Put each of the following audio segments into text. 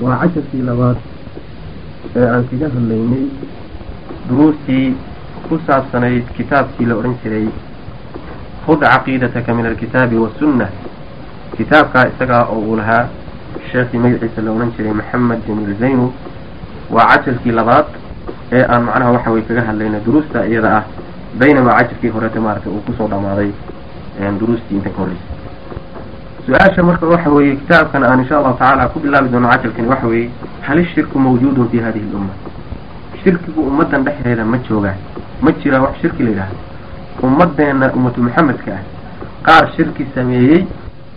waa casharkii labaad ee aan kaga hadlaynay duruustii ku saabsanayd kitaabkii la odhan jiray khud caqiidataka min alkitaabi wasunna kitaabkaa isagaa oo uu lahaa sheekhii magaciisa la odhan jiray maxamed jamiil zaynu waa cajalkii labaad ee aan macnaha waxa weye kaga hadlayna duruusta iyada ah baynamaa cajalkii horeta maaragtay uu ku soo dhamaaday duruustii inta ka horreysay su'aasha marka waxa weeye kitaabkan aan insha allahu tacaala ku bilaabi doono cajalkani waxa weeye hal ishirku mawjuudun fi hadihi lumma shirkigu ummaddan dhexdeeda ma joogaa ma jiraa wax shirki la yidhaahdo. Ummadeenna ummatu maxamedka ah. Qaar shirki sameeyey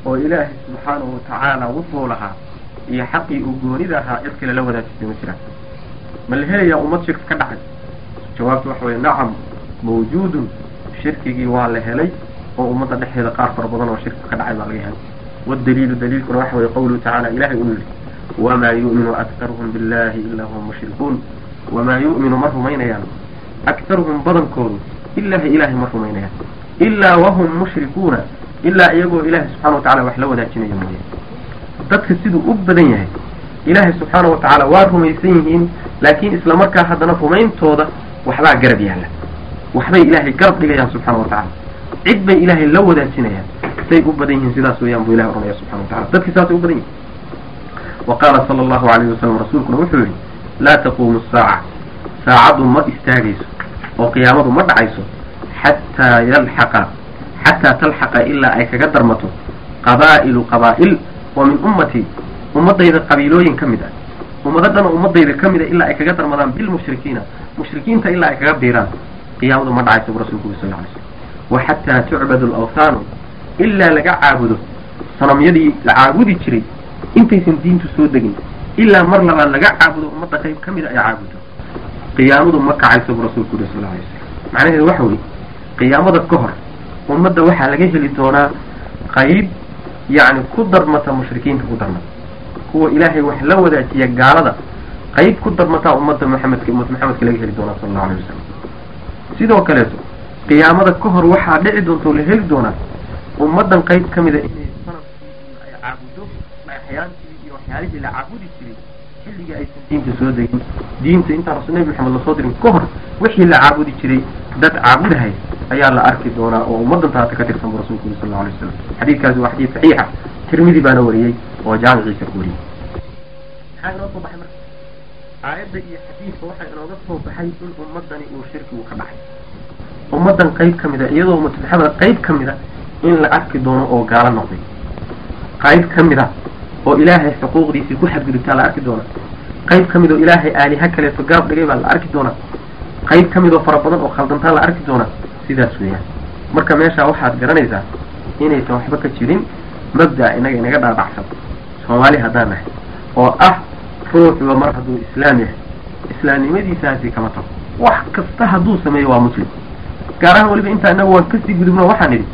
oo ilaahay subxaanahu watacaala wuxuu lahaa iyo xaqii uu goonida ahaa cid kale la wadaajisay ma jiraan ma la helayaa ummad shirki ka dhacay? Jawaabtu waxa weye nacam mawjuudun. Shirkigii waa la helay oo ummadda dhexdeeda qaar fara badan oo shirki ka dhacay baa laga helay waddaliilu daliilkuna waxa weye qawluhu tacaala ilahay uu yihi wamaa yu'minu aktaruhum billahi ilaa hum mushrikuun wamaa yu'minu ma rumaynayaan aktaruhum badankoodu ilahi ilahay ma rumaynayaan ilaa wahum mushrikuuna ilaa iyagoo ilaahay subxana watacala wax la wadaajinayo mooye dadka siduu u badan yahay ilaahay subxaana wa tacaala waa rumaysan yihiin laakiin isla markaa haddana rumayntooda waxbaa garab yaalla waxbay ilaahay garab dhigayaan subxana wa tacala cid bay ilaahay la wadaajinayaan say u badan yihiin sidaas weeyaan buu ilahay oranaya subxana wa tacala dadkii saasay u badan yihiin wa qaala sala allahu alayhi wasalam rasuulkuna wuxuu yihi laa taquumu saaca. Saacaddu ma istaagayso oo qiyaamadu ma dhacayso xataa yalxaqa xataa talxaqa ilaa ay kaga darmato qabaa'ilu qabaa'il oo min ummatii ummadayda qabiilooyin ka mid ah. Ummado dhan ummadayda ka mid a ilaa ay kaga darmadaan bilmushrikiina mushrikiinta ilaa ay kaga biiraan. Qiyaamadu ma dhacayso bu rasulku uri sal alay slam wa xataa tucbadu alawthaanu ilaa laga caabudo. Sanamyadii la caabudi jiray intaysan diintu soo degin. Ilaa mar labaad laga caabudo ummadda qayb ka mid a ay caabudo. Qiyaamadu ma kacayso bu rasulku uri sal lla alay slam macnaheedu waxa weeye qiyaamada ka hor ummadda waxaa laga heli doonaa qayb yacni ku darmata mushrikiinta ku darmata kuwa ilaahay wax la wadaajiya gaalada qayb ku darmataa ummadda maxamedka ummad maxamedka laga heli doonaa sala allahu alayh wasalam sidoo kaleeto qiyaamada ka hor waxaa dhici doonta oo la heli doonaa ummaddan qayb ka mida inay sannadkii ay caabudo dhagaxyaantii iyo waxyaalihii la caabudi jiray xilligii aysan diinta soo degin diinta intaan rasul nebi maxamed la soo dirin ka hor wixii la caabudi jiray dad caabudahay ayaa la arki doonaa oo ummaddan taata ka tirsan bu rasulku uri sal lla alay wasalam xadiidkaasi waa xadiid saxiixa tirmidi baana wariyey oo jaamiciisa ku wariyey. Maxaa inoo soo baxay marka? Aayadda iyo xadiidka waxaa inooga soo baxay in ummaddani uu shirkigu ka dhacay. Ummaddan qayb ka mid a iyadoo maxamed qayb ka mid a in la arki doono oo gaalo noqday qayb ka mid a oo ilaahay xuquuqdiisii ku xadgudubtaa la arki doonaa qayb ka mid oo ilaahay aaliha kaleeto garab dhigay baa la arki doonaa qayb ka mid oo fara badan oo khaldantaa la arki doonaa sidaas weeyaan marka meeshaa waxaad garanaysaa inaysan waxba ka jirin mabda inaga inaga dhaadhacsan soomaali haddaan nahay oo ah ruuxuba mar hadduu islaam yahay islaamnimadiisaasi kama tago wax kasta hadduu sameeyo waa muslim gaar ahaan weliba intaa inaga waan ka sii gudubno waxaan idhi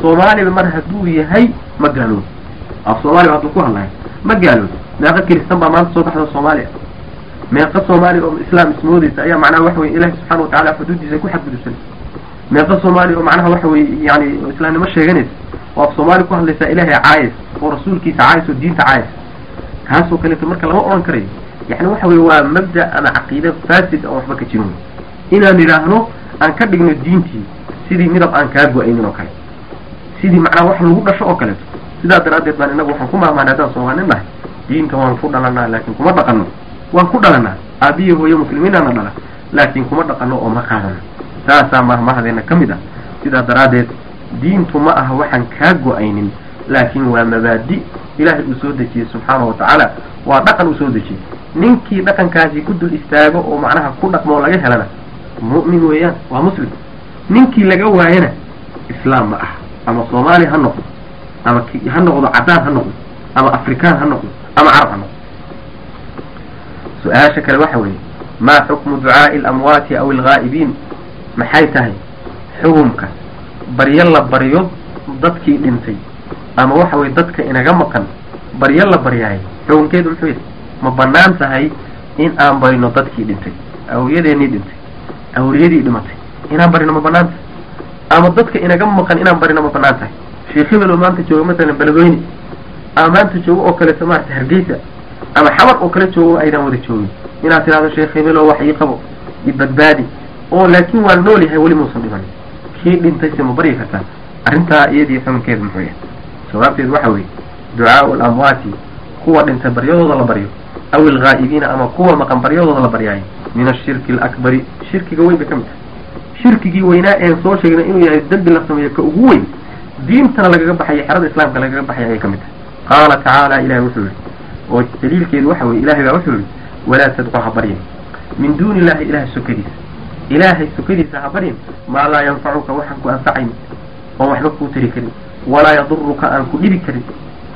soomaaliba mar hadduu yahay ma gaaloobi af soomaaliba hadduu ku hadlahay ma gaaloobi meeqa kiristan baa maanta soo baxda soomaaliya meeqa soomaaliya oo islaam ismoodeysa ayaa macnaha waxa weye ilaahi subxaana watacala xuduuddiisa ku xadgudubsan meeqa soomaaliya oo macnaha waxa weye yani islaamnimo sheeganaysa oo af soomaali ku hadlaysaa ilaahay caayis oo rasuulkiisa caayis oo diinta caayis. Kaasoo kaleeto marka lama odhan karayo yani waxa weye waa mabda ama caqiide fasid aan waxba ka jirin. Inaan idhaahno aan ka dhigno diintii sidii midab aan kaa go'aynin oo kale sidii macnaha wax lagu dhasho oo kaleeto sidaa daraaddeed baan inagu waxaan ku maahmaanay haddaan soomaalin nahay. Diinta waan ku dhalanaa laakiin kuma dhaqano waan ku dhalanaa aabiya hooye muslimiinaana dhala laakiin kuma dhaqano oo ma qaadano saasaa mahmahdeena ka mid ah. Sidaa daraaddeed diintu ma aha waxaan kaa go'aynin laakiin waa mabaadi. Ilaahay uu soo dejiyey subxaana wa tacaala waa dhaqan uu soo dejiyey. Ninkii dhaqankaasi ku dul istaago oo macnaha ku dhaqmo laga helana mu'min weeyaan waa muslim. Ninkii laga waayana islaam ma aha ama soomaali ha noqdo ama ha noqdo caddaan ha noqdo ama afrikaan ha noqdo ama carab ha noqdo. Su'aasha kale waxa weeye maa xukmu ducaa'i alamwaati aw alghaa'ibiin maxay tahay? Xukumka baryo la baryo dadkii dhintay ama waxa weye dadka inaga maqan baryo la baryahay xukunkeedu muxuu yahay ma bannaan tahay in aan barino dadkii dhintay awliyadeenii dhintay awliyadii dhimatay inaan barino ma bannaan tahay ama dadka inaga maqan inaan barino ma bannaan tahay. Sheekh hebel oo maanta jooga masalan beledweyne ama maanta jooga oo kaleeto maarata hargeysa ama xabar oo kala joogo aydan wada joogin. Inaad tidhahdo sheekh hebelo wax ii qabo i badbaadi oo laakiin waa nool yahay weli muusan dhimanin kii dhintayse ma baryi kartaa? Arrintaa iyadii xukunkeedu muxuu yahay. Jawaabteedu waxa weeye ducaau alamwaati kuwa dhintay baryadooda la baryo aw ilghaa'ibiina ama kuwa maqan baryadooda la baryaayo min ashirki alakbari shirkiga weyn bay ka mid tahay shirkigii weynaa een soo sheegnay inuu yahay dembi la sameeyo ka ugu weyn diintana lagaga baxayo xerada islaamka lagaga baxaya ayay ka mid tahay. Qaala tacaala ilahay wuxuu yihi oo daliilkeedu waxa weye ilahay baa wuxuu yihi walaa tadcu ha baryin min duuni illahi ilahay sokadiisa. Ilaahay sokadiisa ha baryin maa laa yanfacuka waxaan ku anfacayn oon waxba kuu tari karin walaa yaduruka aan ku dhibi karin.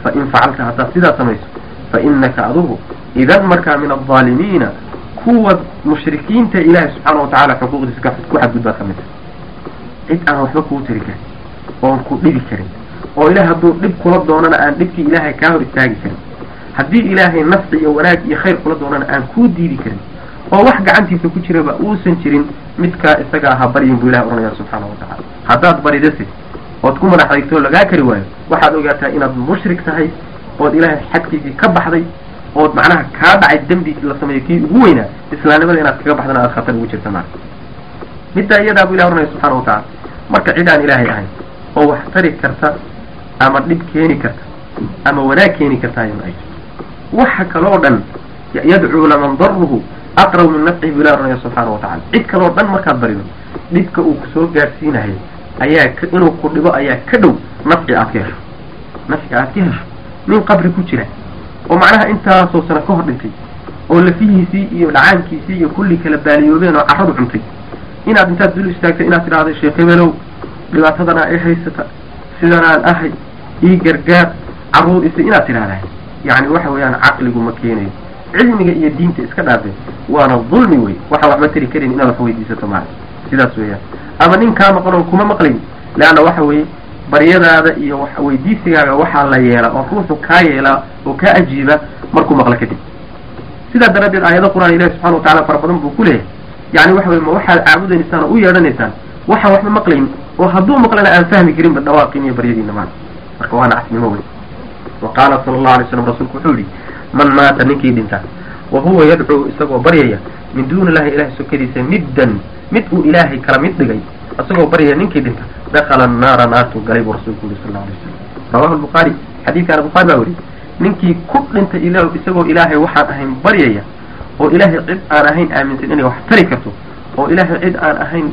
Fa in facalta haddaad sidaa samayso fa inaka adugu idan markaa min aldaalimiina kuwa mushrikiinta ilaahay subxaana watacaala xuquuqdiisa ku xadgudbaad ka mid tahay cid aan waxba kuu tari karin oon ku dhibi karin oo ilaah hadduu dhib kula doonana aan dhibkii ilaahay kaa hor istaagi karin. Haddii ilaahay nafci iyo wanaag iyo khayr kula doonana aan kuu diidi karin oo wax gacantiisa ku jiraba uusan jirin midkaa isaga ahaa baryin buu ilahay ohanaya subxaana watacaala haddaad baridase ood ku madax adigtoo lagaa kari waayo waxaad ogaataa inaad mushrik tahay ood ilaahay xadkiisii ka baxday ood macnaha kaa dhacay dembi la sameeyo kii ugu weynaa islaamnimada inaad kaga baxdana aad khatar ugu jirta maarka. Middaa iyadaa buu ilahi ohanaya subxana watacaala marka cid aan ilaahay ahayn oo wax tari karta ama dhib keeni karta ama wanaag keeni karta ayma ay waxa kaloo dhan yadcuu laman daruhu aqrab min nafcihi buu ilahi ohanaya subxaana watacala cid kaloo dhan markaad barido dhibka uu ku soo gaadhsiinahay ayaa inuu ku dhibo ayaa ka dhow nafci aad ka hesho. Nafci aad ka hesho nin qabri ku jira oo macnaha intaasoo sano ka hor dhintay oo lafihiisii iyo dhacaankiisii iyo kulli kala baaliyoobeen oo carradu cuntay. Inaad intaad dul istaagtay inaad tidhahdo sheekh hebelow dhibaatadana ay haysata sidanaan ahay ii gargaar carruur isi inaad tidhahdaa yacni waxa weeyaan caqligu ma keenayo. Cilmiga iyo diinta iska dhaafe waana dulmi wey waxa waxba tari karin inaad wax weydiisato maala sidaas weeyaan. Ama nin kaa maqan oon kuma maqlayn leanna waxa weeye baryadaada iyo weydiisigaaga waxaa la yeelaa oo ruuxu kaa yeelaa oo kaa ajiiba markuu maqlo kadib. Sidaa daraaddeed aayado qur'aan ilahi subxana watacala fara badan buu ku leeyahay. Yani waxa weye ma waxaad caabudaysaan oo u yeedhanaysaan waxaan waxba maqlayn oo hadduu maqlana aan fahmi karinba dhawaaqin iyo baryadiina maala marka waana casnimo wey wa qaala sala allahu alay slam rasuulku wuxuu yihi man maata ninkii dhinta wa huwa yadcuu isagoo baryaya min duuni illahi ilahay sokadiisa middan mid uu ilaahay kala mid dhigay isagoo baryaya ninkii dhinta dakala annaara naartuu galay buu rasuulku yuri sal alay slam rawahu lbukhaari xadiidkaana bukhaari baa weriyey ninkii ku dhintay il isagoo ilaahay waxaan ahayn baryaya oo ilaahay cid aan ahayn aaminsan inay wax tari karto oo ilaahay cid aan ahayn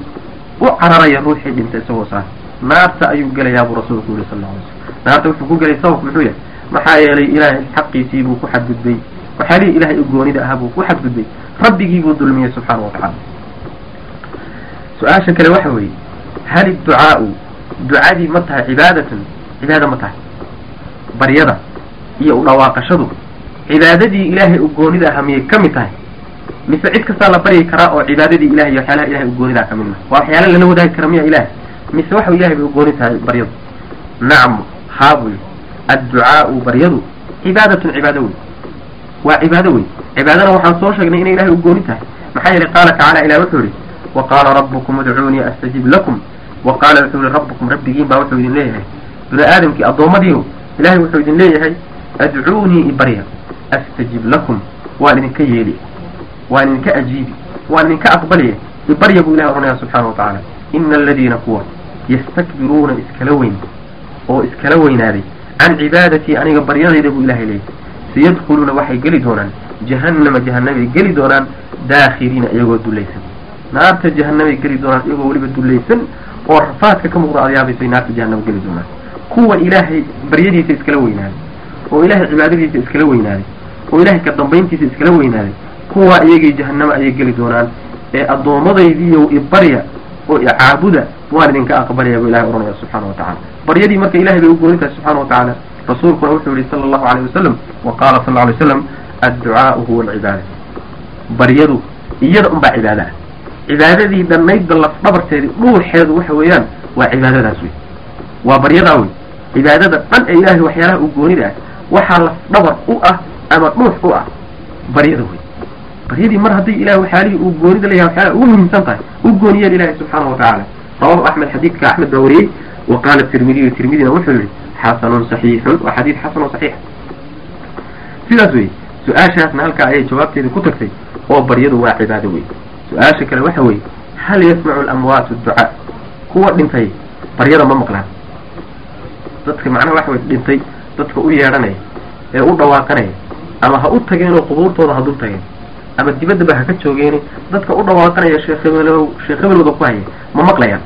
u cararaya ruuxii dhintay isagoo saar naarta ayuu gelayaa buu rasuulku yuri sal alay slam naarta wuxuu ku gelay sababku muxuu yahay? Maxaa yeelay ilaahay xaqiisii buu ku xadgudbay. Waxyaalihii ilahay u goonida ahaa buu ku xadgudbay. Rabbigii buu dulmiyey subxaana wa tacala su'aasha kale waxa weeye hal idducaau ducadii ma tahay cibaadatan cibaada ma tahay. Baryada iyo u dhawaaqashadu cibaadadii ilaahay u goonida ahaa miyay ka mid tahay? Mise cid kastaa la baryi karaa oo cibaadadii ilahay iyo waxyaalaha ilahay u goonidaa ka mid maha waa waxyaala lala wadaagi kara miya ilahay mise waxa ilahay bay u gooni tahay baryadu? Nacam haa buu adducaau baryadu cibaadatun cibaado wey waa cibaado wey cibaadana waxaan soo sheegnay inay ilahay u gooni tahay. Maxaa yeelay qaala tacala ilah wuxuu yihi rabbukum udcuunii astajib lakum wa qaala wuxuu yihi rabbukum rabbigiin baa wuxuu idin leeyahay bini aadamkii addoommadiihu ilahay wuxuu idin leeyahay adcuunii ibarya astajib lakum waan idinka yeeli waan idinka ajiibi waan idinka aqbalaya ibarya buu ilahay ohanaya subxaana wa tacaala ina aladiina kuwa yastakbiruuna iskala weyn oo iskala weynaaday can cibaadatii aniga baryadayda buu ilahay leeyahy sayadkhuluuna waxay geli doonaan jahannama jahanamay geli doonaan daakhiriina iyagoo dulaysan naarta jahanamay geli doonaan iyagoo weliba dulaysan oo rafaadka ka muuqda adyaabasay naarta jahanama geli doonaan. Kuwa ilaahay baryadiisa iskala weynaaday oo ilaahay cibaadadiisa iskala weynaaday oo ilahay ka dambayntiisa iskala weynaaday kuwa iyagii jahanamo ayay geli doonaan. Ee addoommadaydiiyo ibarya oo icaabuda waan idinka aqbalaya buu ilahay ohanaya subxaana wa tacala baryadii marka ilahay bay u gooni tahay subxana wa tacaala rasuulkuna wuxuu yihi sala allahu alayh wasalam wa qaala sal alay slam adducaau huwa alcibaada baryadu iyada unbaa cibaada ah cibaadadii dhannaydba laf dhabarteedii dhuuxeedu waxa weeyaan waa cibaadadaas wey waa baryadaa wey cibaadada dhan ee ilaahay waxyaalaha u goonida ah waxaa laf dhabar u ah ama dhuux u ah baryada wey baryadii mar haddii ilahay waxyaalihii uu goonida leeyahay waxyaalaha ugu muhiimsan tahay u gooniyeen ilahay subxaana wa tacaala. Rawahu axmed xadiidka axmed baa wariyey wa qaala tirmidiyu tirmidina wuxuu yihi xasanun saxiixun waa xadiid xasan oo saxiix. Sidaas wey su'aashaasna halkaa ayay jawaabteeda ku tagtay oo baryadu waa cibaado wey su'aasha kale waxa weeye hal yasmacu lamwaatu ducaa kuwa dhintay baryada ma maqlaan. Dadka macnaha waxa wey dhintay dadka u yeedhanaya ee u dhawaaqanaya ama ha u tageenoo qubuurtooda ha dul tageen ama dibaddaba ha ka joogeeni dadka u dhawaaqanaya sheekh hebelow sheekh hebelooda ku haya ma maqlayaan.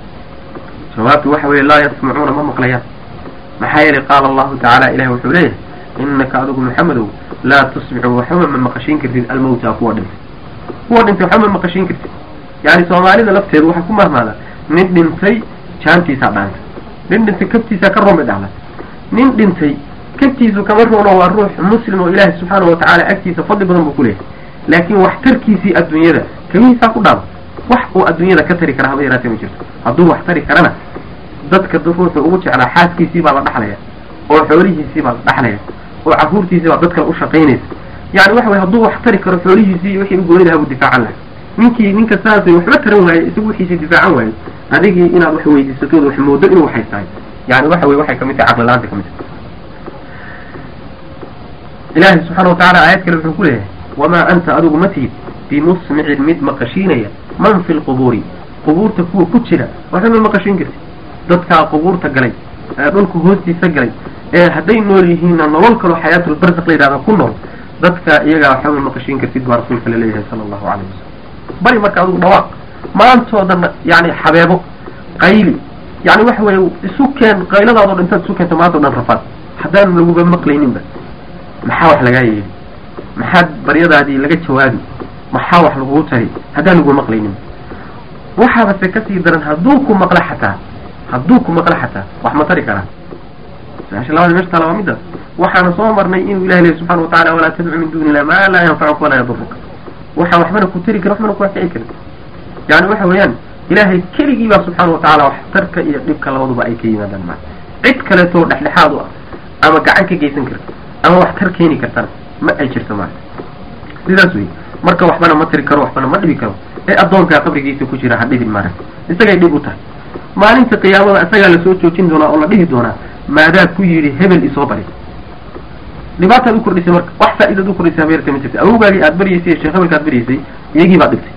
Jawaabtu waxa weeye laa yasmacuuna ma maqlayaan. Maxaa yeelay qaala allahu tacaala ilahi wuxuu leeyahay inaka adigu maxamedow laa tusmicu waxba ma maqashiin kartid almawta kuwa dhintay kuwa dhintay waxba ma maqashiin kartid yani soomaalida lafteedu waxaa ku mahmaada nin dhintay jaantiisaa dhaanta. Nin dhintay kabtiisaa ka roome dhahla nin dhintay kabtiisu kama roono waa ruux muslim oo ilaahi subxaana watacaala agtiisa fadli badan buu ku leeyahay. Laakiin waxtarkiisii adduunyada kamihiisaa ku dhaama wax uu adduunyada ka tari kara haba yaraatee ma jirto. Hadduu wax tari karana dadka ruuxu ugu jeclaa xaaskiisii baa la dhaxlaya oo xoolihiisii baa la dhaxlaya oo caruurtiisii baa dad kale u shaqaynaysa yani waxa weye hadduu wax tari karo xoolihiisii wixii u gooni lahaa buu difaacan lahay ninkii ninka saasay waxba taran waaye isagu wixiisii difaacan waaye. Adigii inaad wax weydiisatood wax moodo inuu waxaystahay yani waxa weye waxay ka mid tahay caqli la'aanta ka mid tahay. Ilaahay subxaana watacaala aayad kale wuxuu ku leeyahay wamaa anta adigu ma tihid bimusmicin mid maqashiinaya. Man fi lqubuuri qubuurta kuwa ku jira waxba ma maqashiin karti dadkaa qubuurta galay ee dhulka hoostiisa galay ee hadday nool yihiinna nolol kaloo xayaatulbarzaq la yidhahda ku nool dadka iyagaa waxba ma maqashiin kartid baa rasuulka la leeyahay sala allahu calayh wasalam bari marka adigu dhawaaq maantooda yani xabeebo qayli yani waxa weeye isu keen qayladaadoo dhan intaad isu keento maanta o dhan rafaad. Haddaan laguba maqlayninba maxaa wax lagaa yeeli maxaad baryadaadii laga jawaabi maxaa wax lagugu tari? Haddaan lagu maqlaynin. Waxaaba se ka sii daran hadduu ku maqla xataa hadduu ku maqla xataa wax ma tari karaa labaad meesha taala waa midaas waxaana soo marnay inuu ilahi lehy subxana watacala walaa tadcu min duuni illah maa laa yanfacuka walaa yaduruka waxaan waxbana ku tari karin waxbana ku anfici karin yani waxa weeyaan ilaahay keligii baa subxaana watacaala wax tarka iyo dhibka labaduba ay ka yimaadaan maa cid kaleetoo dhexdhexaad u ah ama gacan ka geysan karta ama wax tar keeni kartana ma ay jirto maa sidaas wey marka waxbana ma tiri karo waxbana ma dhibi karo ee addoonkaa qabrigiisa ku jira ha dhibin maarag isagay dhib u tahay. Maalinta qiyaamada isagaa la soo joojin doonaa oo la dhihi doonaa maadaa ku yidhi hebel isoo bari. Dhibaataad u kordhisay marka wax faa'idaad u kordhisay habeerta ma jirta awowgaagii aad baryaysay sheekh hebelka aad baryaysay iyagii baad dhibtay.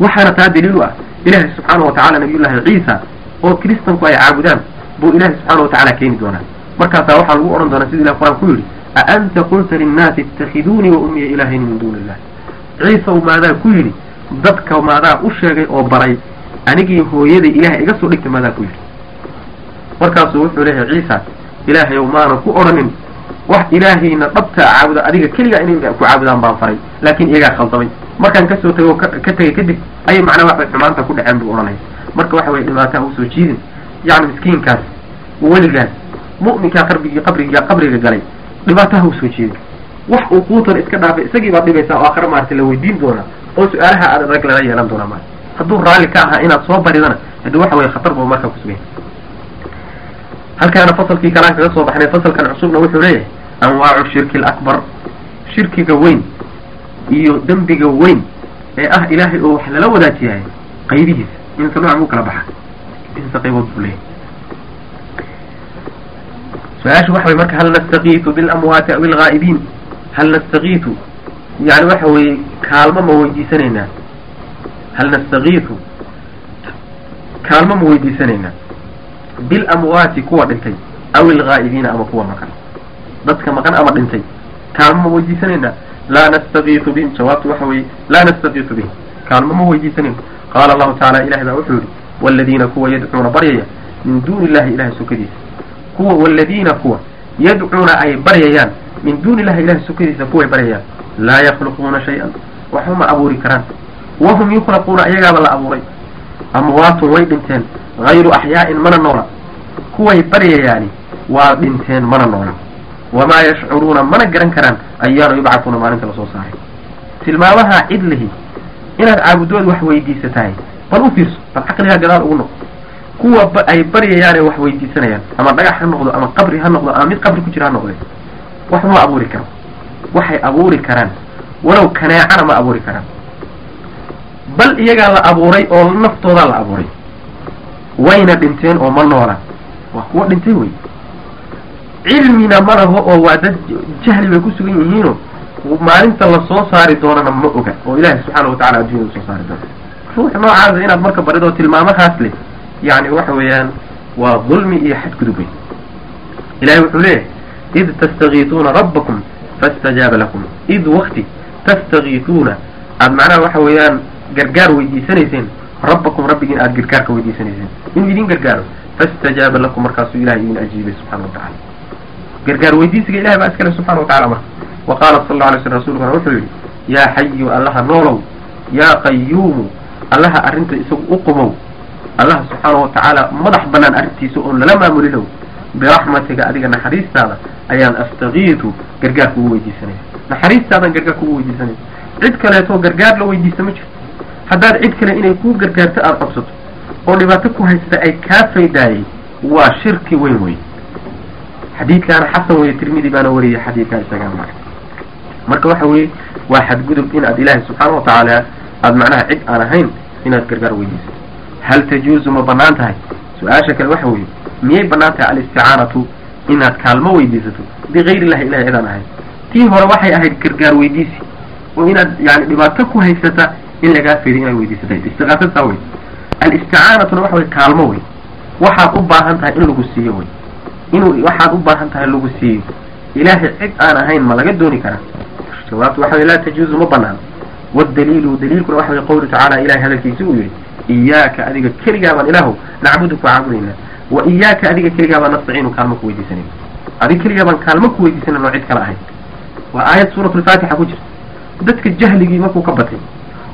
Waxaana taa daliil u ah ilaahi subxaana watacala nabiyullaahi ciisa oo kiristanku ay caabudaan buu ilaahi subxaana watacaala keeni doonaa markaasaa waxaa lagu odhan doonaa sida ilah qur'aan ku yidhi a anta qulta linnaasi ittakiduunii wa ummiya ilaahayni min duuni illah ciisaw maadaa ku yidhi dadka maadaa u sheegay oo baray anigii hooyaday ilahay iga soo dhigtay maadaa ku yidhi markaasuu wuxuu leeyahay ciisa ilaahayow maanan ku odhanin wax ilaahayna dhabtaa caabuda adiga keligaa inay ku caabudaan baan faray laakiin iyagaa khaldamay. Markaan ka soo tago ka tegay kadib ayay macnaa waxbay xumaanta ku dhaceen buu odhanaya marka waxa weye dhibaataa u soo jiidin. Yacni miskiinkaas weligaas mu'minkaa qarbigii qabriga qabriga galay. Dhibaataha u soo jeedin wax uu kuutan iska dhaafay isagii baad dhibaysaa oo aakhare maarata la weydiin doonaa oo su'aalaha aad adag lala yeelan doonaa maarata hadduu raalli ka ahaa inaad soo baridana hadi waxa weye khatar buu markaa kusugay halkaana fasalkii kalaan kaga soo baxnay fasalkan cusubna wuxuu leeyahay anwaacu shirki alakbar. Shirkiga weyn iyo dembiga weyn ee ah ilaahay oo wax lala wadaajiyahay qaybihiisa insa noocan buu kala baxa. Insa qaybood buu leeyahay. Su'aasha waxa weye marka hal nastakiitu bilamwaati aw ilghaa'ibiin hal nastakiitu yani waxa weeye kaalmo ma weydiisanaynaa? Hal nastakiitu kaalmo ma weydiisanaynaa bilamwaati kuwa dhintay aw ilghaa'ibiina ama kuwa maqan. Dadka maqan ama dhintay. Kaalmo ma weydiisanaynaa laa nastakiitu bihim jawaabtu waxa weeye laa nastakiitu bihim kaalmo ma weydiisanayno qaala allahu tacala ilahay baa wuxuu yihi waladiina kuwa yadcuuna baryaya min duuni illahi ilahay sokadiisa kuwa waladiina kuwa yadcuuna ay baryayaan min duuni illahi ilahay sokadiisa kuway baryayaan. Laa yakhluquuna shay-an waxba ma abuuri karaan. Wahum yukhlaquuna iyagaaba la abuuray. Amwaatun way dhinteen hayru axyaa'in mana noola kuway baryayaani waa dhinteen mana noola wamaa yashcuruuna mana garan karaan ayaana yubcafuuna maalinta la soo saaray tilmaamaha cid lihi inaad caabudood wax weydiisatahay bal u fiirso bal caqligaa gadaal ugu noqo kuwa ay baryayaane wax weydiisanayaan ama dhagax ha noqdo ama qabri ha noqdo ama mid qabri ku jira ha noqde wax ma abuuri karo waxay abuuri karaan walow kaneecana ma abuuri karaan bal iyagaa la abuuray oo naftoodaa la abuuray wayna dhinteen oo ma noola. Waa kuwa dhintay wey cilmina ma laho oo waa dad jahli bay ku sugan yihiinoo maalinta la soo saari doonana ma oga oo ilaahay subxaana watacala addunyada u soo saari doona. Ruuxa noocaasa inaad marka baridoo tilmaamahaas leh yani waxa weeyaan waa dulmi iyo xadgudub wey ilahay wuxuu leeyahay id tastakiituuna rabbakum faاstajaaba lakum. Id wakti tastakiituuna aad macnaha waxa weeyaan gargaar weydiisanayseen rabbakum rabbigiin aad gargaarka weydiisanayseen inuu idin gargaaro faاstajaaba lakum markaasuu ilahay idin ajiibay subxana watacala gargaar weydiisiga ilahay baa iskale subxana watacala marka. Wa qaala sal la alay sl rasulkuna wuxuu yihi yaa xayu allaha noolow. Yaa qayuumu allaha arrinta isagu u qumow. Allaha subxaana watacaala madax banaan arrintiisa oon lala maamulinow biraxmatiga adiga naxariistaada ayaan astakiitu gargaar kugu weydiisanaya naxariistaadan gargaar kugu weydiisanaya cid kaleetoo gargaar la weydiista ma jirto haddaad cid kale inay kuu gargaarto aada codsato oo dhibaato ku haysta ay kaa faydaayay waa shirki weyn wey xadiidkaana xasan weye tirmidi baana wariyay xadiidkaa isagaa marka. Marka waxa weeye waa xadgudub inaad ilaahay subxaana watacaala aada macnaha cid aan ahayn inaad gargaar weydiisato hal tajuuzu ma bannaan tahay? Su'aasha kale waxa weeye miyay bannaan tahay alisticaanatu inaad kaalmo weydiisato? Bigayr illahi ilahay cid aan ahayn. Tii hore waxay ahayd gargaar weydiisi oo inaad yani dhibaato ku haysata in lagaa feeday inaad weydiisatay istiqaasataa wey alisticaanatuna waxa wey kaalmo wey waxaad u baahan tahay in lagu siiyo wey inuu waxaad u baahan tahay lagu siiyo. Ilaahay cid aan ahayn ma laga dooni karaa. Jawaabtu waxa wey laa tajuuzu ma banaan wadaliilu daliilkuna waxa wey qawlu tacaala ilahay hadalkiisi uu yihi iyaaka adiga keligaa baan ilaahu nacbudu ku caabudaynaa wa iyaaka adiga keligaa baan nastaciinu kaalmo ku weydiisanayna adiga keligaa baan kaalmo ku weydiisanayna oo cid kale ahayn. Waa aayad suuratulfaatixa ku jirta dadka jahligii markuu ka batay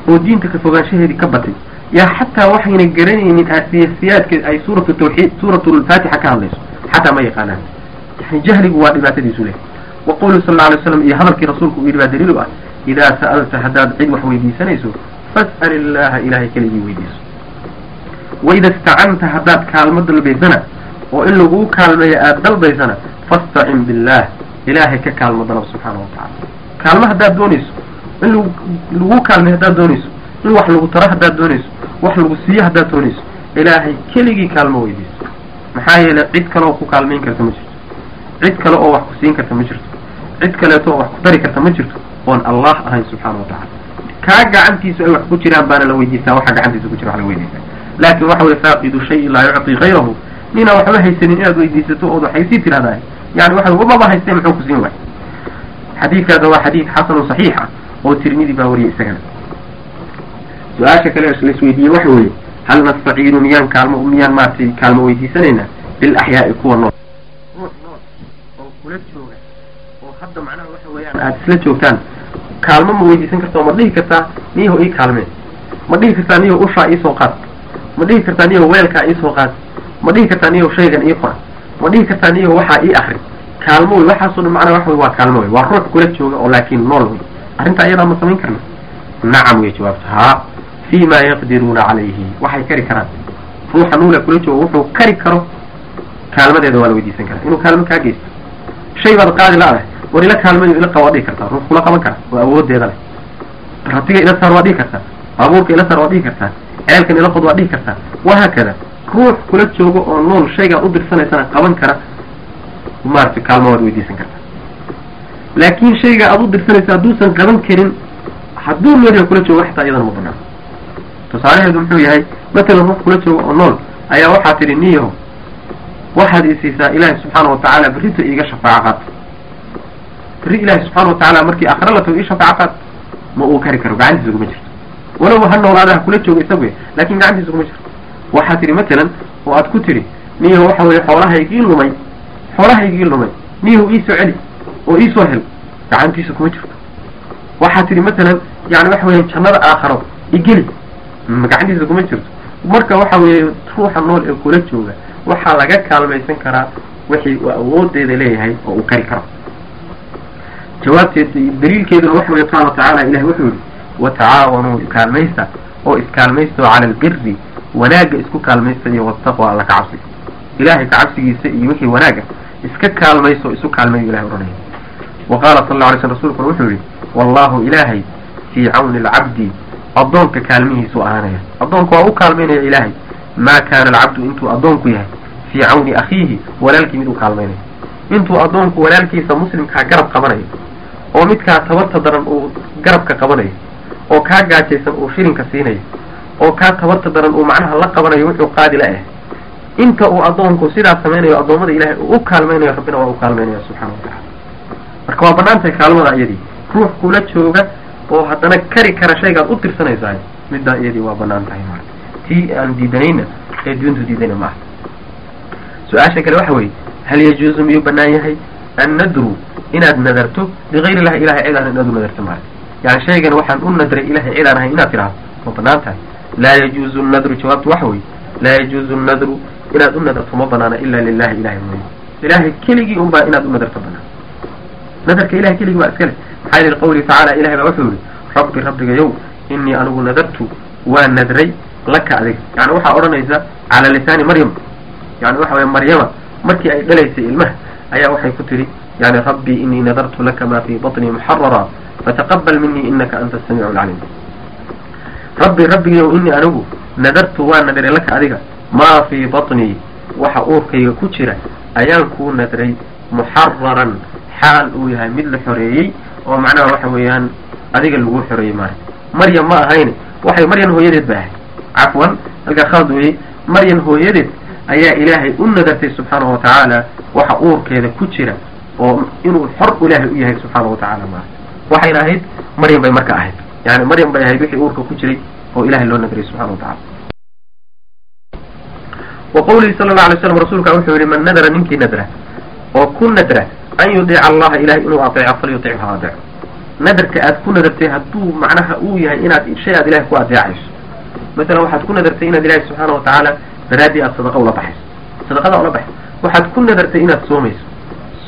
oo diinta ka fogaanshaheedii ka batay yaa xataa waxayna garanaynin aasiyasiyaadka ay suuratu tawxiid suuratulfaatixa ka hadlayso. Xataa ma yaqaanaan. Yani jahligu waa dhibaatadiisu leh. Wa qawlu sal alla slam iyo hadalkii rasuulku uu yidhi baa daliil u ah idaa sa'alta haddaad cid wax weydiisanayso fas'al illaha ilahay keligii weydiiso. Waida istacanta haddaad kaalmo dalbaysana oo in laguu kaalmeeyo aada dalbaysana fastacin billah ilaahay ka kaalmo dalab subxaana watacala kaalmo haddaad doonayso in lag laguu kaalmeeyo haddaad doonayso in wax lagu taro haddaad doonayso wax lagu siiyo haddaad doonayso ilaahay keligii kaalmo weydiiso maxaa yeelay cid kale oo ku kaalmayn karta ma jirto. Cid kale oo wax ku siin karta ma jirto. Cid kaleeto oo wax ku dari karta ma jirto. Oon allah ahayn subxaana watacala kaa gacantiisu ay wax ku jiraan baana la weydiistaa waxa gacantiisa ku jira wax la weydiistaa. Laakin waxa weye faaqidu shayin laa yucطi gayrahu ninaan waxba haysanin inaad weydiisato ood waxay sii tirahdaa yani waxa maba haystay muxuu ku siin waay xadiidkaasna waa xadiid xasanu saxiix ah oo tirmidi baa wariyay isagana. Su'aasha kale laisweydiiyey waxa weeye hal nastaciinu miyaan kaalmo miyaan maaragtay kaalmo weydiisanaynaa bilaxyaai kuwa nool. Ruux nool oo kula jooga oo hadda macnaha waxa weeyaan aada isla joogtaan. Kaalmo ma weydiisan karta oo ma dhihi kartaa niyaho ii kaalmeen ma dhihi kartaa niyaho ushaa iisoo qaad? Ma dhihi kartaa niyaho weelkaa iisoo qaad? Ma dhihi kartaa niyaho shaygan ii qora? Ma dhihi kartaa niyaho waxaa ii akri kaalmo wey waxaasoo dhan macnaha waxa wey waa kaalmo wey waa ruux kula jooga oo laakiin nool wey arrinta ayadaa ma samayn karna nacam wey jawaabta haa fi ma yaqdiruuna calayhi. Waxay kari karaan. Ruuxa nuula kula jooga wuxuu kari karo kaalmadeeda waa la weydiisan karaa. Inuu kaalmo kaa geysto. Shay baad qaadi la-dahay war ila kaalmayo ila qaba waa dhihi kartaa. Ruux kula qaban kara oo awoodeeda leh. Ratiga ila saar waa dhihi kartaa. Baabuurka ila saar waa dhihi kartaa. Ceelkan ila qod waa dhihi kartaa. Wahaakada ruux kula joogo oo nool shaygaad u dirsanaysana qaban kara. Maaragtay kaalmo waad weydiisan kartaa laakin shayga aad u dirsanaysa hadduusan qaban karin hadduu noolyaha kula joogo xataa iyadana ma banaan tusaalaheedu muxuu yahay matalan ruux kula joogo oo nool ayaa waxaa tidhi niyaho waxaad isiisaa ilaahi subxaana watacaala berrita iiga shafaaco qaad berri ilaahi subxaana watacaala markii akhre la tago ii shafaaco qaad ma uu kari karo gacantiisa kuma jirto walow ha noolaadaha kula jooga isagu laakin gacantiisa kuma jirto waxaa tidhi matalan oo aad ku tidhi niyaho waxa weye xoolahaygii lumay xoolahaygii lumay niyaho iisoo celi oo iisoo hel gacantiisa kuma jirto. Waxaa tidhi matalan yani waxa weya jannada aakharo igeli gacantiisa kuma jirto. Marka waxa weeye ruuxa nool ee kula jooga waxaa laga kaalmaysan karaa wixii uu awoodeeda leeyahay oo uu kari karo. Jawaabteed daliilkeeduna waxa weye qaala tacaala ilahi wuxuu yihi watacaawanuu kaalmaysta oo iskaalmaysta oo cala albiri wanaagga isku kaalmaysta iyo wataqwa alla ka cabsiga ilahay ka cabsigiisa iyo wixii wanaaga iska kaalmayso isu kaalmayo ilahay ohanaya wa qaala sal alla alay sl rasulkuna wuxuu yihi wallahu ilaahay fii cawni alcabdi addoonka kaalmihiisuu ahaanaya addoonka waa u kaalmaynaya ilaahay maa kaana alcabdu intuu addoonku yahay fii cawni akhiihi walaalkii mid u kaalmaynayo intuu addoonku walaalkiisa muslimkaa garab qabanayo oo midkaa tabarta daran uu garabka qabanayo oo kaa gaajaysan uu shilinka siinayo oo kaa tabarta daran uu macnaha la qabanayo wuxuu qaadi la ah inta uu addoonku sidaas samaynayo addoommada ilahay uu u kaalmaynayo rabbina waa u kaalmaynaya subxana wa tacala marka waa banaantahay kaalmada iyadii. Ruux kula jooga oo haddana kari kara shaygaad u tirsanaysaay middaa iyadii waa bannaan tahay ma tii aan diidanayna ee diintu diidayna ma aha su'aasha kale waxa weeye hal yajuuzu miyuu banaan yahay? Annadru inaad nadarto ligayr illahi ilahay cid aan inaad u nadarto maarata yani shaygan waxaan u nadray ilahay cid aan ahay inaad tidhaahdo ma bannaan tahay laa yajuuzu nadru jawaabtu waxa weeye laa yajuuzu nadru inaad u nadarto ma banaana ila lilahi ilahay mooye. Ilahay keligii un baa inaad u nadarto banaan nadarka ilahay keligii baa iskale maxaa yili qawlihi tacaala ilahay baa wuxuu yihi rabbi rabbigayow inii anigu nadartu waa nadray laka adiga. Yani waxaa odhanaysa cala lisaani maryam. Yani waxa weye maryama markii ay dhalaysay ilmaha ayaa waxay ku tidhi yani rabbi inii nadartu laka ma fii baطnii muxarara fataqabal minii inaka anta asamiicu lcaliim rabbi rabbigayow inii anigu nadartu waa nadray laka adiga maa fii baطnii waxa uurkayga ku jira ayaan kuu nadray muxararan xaal uu yahay mid la xoreeyey oo macnaha waxa weeyaan adiga lagu xoreeyey maara maryam ma ahayn waxay maryan hooyadeed ba ahayd cafwan halkaa khalad weeye maryan hooyadeed ayaa ilaahay u nadartay subxaanahu wa tacaala waxa uurkeeda ku jira oo inuu xor ilaahay u yahay subxaana wa tacala maara waxayna ahayd maryam bay marka ahayd. Yani maryam bay ahayd wixii uurka ku jiray oo ilahay loo nadray subxana wa tacala wa qawlihi sala allau alay slam rasuulka wuxuu yihi man nadara ninkii nadra. Oo ku nadra an yudiica allaha ilahay inuu ateeco falyutichu ha nadarka aad ku nadartay hadduu macnaha uu yahay inaad shay aad ilahay ku adeecayso masalan waxaad ku nadartay inaad ilahay subxaana wa tacaala daraaddii aad sadaqa ula baxayso sadaqada ula baxayso waxaad ku nadartay inaad soomayso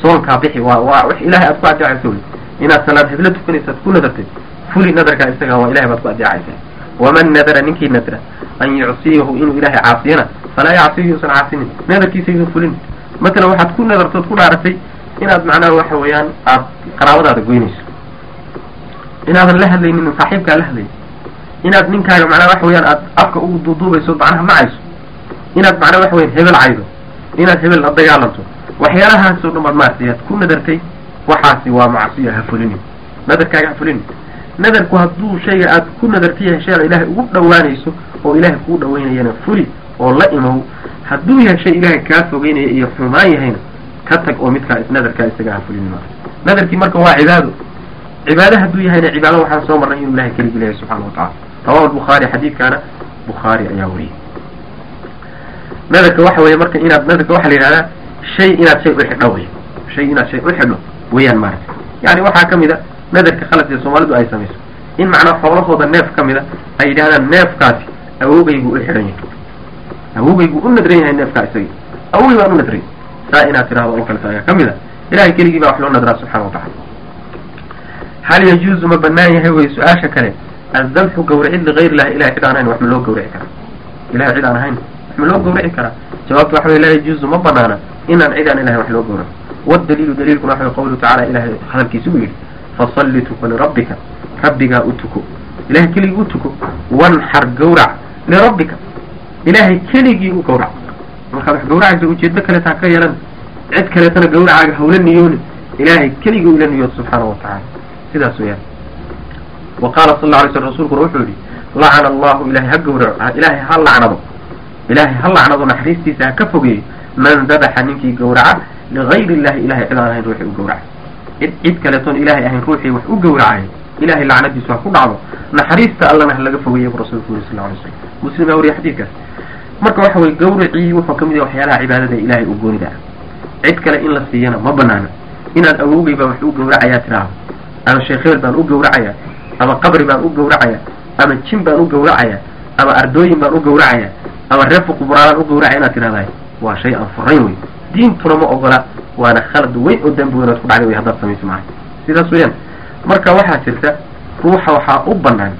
soonkaa bixi waa waa wax ilahay aad ku adeecayso wey inaad salaad heblo tukanayso aad ku nadartay fuli nadarkaa isaga waa ilahay baad ku adeecaysaa waman nadara ninkii nadra an yucsiyahu inuu ilahay caasiyana falaa yacsiyu yuusan caasinin nadarkiisa yuusan fulin matalan waxaad ku nadartood ku dhaaratay inaad macnaha waxa weeyaan aad qaraabadaada goynayso. Inaadan la hadlaynin saaxiibkaa la hadlaynin. Inaad ninkaaga macnaha waxa weyaan aad afka ugu duuduubayso macnaha macayso inaad macnaha waxa weyan hebel caydo. Inaad hebel la dagaalanto. Waxyaalahaasoo dhan baad maartay aad ku nadartay waxaasi waa macsiyo ha fulinin. Nadarkaaga ha fulinin. Nadarku hadduu shayga aad ku nadarta yahay aad ilaahay ugu dhawaanayso oo ilaahay kuu dhawaynayana fuli oo la imow hadduu yahay shay ilaahay kaa fogeynaya iyo xumaan yahayna ka tag oo midkaa nadarkaa isaga ha fulinin nadarkii marka waa cibaado. Cibaado hadduu yahayna cibaado waxaan soo marnay inuu ilahay keligi leeyahay subxana wa tacala rawahu lbukhaari xadiidkaana bukhaari ayaa wariyay nadarka waxa weeye marka inaad nadarka waxaa la yidhahdaa shay inaad shay uxidho wey shay inaad shay uxidho weeyaan maarata yani waxaa ka mid a nadarka khaladka soomaalidu ay samayso. In macnaa xoolahooda neef ka mida ay yidhahdaan neefkaasi awogaygu u xidhan yahay. Awogaygu u nadran yahay neefkaa isaga. Awogay baan u nadray saa inaad tidhahdo oo kaleta ayaa ka mid a ilahay keligii baa wax loo nadraa subxana wa tacala hal yajuuzu ma banaan yahay wey su'aasha kale addabxu gawracid ligayr illahi ilahay cid aan ahayn wax loo gawrici karaa ilahay cid aan ahayn wax ma loo gawrici karaa jawaabtu waxa wey laa yajuuzu ma banaana inaan cid aan ilahay wax loo gawraco wadaliilu daliilkuna waxa wey qawluhu tacala ilahay hadalkiisa u yidhi fasalli tuko lirabbika rabbigaa u tuko ilahay keligii u tuko wanxar gawrac lirabbika. Ilahay keligii u gawrac markaad wax gawracaysa ujeedo kaleeta ha ka yeelan cid kaleetana gawracaaga hawla niyooni ilahay keligii ula niyood subxaana wa tacala sidaas weyaan wa qaala sal alla alay slam rasuulkuna wuxuu yihi lacana allahu ilahay ha gawraco ilaahay ha lacnado ilaahay ha lacnado naxariistiisa ha ka fogeeyo man dabaxa ninkii gawraca ligayri illahi ilahay cid aan ahayn ruuxii u gawraca cid cid kaleetoon ilaahay ahayn ruuxii wax u gawracay ilahay lacnadiisu ha ku dhacdo. Naxariista allana ha laga fogeeya bu rasulku yuri sal alay slam muslim yaa wariya xadiidkaas marka waxa weye gawracii wuxuu ka mid yahay waxyaalaha cibaadada ilahay u goonida ah cid kale in la siiyana ma banaana inaad awogay baa wax u gawracayaa tidhaahdo ama sheekh hebel baan u gawracayaa. Ama qabri baan u gawracayaa. Ama jin baan u gawracayaa. Ama ardooyin baan u gawracayaa. Ama reefu qubraadaan u gawracaya inaad tidhahdahay waa shay aan furayn wey diintuna ma ogola waana khalad weyn oo dambi weynaad ku dhacday way haddaad samayso maaha. Sidaas weeyaan marka waxaa jirta ruuxa waxaa u banaan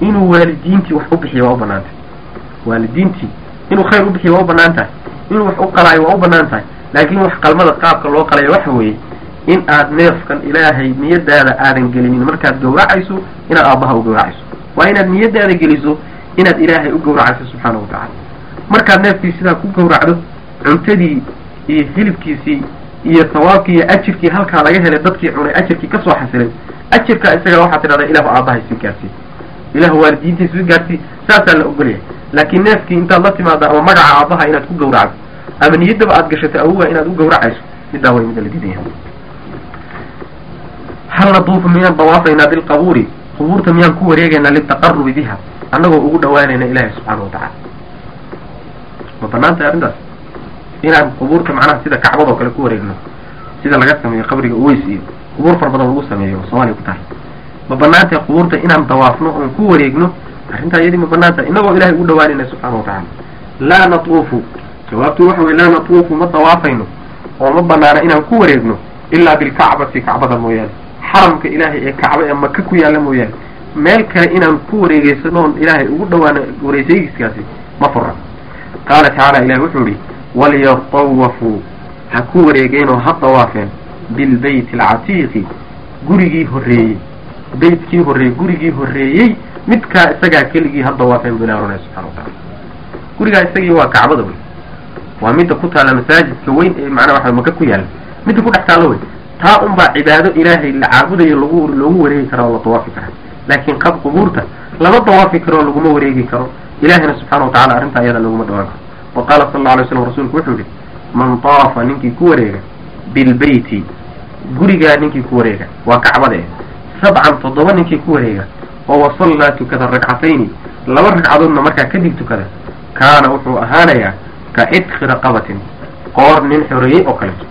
inuu waalidiintii wax u bixiyo waa u banaantay waalidiintii inuu khayr u bixiyo waa u bannaan tahay inuu wax u qalaayo waa u bannaan tahay laakiin wax qalmada qaabka loo qalayo waxa weeye in aad neefkan ilaahay niyadaada aadan gelinin markaad gawracayso inaad aabbaha u gawracayso waa inaad niyadaada geliso inaad ilaahay u gawracayso subxaana wa tacala markaad neefkii sidaa ku gawracdo cuntadii iyo hilibkiisii iyo sawaabkii iyo ajirkii halkaa laga helay dadkii cunay ajirkii ka soo xasilay ajirka isaga waxaa tidhahdaa ilahu aabbahay sii gaarsii ilahu waalidiintii sii gaarsii saasaa la ogolyahay. Laakiin neefkii intaad la timaada ama magaca aabbaha inaad ku gawracdo ama niyaddaba aad gashato awoga inaad u gawracayso middaa way mida la diidaya hal natuufu miyaan dawaafaynaa bilqabuuri qubuurta miyaan ku wareegaynaa litaqarubi biha annagoo ugu dhawaanayna ilaahi subxaana watacala ma banaantay arrintaas? Inaan qubuurta macnaha sida kacbadoo kale ku wareegno sida laga sameeyo qabriga uweys iyo qubuur fara badan lagu sameeyo oo soomaaliya ku tahay ma banaantay qubuurta inaan dawaafno oon ku wareegno arrintaa iyadii ma banaantay innagoo ilahay ugu dhawaanayna subxaana watacala laa natuufu jawaabtu waxa weye laa natuufu ma dawaafayno oo ma banaana inaan ku wareegno ilaa bilkacbati kacbada mooyaane. Xaramka ilaahay ee kacba ee maka ku yaalla mooyaane. Meel kale inaan ku wareegeysanoon ilaahay ugu dhawaano wareesaygiskaasi ma fura qaala tacaala ilahi wuxuu yihi walyatawafuu ha ku wareegeenoo ha dawaafeen bilbeyti alcatiiqi gurigii horreeyey beytkii horreeyey gurigii horreeyey midkaa isagaa keligii ha dawaafeen bu ilahi oranaya subxana wa tacala gurigaa isagii waa kacbada wey waa midda ku taalla masaajidka weyn ee macnaha waxa maka ku yaalla midda ku dhex taallo wey taa un baa cibaado ilaahay la caabudayo lagu loogu wareegi kara oo la dawaafi kara laakiin qab qubuurta lama dawaafi karo oo laguma wareegi karo. Ilahina subxana watacala arrintaa iyada laguma dhawaan karo. Wa qaala sala alla alay slam rasuulku wuxuu yihi man taafa ninkii ku wareega bilbeyti gurigaa ninkii ku wareega waa kacbada eh sabcan toddoba ninkii ku wareega oo wasallaa tukada ragcatayni laba ragcadoodna markaa kadib tukada kaana wuxuu ahaanayaa ka cidqi raqabatin qoor nin xoreeyey oo kaleeto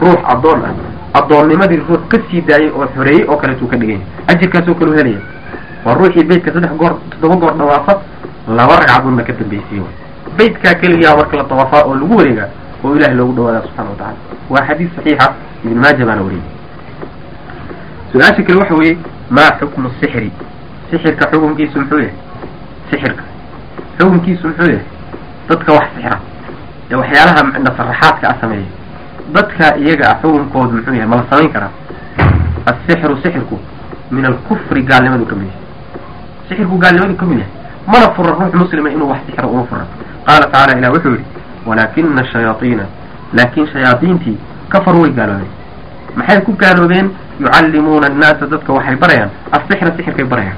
ruux addoon ah addoonnimadii ruux ka sii daayay oo xoreeyey oo kaleetuu ka dhiganya ajirkaasoo kaleu helaya waa ruuxii beytka saddex goor toddoba goor dhawaafa laba ragcadoodna ka dambaysiiye beytkaa keliyaa marka la dawaafaa oo lagu wareegaa oo ilahay loogu dhawaada subxana wa tacala waa xadiis saxiixa ibn maaja baana wariyey su'aasha kale waxa weeye maa xukmu sixri? Sixirka xukunkiisu muxuu yahay? Sixirka. Xukunkiisu muxuu yahay? Dadka wax sixra. Ee waxyaalaha nasaraxaadka a sameeya. Dadka iyaga ah xukunkoodu muxuu yahay ma la samayn karaa? Asixru sixirku min alkufri gaalnimadu ka mid yahay. Sixirku gaalnimadu ka mid yahay. Mana fura ruux muslima inuu wax sixro uma fura qaala tacala ilah wuxuu yihi walaakina shayaaiina laakin shayaadiintii kafaruu way gaaloobeen maxay ku gaaloobeen yucallimuuna annaasa dadka waxay barayaan. Asixra sixirkay barayaan.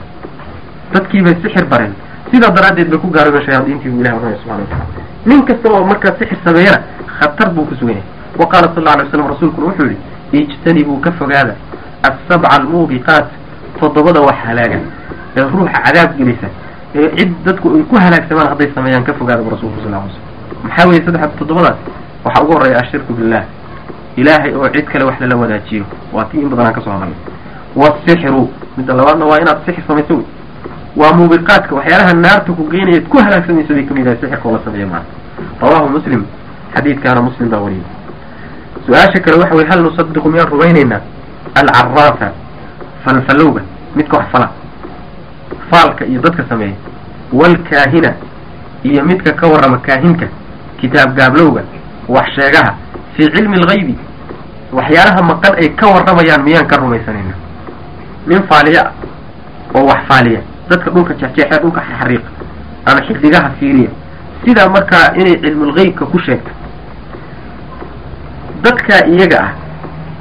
Dadkiibay sixir bareen. Sidaa daraaddeed bay ku gaaloobeen shayaadiintii buu ilahi oranaya subxana watacala nin kasta oo markaa sixir sameeyana khatar buu ku sugan yahay wa qaala sal alla alay slam rasuulkuna wuxuu yihi ijtanibuu ka fogaada asabca almuubiqaat toddobada wax halaaga ee ruuxa cadaab gelisa ee cid dadku ay ku halaagsamaan hadday sameeyaan ka fogaada bu rasulku sal ly slm maxaa weeye saddex toddobadaas? Waxaa ugu horreeya ashirku billah ilaahay oo cid kale wax lala wadaajiyo. Waa tii in badan aan ka soo hadalnay wasixru midda labaadna waa inaad sixir samayso. Wey waa muubiqaadka waxyaalaha naarta ku geynayaad ku halaagsamayso bay ka mid yahay sixirka oo la sameeya maanta. Rawahu muslim xadiidkaana muslim baa wariyay su'aasha kale waxa weye hal nusadiqu miyaan rumaynaynaa alcaraafa falfalowga midka wax fala. Faalka iyo dadka sameeya. Waalkaahina iyo midka ka warrama kaahinka kitaab gaablowga wax sheegaha fii cilmi algaybi waxyaalaha maqan ay ka warramayaan miyaan ka rumaysanayna nin faaliya oo wax faaliya dadka dhulka jexjeexee dhulka xariiqa ama xidigaha fiiriya sidaa markaa inay cilmulgeybka ku sheegto dadkaa iyaga ah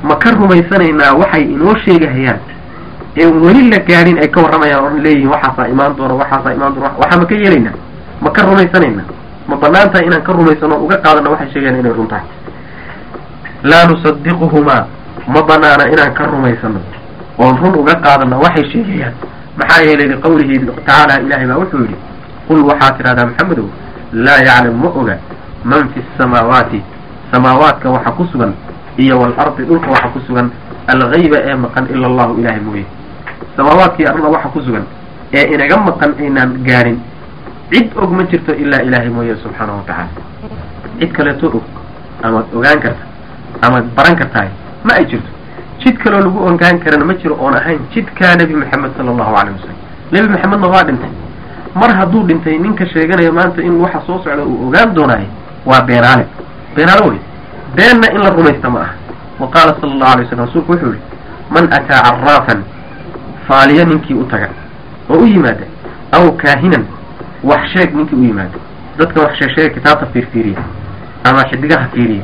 ma ka rumaysanaynaa waxay inoo sheegahayaan ee weli la gaadhin ay ka warramayaan ohan leeyihiin waxaasaa imaan doona waxaasaa imaan doona waxaa ma ka yeelaynaa ma ka rumaysanaynaa ma bannaan tahay inaan ka rumaysano uga qaadano waxay sheegayaan inay run tahay laa nusadiquhumaa ma banaana inaan ka rumaysano. Oon run uga qaadano waxay sheegayaan. Maxaa yeelay liqawlihi tacaala ilahay baa wuxuu yidhi qul waxaa tidhahdaa maxamedow laa yaclam ma oga man fi samaawaati samaawaadka waxa ku sugan iyo waalardi dhulka waxa ku sugan algayba ee maqan ila allahu ilahay mooye. Samaawaadkii arlada waxa ku sugan ee inaga maqan aynaan gaadhin cid og ma jirto ilaa ilaahay mooye subxaanahu watacaala cid kaleeto og amaad ogaan karta amaad baran kartahay ma ay jirto? Jid kaloo lagu ogaan karana ma jiro oon ahayn jidkaa nebi maxamed sala allahu caleyh wasalam nebi maxamedna waa dhintay. Mar hadduu dhintay ninka sheeganaya maanta in waxa soo socda uu ogaan doonaayo waa beenaale beenaale wey beenna in la rumaysta ma aha. Wa qaala sala allahu alay wasalam rasuulku wuxuu yihi man ataa caraafan faaliya ninkii u taga oo u yimaada aw kaahinan wax sheeg ninkii u yimaado dadka wax sheegsheega kitaabta fiirfiiriya ama xidigaha fiiriya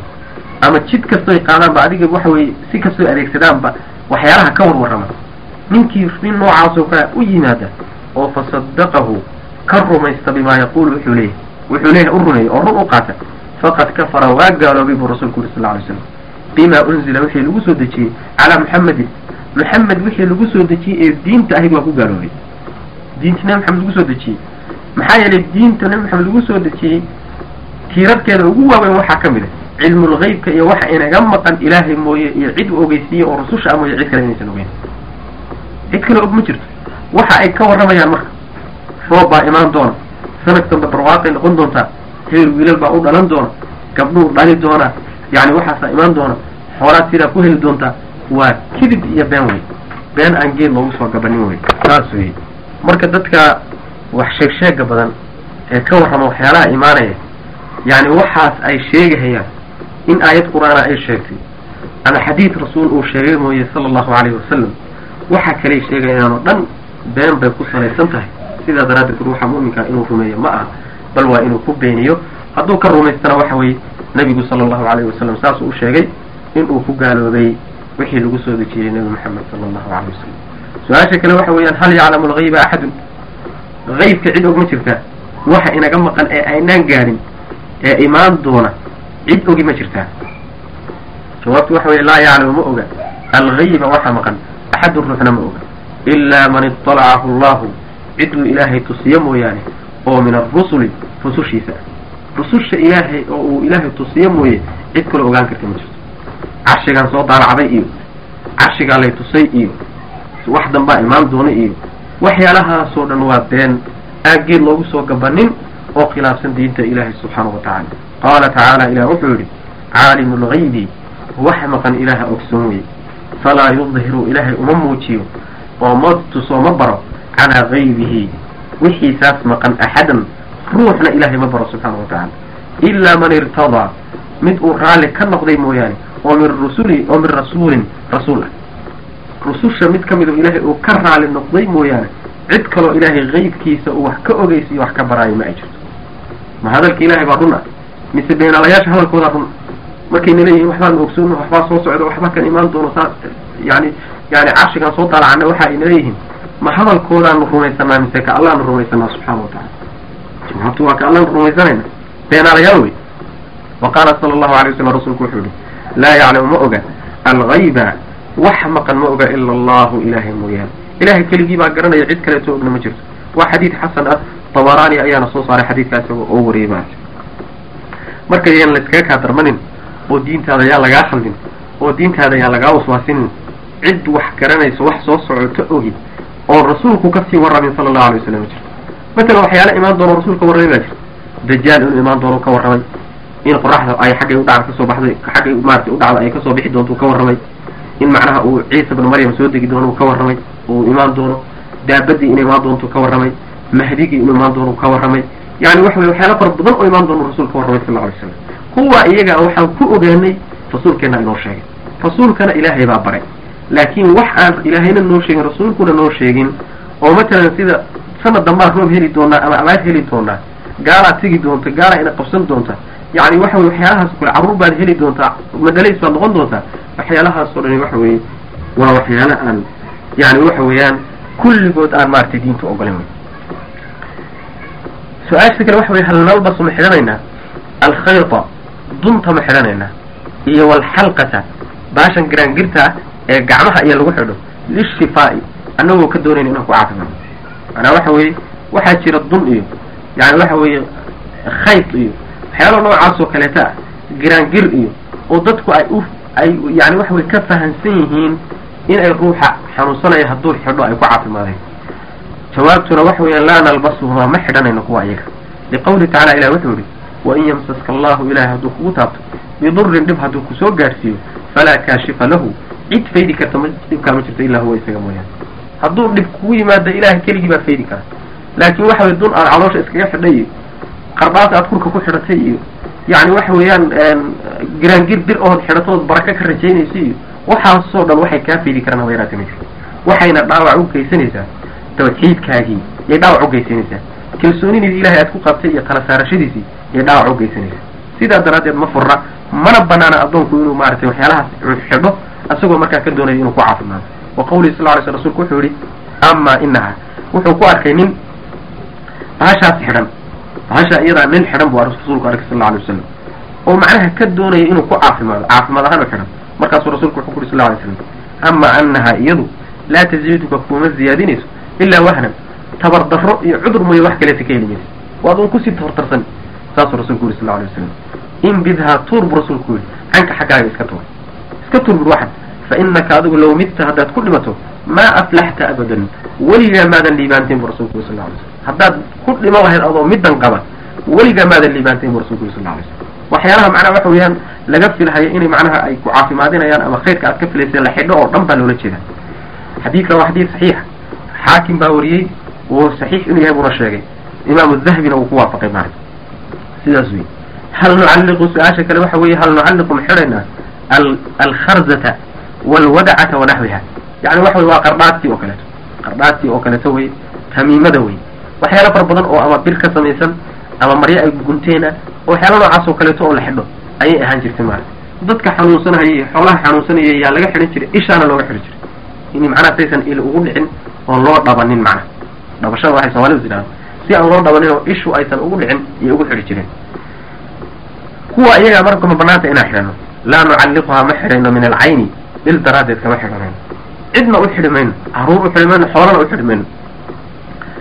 ama jid kastoy qaadaanba adiga waxa weye si kastoo adeegsadaanba waxyaalaha ka warwarrama. Ninkii nin noocaasoo kale u yimaada oo fasadaqahu ka rumaysta bimaa yaquulu wuxuu leeyahy wuxuu leeyahay u rumeeyey oo run u qaata faqad kafara waa gaaloobay buu rasuulku yuri sal alay slam bima unzila wixii lagu soo dejiyey calaa muxamedin maxamed wixii lagu soo dejiyey ee diinta ahayd waa ku gaaloobay diinta nabi maxamed lagu soo dejiyey. Maxaa yeelay diinta nabi maxamed lagu soo dejiyey tiirarkeeda ugu waaweyn waxaa ka mid a cilmulgeybka iyo waxa inaga maqan ilaahay mooye iyo cid u ogeysiiye oo rususha ah mooye cid kale inaysan ogeyn cid kale og ma jirto. Waxa ay ka warramayaan marka. Roob baa imaan doona. Sanad dambe barwaaqay noqon doontaa heer wiilal baa u dhalan doona. Gabdhuu dhali doonaa yani waxaasaa imaan doona. Xoolaad sidaa ku heli doontaa waa kidib iyo been wey. Been aan geed loogu soo gabanin wey. Saas wey. Marka dadka wax sheeg badan ee ka warrama waxyaalaha imaanaya yani waxaas ay sheegahayaan in aayad qur'aana ay sheegtay. Ama xadiid rasuul uu sheegay mooye sala allahu calayhi wasalam waxa kaley sheegayaan oo dhan been bay ku salaysan tahay. Sidaa daraaddeed ruuxa mu'minka inuu rumeeyo ma aha bal waa inuu ku beeniyo. Hadduu ka rumaystana waxa weeye nebigu sala allahu calayhi wasalam saasuu u sheegay inuu ku gaaloobay wixii lagu soo dejiyey nebi moxamed sala allahu calayh wasalam su'aasha kale waxa weeyaan hal yaclamu algayba axadun? Haybka cid og ma jirtaa waxa inaga maqan ee aynaan gaadhin ee imaan doona cid ogi ma jirtaa? Jawaabtu waxa weye laa yaclamu ma oga. Algayba waxa maqan axadun ruuxna ma oga. Ilaa man iطalacahu allahu. Ciduu ilaahay tusiyo mooyaane oo min arusuli rusushiisa. Rususha ilaahay oo uu ilaahay tusiyo mooye cid kale ogaan karta ma jirto. Carshigaan soo daalacday iyo carshigaa lay tusay iyo wax danbaa imaan doona iyo waxyaalahaasoo dhan waa been aaggeed loogu soo gabanin oo khilaafsan diinta ilaahay subxaanahu wa tacaala qaala tacaala ilah wuxuu yidhi caalimu lgaybi wax maqan ilaaha ogsoon weye falaa yudhiru ilaahay uma muujiyo oo ma tuso ma baro calaa gaybihi wixiisaas maqan axadan ruuxna ilaahay ma baro subxaana wa tacaala ilaa man irtadaa mid uu raalli ka noqday mooyaane oo min rusuli oo min rasuulin rasuul ah rususha mid ka mid oo ilaahay uu ka raali noqday mooyaane cid kaloo ilaahay qaybkiisa uu wax ka ogeysiyo wax ka baraayo ma ay jirto ma hadalka ilaahay baa run ah mise beenaalayaasha hadalkoodaa run. Markayna leeyihiin waxbaan ogsoona waxbaa soo socda waxba kan imaan doono saa yani yani carshigaan soo daalacana waxa ayna leeyihiin ma hadalkoodaanu rumaysanaa mise ka allaanu rumaysanaa subxaana wa tacala jawaabtu waa ka allaanu rumaysanayna beenaalayaal wey. Wa qaala sala allahu alay wasalam rasuulku wuxuu yihi laa yaclamu ma oga. Algayba wax maqan ma oga ila allahu ilaahay mooyaane. Ilahay keligii baa garanaya cid kaleeto ogna ma jirto. Waa xadiid xasan ah. Tabaraani ayaana soo saaray xadiidkaas oo wariyay maarata marka yaan kaa darmanin oo diintaada yaa lagaa khaldin oo diintaada yaa lagaa waswaasinin cid wax garanayso wax soo socoto ogi oo rasuulku ka sii warramin sala allahu alay wasalam ma jirto matalan waxyaala imaan doono rasuulka warramay baa jirta dajaal inuu imaan doono ka warramay in qoraxda ay xaggay u dhacda ka soo baxday xaggay maarata u dhacda ay ka soo bixi doonto ka warramay in macnaha uu ciisa bnu maryam soo degi doono ka warramay uu imaan doono. Daabadii inay imaan doonto ka warramay mahdigii inuu imaan doono ka warramay yani waxa weye waxyaala fara badan oo imaan doono rasuul ka warramay sal lla alay slam kuwa iyaga waxaan ku ogaanay rasuulkeena inoo sheegay. Rasuulkana ilaahay baa baray. Laakiin wax aan ilaahayna noo sheegin rasuulkuna noo sheegin oo matalan sida sanad dambaan roob heli doonaa ama abaar heli doonaa gaalaad tegi doonta gaalaa ina qabsan doonta yani waxa weye waxyaalahaas kule carruur baad heli doontaa madalays baad noqon doontaa waxyaalahaas oo dhani waxa weeye waa waxyaala aan yani waxa weeyaan kulligood aan maaragtay diinta ogolan wey su'aasha kale waxa weye hal nalbasu ma xidhanaynaa alkhayta dunta ma xidhanaynaa iyo walxalqata baashan giraangirta ee gacmaha iyo lagu xidho lishifaa'i annagoo ka doonayna inaan ku caafimaado manaa waxa weeye waxaa jira dun iyo yani waxa weeye khayt iyo waxyaala noocaas oo kaleeta ah giraangir iyo oo dadku ay u ay yani waxa weye ka fahamsan yihiin in ay ruuxa xanuunsanaya hadduu xidho ay ku caafimaadeen jawaabtuna waxa weeyaan laa nalbasuhumaa ma xidhanayno kuwa iyaga liqawlihi tacala ilah wuxuu yihi wain yamsaska allahu ilahay hadduu kugu taabto bidurin dhib hadduu ku soo gaadhsiiyo falaa kaashifa lahu cid faydi karta dhibkaa ma jirto ilaa huwa isaga mooyaane. Hadduu dhib kugu yimaado ilahay keligii baa faydi kara. Laakiin waxa weye dun aad caloosha iskaga xidhay iyo qarbaas aad kurka ku xidhatay iyo yani waxa weeyaan giraangir bir ood xidhatood baraka ka rajaynaysa iyo waxaasoo dhan waxay kaa faydi karaan habayraati ma jirto. Waxayna dhaawac u geysanaysaa tawxiidkaagii yay dhaawac u geysanaysaa kalsoonidii ilahay aad ku qabtay iyo tala saarashadiisii yay dhaawac u geysanaysaa sidaa daraaddeed ma furra mana banaana addoonku inuu maaragtay waxyaalahaas xidho isagoo markaa ka doonaya inuu ku caafimaado. Wa qawlihi sal lay sl rsulku wuxuu yihi ama inaha wuxuu ku arkay nin bahashaas xidhan bahasha iyadaa nin xidhan buu rasuulku arkay sal alay wasalam oo macnaha ka doonaya inuu ku caafimaado caafimaad ahaan u xidhan. Markaasuu rasuulku wuxuu ku yuri sal lay slam ama anaha iyadu laa taziiduka kuma ziyaadinayso ilaa wahnan tabar darro iyo cudur mooye wax kaleeta ka heli maysa waad un ku sii tabartarsan saasuu rasulku yuri sal alay wasalam inbidhaa tuur buu rasuulku yidhi canka xaggaaga iska tuur iska tuur bur waxad fa inaka adigu low midta haddaad ku dhimato maa aflaxta abadan weligaa maadan liibaanteen bu rasulku yuri sal alay slam haddaad ku dhimo lahayd adoo middan qaba weligaa maadan liibaanteen bu rasulku yuri sal alay slam waxyaalaha macnaha waxa weeyaan laga filhayo inay macnaha ay ku caafimaadinayaan ama khayrka aad ka filaysa la xidho oo dhan baa loola jeeda xadiidkan waa xadiid saxiixa xaakim baa wariyey oo saxiix inuu yahay buuna sheegay. Imaamu dahbina uu ku waafaqay maarag sidaas wey hal nucalliqu su'aasha kale waxa weeye hal nucalliqu ma xidhaynaa alkharzata walwadacata wanaxwiha. Yani waxa wey waa qardhaadtii oo kaleeto. Qardhaadtii oo kaleeto wey tamiimada wey waxyaala fara badan oo ama bir ka samaysan ama maryo ay gunteena waxyaala noocaas oo kaleeto oo la xidho ayay ahaan jirtay maarag dadka xanuunsanahaya iyo xoolaha xanuunsanaya yaa laga xidhan jiray ishaana looga xidhan jiray. In macnaha saysan il ugu dhicin oon loo dhabanin macnaha dhabashada waxay soomalidu tidhahda si aan loo dhabanin oo ishu aysan ugu dhicin iyo ugu xidhi jireen kuwa iyagaa marka ma banaanta inaan xidhano. Laa nucalliquhaa ma xidhayno min alcayni bil daraaddeed kama xidhanayno cidna u xidhi mayno carruur u xidhi mayno xoolana u xidhi mayno.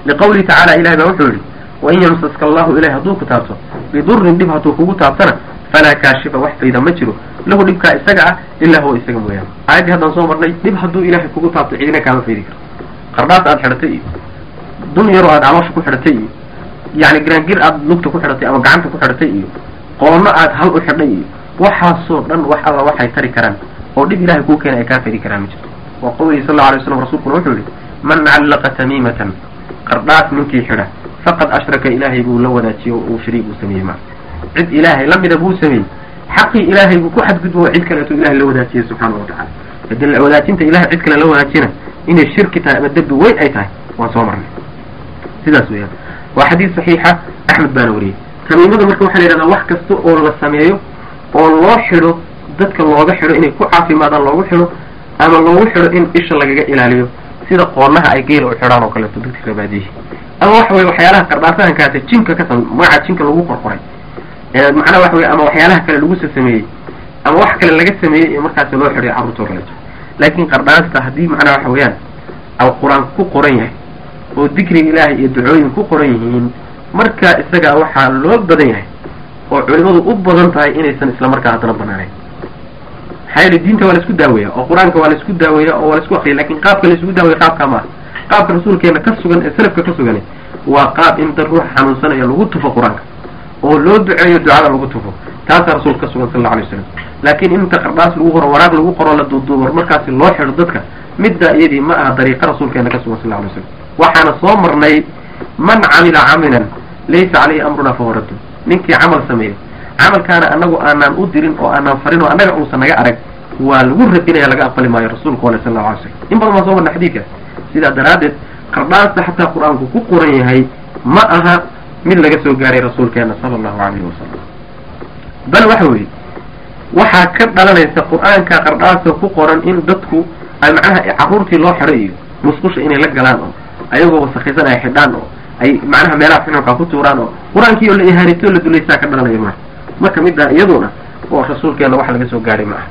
Liqawlihi tacaala ilahay baa wuxuu yihi wain yamsaska allahu ilahay hadduu ku taabto bidurin dhib hadduu kugu taabtana falaa kaashifa wax fayda ma jiro. Lahu dhibkaa isaga ah ilaa huwa isaga mooyaane. Aayaddii haddaan soo marnay dhib hadduu ilaahay kugu taabto cidina kaama faydi karto qardhaas aad xidhatay iyo dun yaroo aad caloosha ku xidhatay iyo yani giraangir aad lugta ku xidhatay ama gacanta ku xidhatay iyo qoonno aad hal u xidhay iyo waxaasoo dhan wax alla waxay tari karaan oo dhib ilahay kuu keena ay kaa faydi karaan ma jirto. Wa qawlihi sal lla alay slam rasuulkuna wuxuu yihi man callaqa tamiimatan qardhaas ninkii xidha faqad ashraka ilaahay buu la wadaajiyey oo uu shariik uu sameeyey ma cid ilaahay lamida buu sameeyey xaqii ilaahay buu ku xadgudbo cid kaleeto ilahay la wadaajiyey subxaana wa tacala haddii wadaajinta ilahay cid kale la wadaajina inay shirki tahay ama dembi weyn ay tahay waan soo marnay. Sidaas weeyaan. Waa xadiis saxiixa axmed baana wariyey. Tamiimada marka waxaa la yidhahdaa wax kasta oo la sameeyo oo loo xidho dadka looga xidho inay ku caafimaadaan loogu xidho ama loogu xidho in isha lagaga ilaaliyo. Sida qoonaha ay geela u xidhaan oo kaleeto dadka rabaadiyihi ama waxa weye waxyaalaha qardhaasahankaasi jinka ka sam magaca jinka lagu qorqoray. Macnaha waxa weye ama waxyaalaha kale lagu sasameeyey ama wax kale laga sameeyey iyo markaasi loo xidhay carruurta oo kaleeto laakiin qardhaasta haddii macnaha waxa weeyaan aw qur'aan ku qoran yahay oo dikriga ilaahay iyo ducooyin ku qoran yihiin marka isaga waxaa loo badan yahay oo culimadu u badan tahay inaysan isla markaa haddana banaanayn. Maxaa yeele diinta waa la isku daaweeya oo qur'aanka waa la isku daaweeya oo waa la isku akriya laakiin qaabka la isugu daaweya qaabkaa maaha qaabka rasuulkeena ka sugan ee salafka ka sugan waa qaab inta ruux xanuunsanayo lagu tufo qur'aanka oo loo duceeyo ducada lagu tufo taasaa rasuulka ka sugan sal alla alay wasalam laakiin inta qardhaas lagu qoro waraaq lagu qoro la duuduubo markaasi loo xidho dadka midda iyadii ma aha dariiqa rasuulkeena ka sugan sal alla alay wasalam waxaana soo marnay man camila camilan laysa caleyhi amruna fahuwa raddu ninkii camal sameeyo camalkaana anagu aanaan u dirin oo aanaan farin oo annaga uusan naga arag waa lagu radinaya laga aqbali maayo rasuulku ale sal lla alay slam in badan baan soo marna xadiidkaas sidaa daraaddeed qardhaasta xataa qur'aanku ku qoran yahay ma aha mid laga soo gaaray rasuulkeena sala allahu alayhi wasalam bal waxa weeye waxaa ka dhalanaysa qur'aanka qardhaasta ku qoran in dadku ay macnaha carruurtii loo xidhay iyo musqusha inay la galaan oo ayagoo wasakaysan ay xidhaan oo ay macnaha meelaha xununkaa ku tuuraan oo qur'aankii oo la ihaanito la dulaysaa ka dhalanaya maa marka middaa iyaduna oo rasuulkeena wax laga soo gaaray ma aha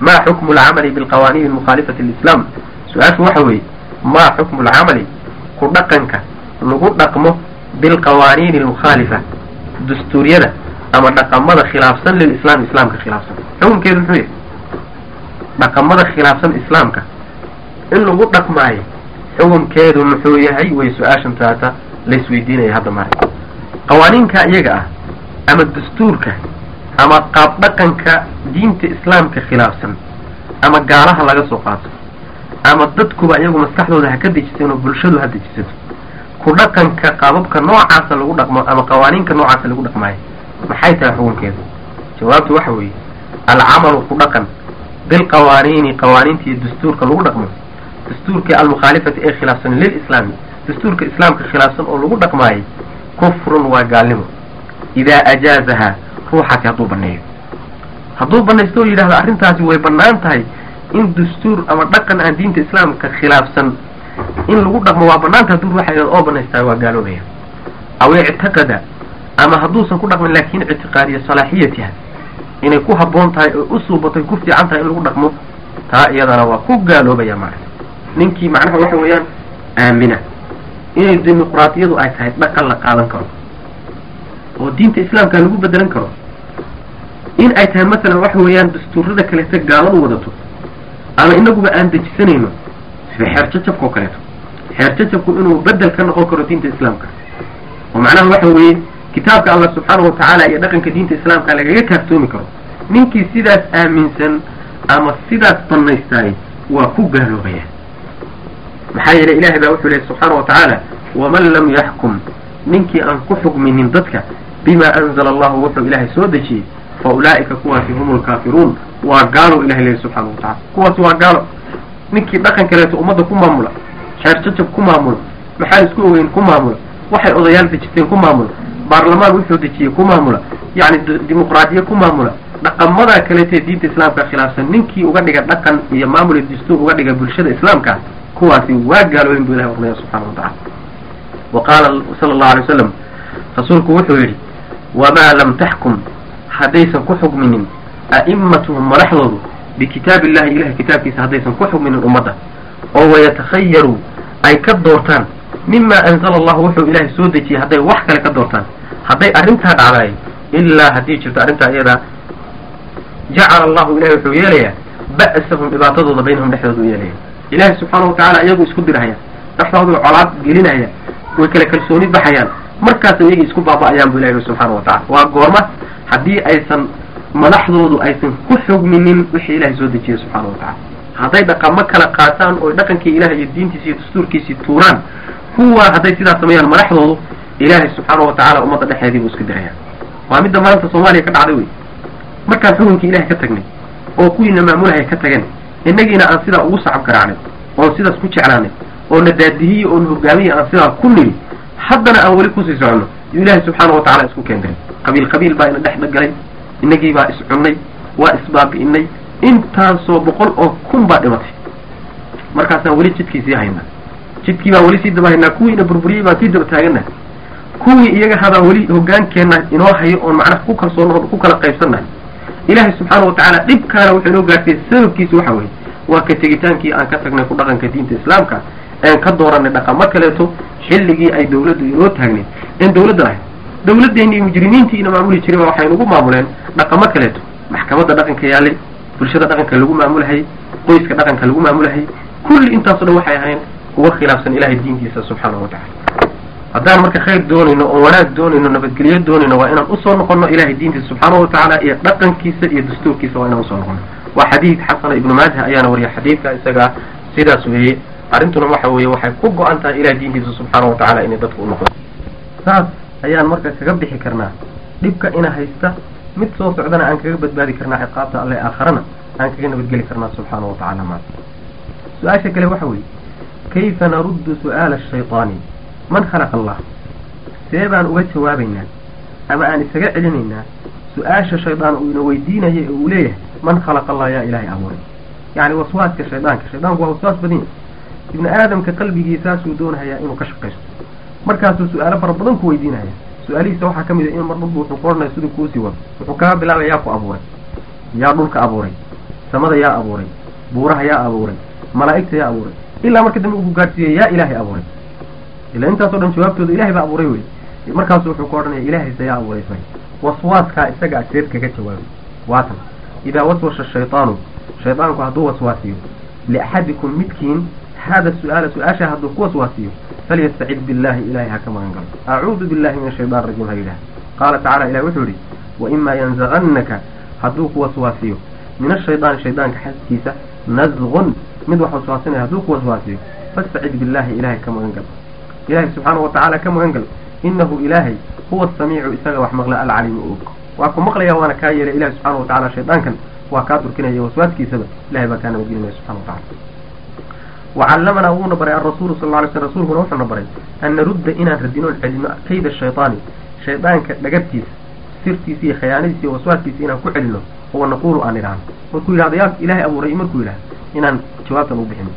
ma xukmu alcamali bilqawaaniin mukhaalifati lislaam su'aashu waxa weeye ma xukmu alcamali ku dhaqanka lagu dhaqmo bilqawaaniini almukhaalifa dastuuryada ama dhaqamada khilaafsan lilislaam islaamka khilaafsan. Xukunkeedu muxuu yahay? Dhaqamada khilaafsan islaamka. In lagu dhaqmaayo xukunkeedu muxuu yahay? Way su'aashan taata laisweydiinaya hadda mare qawaaniinka iyaga ah ama dastuurka ama qaab dhaqanka diinta islaamka khilaafsan ama gaalaha laga soo qaato ama dadkuba iyagu maskaxdooda ha ka dejisan oo bulshadu ha dejisato ku dhaqanka qaababka noocaasa lagu dhaqmo ama qawaaniinka noocaasa lagu dhaqmaayo maxay tahay xukunkeedu jawaabtu waxa weeye alcamalu ku dhaqan bilqawaaniini qawaaniinta iyo dastuurka lagu dhaqmo dastuurka almukhaalifati ee khilaafsan lilislaami dastuurka islaamka khilaafsan oo lagu dhaqmaayay kufrun waa gaalnimo. Idaa ajaazaha ruuxaasi hadduu baneeyo hadduu banaysto oo yidhahdo arrintaasi way bannaan tahay in dastuur ama dhaqan aan diinta islaamka khilaafsan in lagu dhaqmo waa banaanta hadduu ruuxa oo banaystaa waa gaaloobaya. Aw ictaqada ama hadduusan ku dhaqmin laakin ictiqaadiya salaaxiyatiha inay ku habboon tahay oo u suubatay ku fiican tahay in lagu dhaqmo taa iyadana waa ku gaaloobaya macna ninkii macnaha waxa weeyaan aamina. Inay dimuqraadiyadu ay tahay dhaqan la qaadan karo oo diinta islaamka lagu bedelan karo. In ay tahay masalan waxa weeyaan dastuurada kaleeta gaaladu wadato ama inaguba aan dejisanayno sida xeer jajabka oo kaleeto. Xeer jajabku inuu bedel ka noqon karo diinta islaamka. Oo macnaha waxa weeye kitaabka allah subxaanahu watacaala iyo dhaqanka diinta islaamka lagaga kaaftoomi karo. Ninkii sidaas aaminsan ama sidaas banaystaay waa ku gaaloobaya maxaa yeelay ilahay baa wuxuu lehy subxaana wa tacaala waman lam yaxkum ninkii aan ku xugminin dadka bima anzala allahu wuxuu ilaahay soo dejiyey fa ulaa'ika kuwaasi hum lkaafiruun waa gaalo ilahay lehy subxaana wa tacala kuwaasi waa gaalo. Ninkii dhaqan kaleeto ummadda ku maamula xeer jajab ku maamula maxaa isku ogeyn ku maamula waxay odayaal dejiteen ku maamula baarlamaan wuxuu dejiyey ku maamula. Yacni dimuqraadiye ku maamula. Dhaqamadaa kaleetee diinta islaamka khilaafsan ninkii uga dhiga dhaqan iyo maamul iyo dastuur uga dhiga bulshada islaamka kuwaasi waa gaalooyin bu ilahi ornaya subxana wa tacala wa qaala sala allahu alay wasalam rasuulku wuxuu yidhi wamaa lam taxkum haddaysan ku xugminin a'immatuhum madaxdoodu bikitaabi illahi ilahay kitaabkiisa haddaysan ku xugminin ummadda. Oo wayatakhayaru ay ka doortaan mima anzala allahu wuxuu ilaahay soo dejiyey hadday wax kale ka doortaan hadday arrintaa dhacdaay ilaa haddii jirto arrintaa iyadaa jacala allahu ilahay wuxuu yeelayaa ba'sahum dhibaatadooda baynahum dhexdooda u yeelaya ilaahay subxaana wa tacala iyagu isku dirhaya dhexdoodu colaad gelinaya way kala kalsooni baxayaan markaas iyagii isku baaba'ayaan bu ilahi subxaana wa tacala waa goorma haddii aysan madaxdoodu aysan ku xogminin wixii ilahay soo dejiyey subxaana wa tacala hadday dhaqamo kala qaataan oo dhaqankii ilahay iyo diintiisi iyo dastuurkiisii tuuraan kuwa hadday sidaas sameeyaan madaxdoodu ilaahay subxaana wa tacala ummadda dhexeedii buu isku diraya waa midda maanta soomaaliya ka dhacday wey markaan xukunkii ilahay ka tagnay oo kuwiina maamulahay ka tageen innagiina aan sidaa ugu sacab garaacnay oon sidaas ku jeclaanay oo na daadihiye oo na aan sidaa ku niri haddana aan weli ku sii soconno yuu ilaahay subxaana wa tacala isku keendiray qabiil qabiil baa ina dhex dhagalay innagii baa iscunnay waa isbaabi'inay intaasoo boqol oo kun baa dhimatay. Markaasaan weli jidkii sii haynaa jidkii baan weli sii daba haynaa kuwiina burburiyey baan sii daba taagana. Kuwii iyaga habaa weli hogaankeenna inoo hayo oon macnaha ku kalsoon ku kala qaybsannahay ilaahay subxaana wa tacaala dhibkaana wuxuu inoo gaartay sababkiisa waxa weeye waa ka tegitaankii aan ka tagnay ku dhaqanka diinta islaamka een ka dooranay dhaqamo kaleeto xilligii ay dawladdu inoo taagnayd een dawladda lahayd dawladdeeni iyo mujrimiintii ina maamuli jiray baa waxay nagu maamuleen dhaqamo kaleeto maxkamadda dhaqanka yaalay bulshada dhaqanka lagu maamulahayy qoyska dhaqanka lagu maamulahayy kulli intaaso dhan waxay ahayn kuga khilaafsan ilahay diintiisa subxaana wa tacala haddaan marka khayr doonayno oo wanaag doonayno nabadgelyo doonayno waa inaan u soo noqono ilahay diintiisa subxaana wa tacaala iyo dhaqankiisa iyo dastuurkiisa waa inaan u soo noqono waa xadiid xasana ibnu maaja ayaana wariya xadiidka isagaa sidaas weeye. Arrintuna waxa weeye waxay ku go-an tahay ilahay diintiisa subxaana wa tacala inay dadku u saas ayaan marka kaga bixi karnaa. Dhibka ina haysta mid soo socdana aan kaga badbaadi karnaa ciqaabta alle aakharana aan kaga nabadgeli karnaa subxaana wa tacala maa su'aasha kale waxa weeye kayfa naruddu su'aala ashayطaani man khalaqa allah see baan uga jawaabaynaa ama aan isaga celinaynaa su'aasha shaydaan uu ina weydiinaya ee uu leeyahay man khalaqa allah yaa ilaahay abuuray yacni waswaaska shaydaanka shaydaanku waa waswaas badan yahy ibni aadamka qalbigiisaasuu doonahayaa inuu ka shaqaysto markaasuu su'aalo fara badan ku weydiinaya su'aalihiisa waxaa ka mid a in mar dhulba wuxuu ku odhanaya siduu kuusii wado wuxuu kaga bilaabaya yaa ku abuuray yaa dhulka abuuray samada yaa abuuray buuraha yaa abuuray malaa'igta yaa abuuray ilaa marka dambe uku gaadhsiiya yaa ilaahay abuuray. Ilaa intaasoo dhan jawaabtooda ilahay baa abuuray wey markaasu wuxuu ku odhanaya ilaahayse yaa abuuray fari waswaaskaa isagaa a kaga jawaabay. Waatan idaa waswasha shaytaanu shaydaanku hadduu waswaasiyo liaxadikum midkiin hada su'aala su'aasha hadduu ku waswaasiyo falyastacid billahi ilaahay ha ka magan acuudu billahi min ashaytaan rajiim ha yidhaha qaala tacala ilahi wuxuu yidhi waimaa yanzagannaka hadduu ku waswaasiyo min ashaydaani shaydaanka xaskiisa nazqun mid wax waswaasinaya hadduu ku waswaasiyo fastacid billahi ilahay ka magan ilahay subxaana wa tacaala ka magan galo. Inahu ilaahay huwa asamiicu isaga wax maqla alcaliimu og. Waa ku maqlaya waana kaa yeelay ilahi subxana wa tacala shaydaankan waa kaa durkinaya waswaaskiisaba ilahay baa kaa nabadgelinaya subxana wa tacala wacallamanaa wuuna baray alrasuulu sal ly sl rasuulkuna wuxuuna baray an narudda inaan radinoon celino kayda shayطaani shaydaanka dhagartiisa sirtiisa iyo khayaanadiisa iyo waswaaskiisa inaan ku celino oo naquulu aan idhaahno markuu yidhahdo yaa ilaahay abuuray markuu yidhahdo inaan jawaabtan u bixin.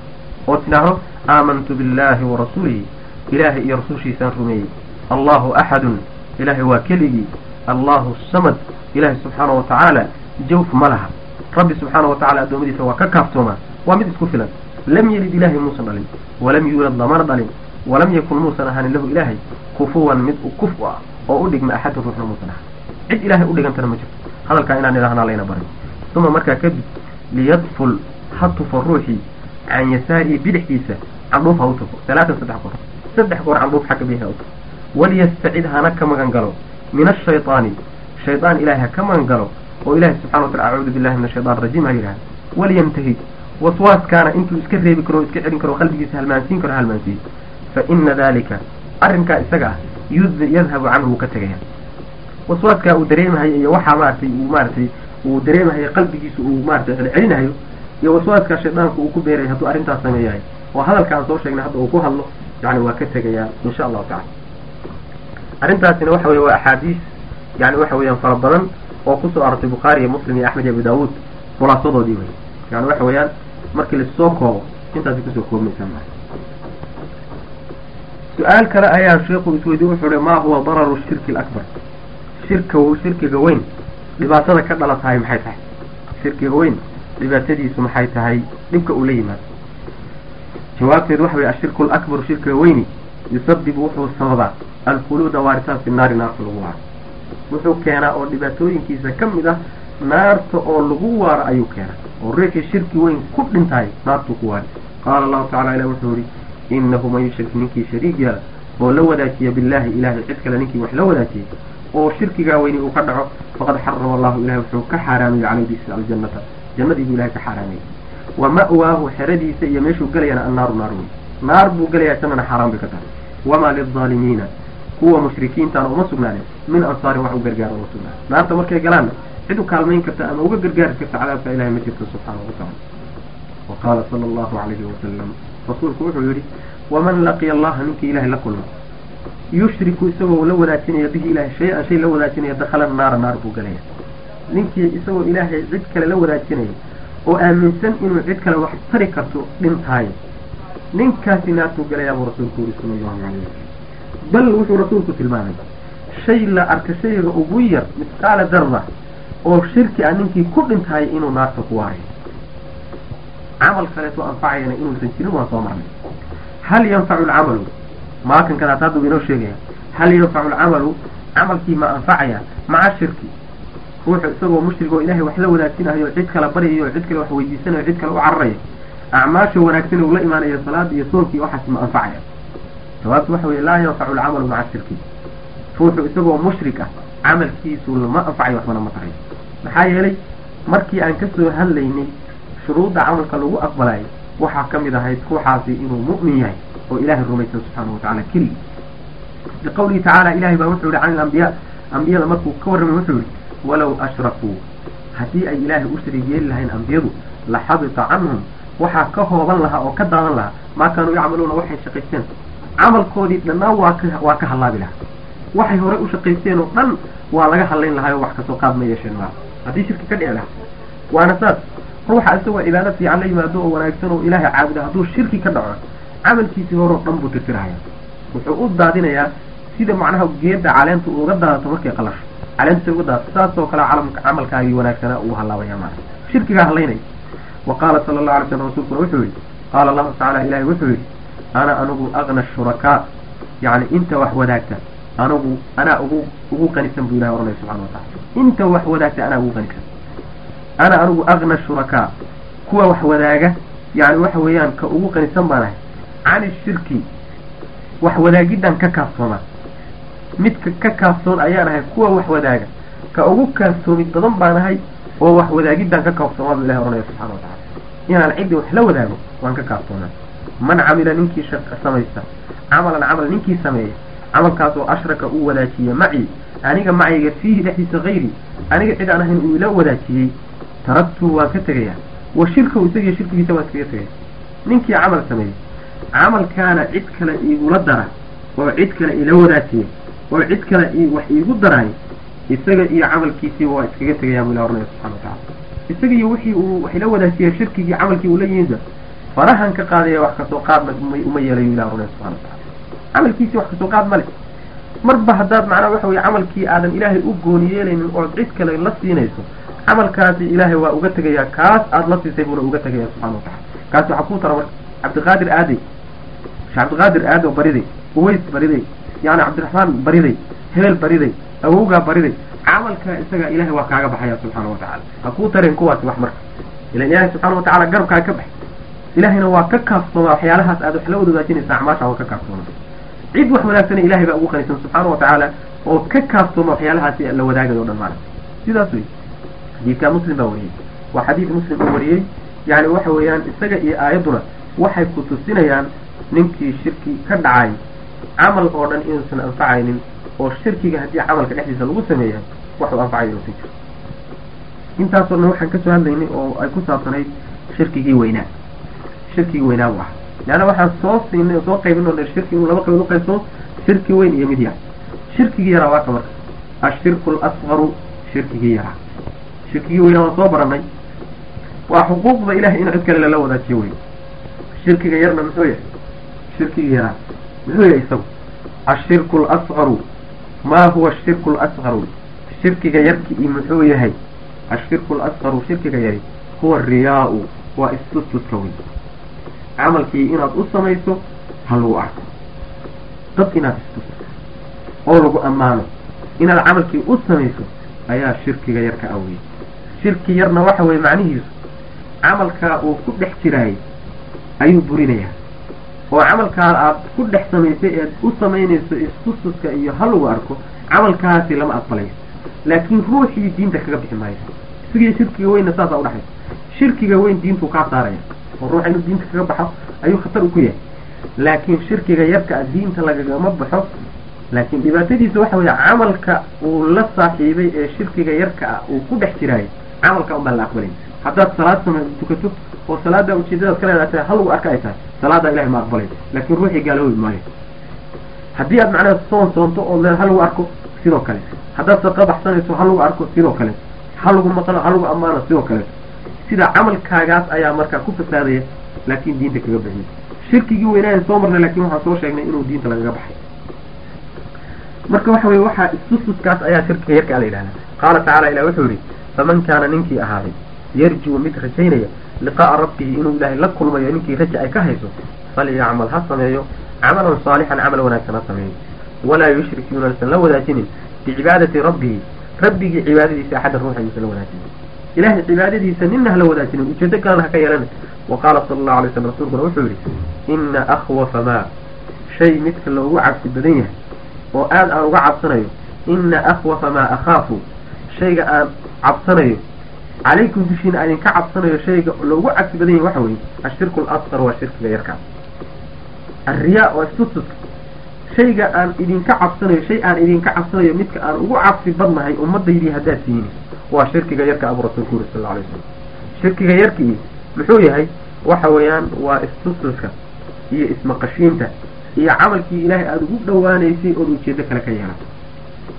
Oo tidhaahdo aamantu billahi wa rasuulihi. Ilaahay iyo rasuushiisaan rumeeyey. Allahu axadun. Ilaahay waa keligii. Allahu samad. Ilaahay subxaana wa tacaala jawf ma laha. Rabbi subxaana wa tacala addoommadiisa waa ka kaaftoomaa waa mid isku filan. Lam yelid ilaahay muusan dhalin. Walam yuulad lamana dhalin. Walam yakun muusan ahaanin lahu ilaahay kufuwan mid kuf u ah oo u dhigma axadun ruuxna muusan ahan cid ilaahay u dhigantana ma jirto. Hadalkaa inaan idhahnaa layna barin. Uma markaa kadib liyadful ha tufo ruuxii can yasaarihi bidixdiisa candhuuf ha u tufo. Talaatan saddex goor. Saddex goor candhuuf xagga bidix ha u tufo. Hana ka magan galo. Min ashayطaani shaydaan ilahay ha ka magan galo oo ilahay subxana wa tacala acuudu billahi min ashayطan rajiim ha yidhaha waliyantahid waswaaskaana intuu iska reebi karo iska celin karo qalbigiisa halmaansiin karo halmaansiiyo fa ina dalika arrinkaa isaga ah yadhabu canhu wuu ka tegaya waswaaskaa uu dareemahayo iyo waxaa maaragtay uu maaratay uu dareemahayo qalbigiisa uu maaratay celcelinahayo iyo waswaaskaa shaydaanku uu ku beerayo hadduu arrintaas sameeyahay oo hadalka aan soo sheegnay hadda uu ku hadlo yani waa ka tegayaa insha allahu tacala arrintaasina waxa weye waa axaadiis yani waxa weeyaan fara badan oo ku soo arortay bukhaari iyo muslim iyo axmed iyo abu daawuud khulaasadoodii wey yani waxa weeyaan markii la soo koobo intaasay ku soo koobmaysaa maa su'aal kale ayaa sheikhu isweydiye wuxuu hi maa huwa dararu shirki alakbar? Shirka shirkiga weyn. Dhibaatada ka dhala tahay maxay tahay? Shirkiga weyn dhibaatadiisu maxay tahay dhibka uu la yimaado? Jawaabteedu waxa weye ashirku alakbaru shirkiga weyni yusabibu wuxuu sababaa alkhuluuda waaritaan fi naari naarta lagu waaro. Wuxuu keenaa oo dhibaatooyinkiisa ka mid ah naarta oo lagu waaro ayuu keenaa oo ruuxii shirki weyn ku dhintahay naartuu ku waari. Qaala allahu tacala ilah wuxuu yihi inahu man yushrik ninkii shariig yaalla oo la wadaajiya billahi ilahay cid kale ninkii wax la wadaajiyay oo shirkigaa weyni uu ka dhaco faqad xarama allahu ilahay wuxuu ka xaaraamiyey calaydiisa aljannata jannadii buu ilahay ka xaaraamiyey wa ma'waahu xeradiisa iyo meeshuu gelayana annaaru naar wey naar buu gelayaa jannana xaaraan bay ka tahay. Wamaa lilظaalimiina kuwa mushrikiintaana uma sugnaanin min ansaarin wax u gargaar uma sugnaanin naarta markay galaanna cid u kaalmayn karta ama uga gargaari karta cadaabka ilahay ma jirto subxaanahu watacala wa qaala sala allahu calayhi wasalam rasuulku wuxuu yidhi waman laqiya allaha ninkii ilahay la kulma yushriku isagoo la wadaajinaya bihi ilahay shay-an shay la wadaajinaya dakhala naara naar buu gelaya ninkii isagoo ilaahay cid kale la wadaajinaya oo aaminsan inuu cid kale wax tari karto dhintaayo ninkaasi naartuu gelayaa buu rasuulku yidhi sala allahu calayh wasalam bal wuxuu rasuulku tilmaamay shay la arka shayga ugu yar misqaala darda oo shirki ah ninkii ku dhintaayo inuu naarta ku waarayo camal kaleeto anfacayana inuusan jirin waan soo marnay. Hal yanfacu alcamalu maakan kadaas hadda uu inoo sheegaya hal yanfacu alcamalu camalkii ma anfacaya maca shirki ruuxu isagoo mushrig oo ilaahay wax la wadaajinayo cid kala baryayo cid kale wax weydiisanayo cid kale u cararayo acmaasha wanaagsan uu la imaanayo salaada iyo soonki waxaas ma anfacaya. Jawaabtu waxa weye laa yanfacu alcamalu maca shirki. Ruuxu isagoo mushrik ah camalkiisu lama anfacayo waxbana ma tarayo maxaa yeelay markii aan ka soo hadlaynay shuruudda camalka lagu aqbalayo waxaa ka mid ahayd ruuxaasi inuu mu'min yahay oo ilaahay rumaysan subxaana wa tacala keligi liqawlihi tacaala ilahay baa wuxuu yihi can ilambiyaa ambiyada markuu ka warramay wuxuu yihi walow ashrakuu haddii ay ilaahay u shariig yeeli lahayn ambiyadu la xabita canhum. Waxaa ka hooban lahaa oo ka daadan lahaa maa kaanuu yacmaluuna waxay shaqaysteen. Camalkoodii dhannaan waa ka hallaabi lahaa. Waxay horey u shaqaysteen oo dhan waa laga hadlayn lahaa oo wax ka soo qaad ma yeesheen maa haddii shirki ka dhici lahaa. Waana saas. Ruuxa isagoo cibaado fiican la yimaado oo wanaagsan oo ilaahay caabuda hadduu shirki ka dhaco camalkiisii horeo dhan buu tirtirahaya wuxuu u daadinayaa sida macnaha geeda caleenta uga daadato markay qalasho caleentisa uga daadato saasoo kale camalkaagii wanaagsanaa uu hallaabaya maana shirkigaa hadlaynaya wa qaala sala allahu alay slam rasuulkuna wuxuu yihi qaala allahu tacala ilahay wuxuu yihi ana anigu agna shurakaa yani inta wax wadaagta anigu anaa ugu ugu qanisan buu ilahay ohanaya subxana wa tacala inta wax wadaagta anaa ugu qanisan. Ana anigu agna shurakaa kuwa wax wadaaga yani waxa weeyaan ka ugu qanisan baan ahay cani shirki wax wadaagiddan ka kaafsooma midka ka kaafsoon ayaan ahay kuwa wax wadaaga. Ka ugu kaafsoomid badan baan ahay oo wax wadaagiddan ka kaafsoomaa buu ilahay ohanaya subxana wa tacala inaan ciddii wax la wadaago waan ka kaafsoonaa man camila ninkii shaqa samaysta camalan camal ninkii sameeya camalkaas oo ashraka uu wadaajiya macii aniga macayga fiihi dhexdiisa hayri aniga cid aan ahayn uu ila wadaajiyey taraktuhu waan ka tegayaa. Wa shirkahu isagiyo shirkigiisa waan iskaga tegaya ninkii camal sameeyey camalkaana cid kale iigula dara oo cid kale ila wadaajiya oo cid kale wax iigu daraay isaga iyo camalkiisii waa iskaga tegayaa buu ilah ohanaya subxana wa tacala isagiiyo wixii uu wax la wadaajiyay shirkigii camalkii uu la yimidba farahan ka qaadaya wax ka soo qaadna uma yeelayo ilah runay subxana watacala camalkiisii wax ka soo qaad male marba haddaad macnaha waxa weye camalkii aadan ilaahay u gooni yeelaynin ood cid kale la siinayso camalkaasi ilaahay waa uga tegayaa kaas aada la siisay buuna uga tegaya subxana watacala kaas waxaa kuu tara marka cabdiqaadir aaday sheekh cabdiqaadir aado bariday uways bariday yani cabdiraxmaan bariday hebel bariday awowgaa bariday camalkaa isaga ilahay waa kaaga baxaya subxaana watacala ha kuu tareen kuwaasi wax marka ilan ilaahay subxaana watacala garabkaa ka baxay. Ilahayna waa ka kaaftoomaa waxyaalahaas aad wax la wada wadaajinaysa acmaasha waa ka kaaftoomaa cid wax wanaagsana ilahay baa ugu qanisan subxaana watacaala oo ka kaaftooma waxyaalahaasi la wadaagayo o dhan maana sidaas wey xadiidkaa muslim baa wariyey. Waa xadiid muslim uu wariyey. Yani waxa weeyaan isaga iyo aayadduna waxay ku tusinayaan ninkii shirki ka dhacay camal oo dhan inuusan anfacaynin oo shirkiga haddii camalka dhexdiisa lagu sameeya waxuu anfacayo inuusan jiro. Intaasoo dhan waxaan ka soo hadlaynay oo ay ku saabsanayd shirkigii weynaa. Shirkigii weynaa buu ah leanna waxaan soo siinay oo soo qaybin oo shirki inuu laba qaybood uqaybsamo shirki weyn iyo mid yar. Shirkigii yaraa waa ka marka ashirku alasqaru shirkigii yaraa. Shirkigii weynaa waan soo baranay waa xuquuqda ilahay in cid kale lala wadaajiyo wey shirkiga yarna muxuu yahay? Shirkigii yaraa muxuu yahay isagu ashirku lasqaru maa huwa ashirku lasqaru shirkiga yarkii muxuu yahay? Ashirku lasqaru shirkiga yari huwa riyaa-u waa istustuska wey camalkii inaad u samayso ha lagu arko. Dad inaad istusto oo lagu ammaano inaad camalkii u samayso ayaa shirkiga yar ka aweyey shirki yarna waxa weye macnihiisu camalkaa uu ku dhex jiraayay ayuu burinayaa oo camalkaa aad ku dhex samaysay eed u samaynayso istustuska iyo ha lagu arko camalkaasi lama aqbalayo laakiin ruuxii diinta kaga bixi maayo. Isagiyo shirkiga weynna saasaa udhaxaysa shirkiga weyn diintuu kaa saaraya oo ruuxa inuu diinta kaga baxo ayuu khatar u ku yahay. Laakiin shirkiga yarka a diinta lagagama baxo. Laakiin dhibaatadiisa waxa weeye camalka uu la saaxiibay ee shirkiga yarka ah uu ku dhex jiraayo camalka un baan la aqbalay. Haddaad salaad sama tukato oo salaada ujeedadaad ka leedahay tahay halagu arka ay tahay salaadaa ilahay ma aqbalay. Laakiin ruuxii gaaloobi maayo. Haddii aad macnaha soon soonto oo le halagu arko sidoo kale. Haddaad saqa baxsanayso halagu arko sidoo kale. Halagu maqlo halagu ammaano sidoo kale. Sida camalkaagaas ayaa markaa ku fasaadaya laakiin diinta kaga baxiyay shirkigii weynaayan soo marnay laakiin waxaan soo sheegnay inuu diinta lagaga baxay. Marka waxa weye waxaa istustuskaas ayaa shirkiga yarka la yidhahda qaala tacala ilah wuxuu yihi faman kaana ninkii ahaaday yarjuu mid rajaynaya liqaa'a rabbihi inuu ilaahay la kulmayo ninkii raja ay ka hayso falyacmal ha sameeyo. Camalan saalixan camal wanaagsan ha sameeyo. Walaa yushrik yuunaysan la wadaajinin bicibaadati rabbihi. Rabbigii cibaadadiisa axadda ruuxa la wadaajinin. Ilahay cibaadadiisa nina hala wadaajinin ujeedo kalena ha ka yeelana. Wa qaala sala allahu alay slam rasuulkuna wuxuu yihi ina akhwafa maa. Shay midka loogu cabsi badan yahay oo aad aan uga cabsanayo ina akhwafa maa akhaafu. Shayga aan cabsanayo calaykum dushiina idinka cabsanayo shayga loogu cabsi badan yahay waxa weeye ashirku alasqar waa shirkiga yarkaas alriyaa waa istustuska shayga aan idinka cabsanayo shay aan idinka cabsanayo midka aan ugu cabsi badnahay ummadaydii haddaad tihiin waa shirkiga yarka abu rasuulku yuri sal lla alay slam shirkiga yarkii muxuu yahay waxa weeyaan waa istustuska iyo ismaqashiinta iyo camalkii ilaahay aada ugu dhawaanaysay ood ujeedo kale ka yeelato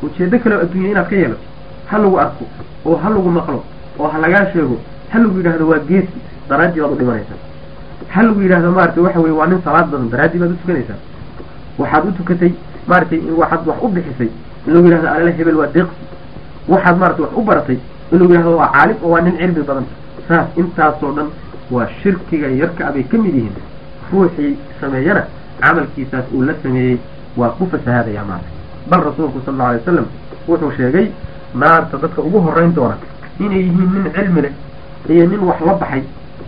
ujeedo kale oo adduunya inaad ka yeelato ha lagu arko oo ha lagu maqlo oo ha lagaa sheego ha lagu yidhaahdo waa geesi daraaddii baad u dhimanaysaa ha lagu yidhaahdo maaragtay waxa weye waa nin salaad badan daraaddii baad u tukanaysaa waxaad u tukatay maaragtay waxaad wax u bixisay in lagu yidhahdo alala hebel waa deeqsi. Waxaad maaragtay wax u baratay in lagu yidhahdo waa caalim oo waa nin cilmi badan. Saas intaasoo dhan waa shirkiga yarka abay ka mid yihiin. Ruuxii sameeyana camalkiisaas uu la sameeyey waa ku fasahaadaya maarka bal rasuulku sal alla alay wasalam wuxuu sheegay naarta dadka ugu horeyn doona inay yihiin nin cilmi leh iyo nin wax la baxay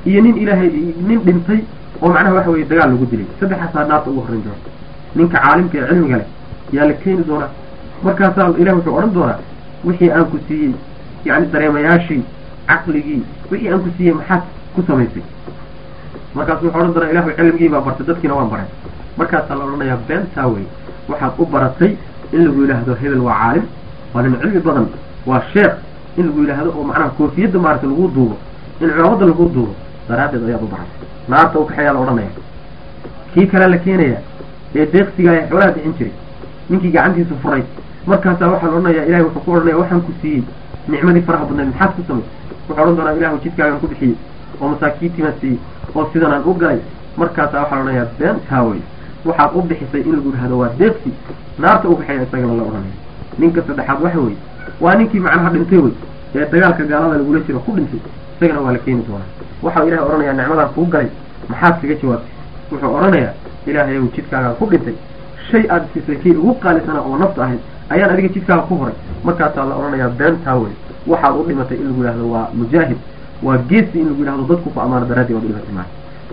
iyo nin ilaahay nin dhintay oo macnaha waxa weye dagaal lagu dilay. Saddexaasaa naarta ugu horreyn doona ninka caalimka ee cilmiga leh yaa la keeni doonaa. Markaasaa ilahi wuxuu odhan doonaa wixii aan ku siiyey yacni dareemayaashii caqligii wixii aan ku siiyey maxaad ku samaysay? Markaasu wuxuu odhan doonaa ilahu cilmigii baa bartay dadkiina waan baray. Markaasaa la odhanayaa beentaa wey waxaad u baratay in lagu yidhaahdo hebel waa caalim waa nin cilmi badan waa sheekh in lagu yidhaahdo oo macnaha koofiyadda maaragtay lagu duubo in cimaamadda lagu duubo daraaddeed ayaad u baratay naarta u kaxeeyaa la odhanaya kii kale la keenaya ee deeqsiga ee xoolaha bixin jiray. Ninkii gacantiisu furay. Markaasaa waxaa la odhanaya ilahay wuxuu ku odhanaya waxaan ku siiyey nicmadii faraha badnayd. Maxaad ku samaysay wuxuu odhan doonaa ilahu jidkaagan ku bixiyey oo masaakiintiimaan siiyey oo sidanaan u galay. Markaasaa waxaa la odhanayaa beentaa wey waxaad u bixisay in lagu yidhahdo waa deeqsi. Naarta u kaxeeya isagana la odhanaya ninka saddexaad waxa weye waa ninkii macnaha dhintay wey? Ee dagaalka gaalada lagula jiro ku dhintay isagana waa la keeni doonaa. Waxau ilahay odhanayaa nicmadaan kuu galay. Maxaad kaga jawaabtay? Wuxuu odhanayaa ilaahay ow jidkaagaan ku dhintay. Shay aad siisay kii ugu qaalisana oo nafta ahayd ayaan adiga jidkaaga ku horay. Markaasaa la odhanayaa beentaa wey. Waxaad u dhimatay in lagu yidhahdo waa mujaahid. Waa geesi in lagu yidhahdo dadku ku amaano daraadii waad u dhimatay maa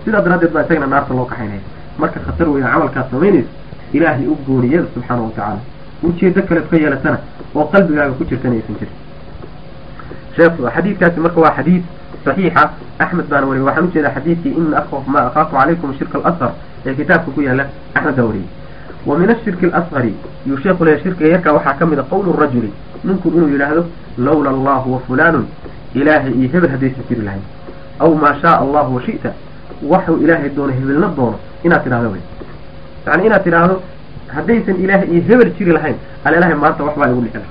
sidaa daraaddeed baa isagana naarta loo kaxaynaya. Marka khatar weya camalkaad samaynayso ilaahay u gooniyada subxaana wa tacaala ujeedo kaleed ka yeelatana oo qalbigaaga ku jirtana aysan jirin sheekh xadiidkaasi marka waa xadiid saxiixa. Axmed baana wariyay waxaan u jeedaa xadiidkii ina akhwaf ma akhaafu calaykum shirka alasqar ee kitaabka ku yaalla axmed baa wariyey. Wa min ashirki alasqari yuu sheekhu leeyahy shirkiga yarkaa waxaa ka mid a qowlu rajuli. Ninku inuu yidhaahdo lawla allahu wa fulaanun ilaahay iyo hebel haddaysan jiri lahayn aw maa shaaa allahu wa shi'ta. Waxuu ilaahay doono hebelna doono. Inaad tidhahdo wey. Yani inaad tidhaahdo haddaysan ilaahay iyo hebel jiri lahayn al ilahay maanta waxbaa igu dhixi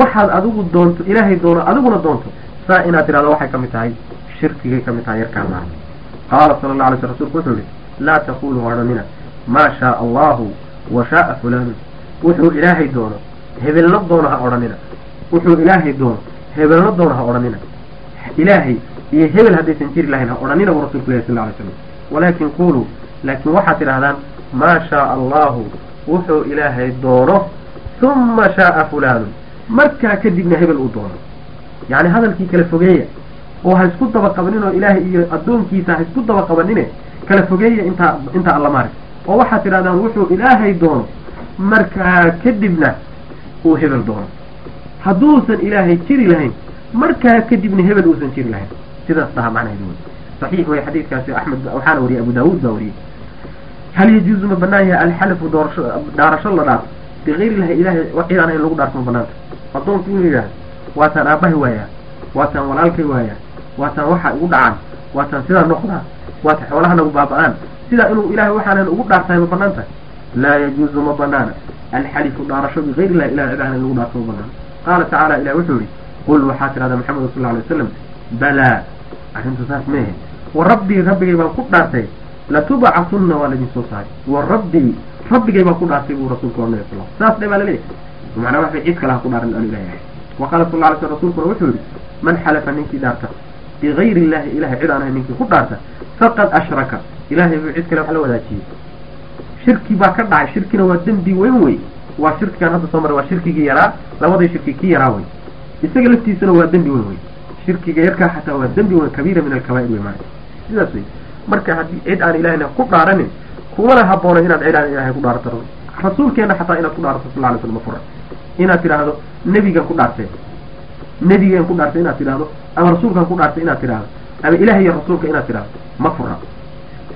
waxaad adigu doonto ilaahay doono adiguna doonto saa inaad tidhahdo waxay ka mid tahay shirkigay ka mid tahay yarkaa maa qaala sala alla alay sl rsulku wuxuu yihi laa taquluu odhanina maa shaaa allahu wa shaaa fulaanun wuxuu ilaahay doono hebelna doono ha odhanina. Wuxuu ilaahay doono hebelna doono ha odhanina. Ilaahay iyo hebel haddaysan jiri lahayn ha odhanina buu rasulku ilahi sal alay slam walaakin quluu laakiin waxaad tidhahdaan maa shaaa allahu wuxuu ilaahay doono huma shaaa fulaanun markaa kadibna hebel uu doono. Yacni hadalkii kala fogeeya oo ha isku daba qabanin oo ilaahay iyo addoonkiisa ha isku daba qabanine kala fogeeya intaa intaa alla maarag. Oo waxaad tidhahdaan wuxuu ilaahay doono markaa kadibna uu hebel doono. Hadduusan ilaahay jiri lahayn markaa kadibna hebel uusan jiri lahayn. Sidaas dhaha macnaheedu. Wey saxiix wey xadiidkaasi axmed waxaana wariyay abu daawuud baa wariyey hal yajuuzu ma banaan yahay alxalifu doorasho dhaarasho la dhaarto bigayri illahi ilahay cid aan lagu dhaarto ma banaanta addoonku inuu yidhaahdo waataan aabbahay waayaa waataan walaalkay waayaa waataan waxa igu dhacaan waataan sidaa noqdaa waata xoolaha nagu baaba-aan sidaa inuu ilahay waxaanan ugu dhaartahay ma bannaan tahay laa yajuuzu ma banaana alxalifu dhaarasho bigayri illahi ilahay cid aan ahayn lagu dhaarto ma banaan qaala tacaala ilah wuxuu yihi qul waxaa tidhahdaa maxamed sal alay wasalam balaa arrintu saas meehe wa rabbii rabbigay baan ku dhaartay latubcatunna waa laydin soo saaray wa rabbii rabbigay baan ku dhaartay buu rasuulku ornay sal saas dhe baa la leeyahay macnaa waxbay cid kale ha ku dhaaran aan ilahay ahay wa qaala sal alay sl rsulkuna wuxuu yihi man xalafa ninkii dhaarta bigayri illahi ilahay cid aan ahay ninkii ku dhaarta faqad ashraka ilahay buu cid kale wax la wadaajiyey shirki baa ka dhacay shirkina waa dembi weyn wey waa shirkigaan hadda soo maray waa shirkigii yaraa labadii shirki kii yaraa wey isaga laftiisana waa dembi weyn wey shirkiga yarkaa xataa waa dembi weyn kabiira min alkabaa'ir wey maana sidaas wey marka haddii cid aan ilahayna ku dhaaranin kumana habboona inaad cid aan ilahay ku dhaarato rasuulkeena xataa inaad ku dhaarato sal alay slam ma fura inaad tidhaahdo nebigan ku dhaartee nebigan ku dhaartay inaad tidhaahdo ama rasuulkan ku dhaartay inaad tidhaahdo ama ilaah iyo rasuulka inaad tidhaahdo ma fura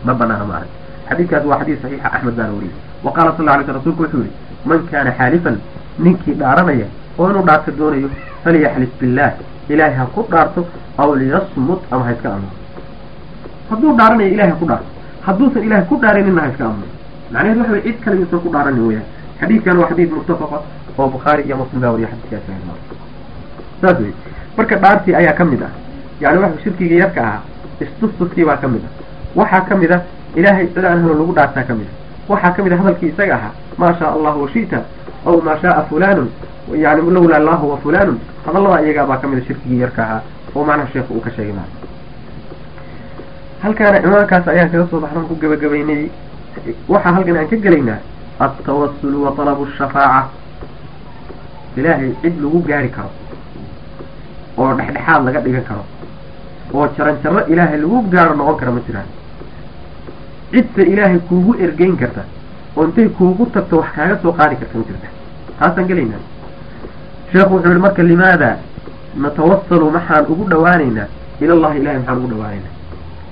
ma banaana ma arag. Xadiidkaas waa xadiis saxiixa axmed baana wariyey. Wa qaala sal alay sl rsulku wuxuu yihi man kaana xaalifan ninkii dhaaranaya oo inuu dhaarto doonayo falyaxlif billaah. Ilaahay ha ku dhaarto aw liyasmut ama ha iska amno hadduu dhaaranayo ilahay ha ku dhaarto hadduusan ilahay ku dhaaranina ha iska amno macnaheed waxa way cid kale yuusan ku dhaaranin weyaan xadiidkan waa xadiid muttafaqa oo bukhaari iyo muslim baa wariya xadiidkaas saas wey marka dhaartii ayaa ka mid ah. Yani waxa shirkigii yarka ahaa istustuskii baa ka mid ah. Waxaa ka mid ah ilaahay cid aan helo lagu dhaartaa ka mid ah. Waxaa ka mid ah hadalkii isaga ahaa maa shaa allahu washita aw maa shaaa fulanun yani lawla allahu wa fulanun. Hadallada iyagaa baa ka mid a shirkigii yarka ahaa oo macnaha sheekhu uu ka sheegay maa halkaana cimaankaas ayaan kaga soo baxnaan ku gebagabaynay waxaa halkan aan ka gelaynaa altawasulu wa talabu shafaaca. Ilaahay cid lagu gaari karo oo dhexdhexaad laga dhigan karo oo jaran jarro ilaahay lagu gaaro noqon kara ma jiraan. Cidta ilaahay kuugu ergeyn karta oo intay kuugu tagto wax kaaga soo qaadi karta ma jirta. Taasaan gelaynaa sheekhu wuxuu yihi marka limaada natawasalu maxaan ugu dhawaanaynaa ilallahi ilahay maxaan ugu dhawaanaynaa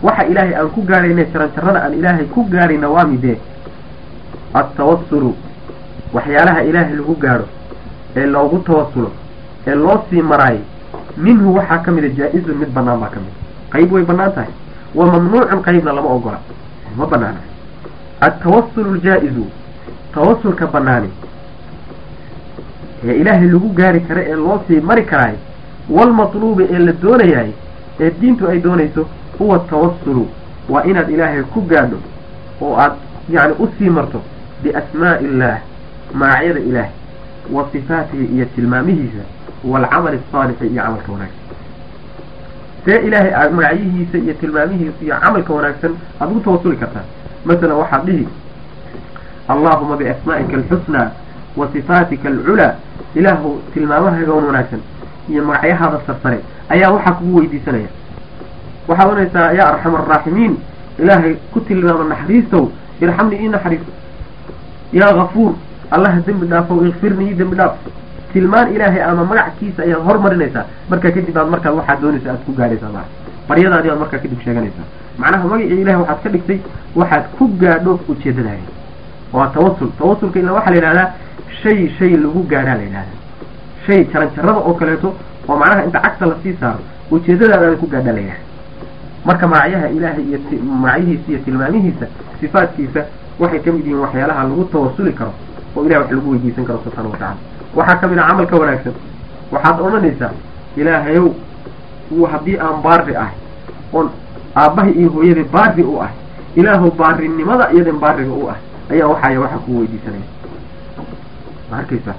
waxa ilaahay aan ku gaarayna jaran jarrada aan ilaahay ku gaarayna waa midee altawasulu waxyaalaha ilaahay lagu gaadho ee loogu tawasulo ee loo sii maraayo minhu waxaa ka mida jaa-izun mid banaan baa ka mid qayb way bannaan tahay. Wa mamnuucun qaybna lama ogola. Ma banaana altawasulu ljaa-izu tawasulka banaani ee ilaahay lagu gaari kara ee loo sii mari karaayo. Waalmatluubi ee la doonayahay ee diintu ay doonayso huwa tawasulu waa inaad ilaahay ku gaadho oo aad yacni u sii marto biasmaa'i illaah magacyada ilaah wa sifaatihi iyo tilmaamihiisa waalcamali asaalixi iyo camalka wanaagsan. See ilaahay magacyihiisa iyo tilmaamihiisa iyo camalka wanaagsan aada ugu tawasuli kartaa. Masalan waxaad dhihi allaahuma biasmaa'ika alxusnaa wa sifaatika alculaa ilaahu tilmaamahayga wan wanaagsan iyo magacyahaada sarsare ayaa waxaa kugu weydiisanaya waxaad oranaysaa yaa arxam araaximiin ilaahay ku tilmaama naxariistow irxamnii ii naxariiso yaa gafuur allaha dembi dhaafow ikfirnii ii dembi dhaaf. Tilmaan ilaahay ama magackiisa ayaad hormarinaysaa. Markaa kadib aad markaad waxaad doonaysa aad ku gaadhaysaa maa baryadaadi aad markaa kadib sheeganaysaa. Macnaha magacii ilahay waxaad ka dhigtay waxaad ku gaadho ujeedadaada waa tawasul. Tawasulka ila waxaa la yidhahdaa shay shay lagu gaadhaa la yidhahdaa shay jaran jarada oo kaleeto oo macnaha inta cagta la sii saaro ujeedadaada aad ku gaadhaa la yidhahda marka magacyaha ilaahay iyo magacyihiisa iyo tilmaamihiisa sifaadkiisa waxay ka mid yihiin waxyaalaha lagu tawasuli karo oo ilahay wax lagu weydiisan karo subxaana wa tacala waxaa ka mid ah camalka wanaagsan. Waxaad odhanaysaa ilaahayow haddii aan baari ahay oon aabbahay iyo hooyadii baari u ah ilaahu baarinimada iyadan baariga u ah ayaa waxaaya waxa kuu weydiisanaya. Ma arkaysaa?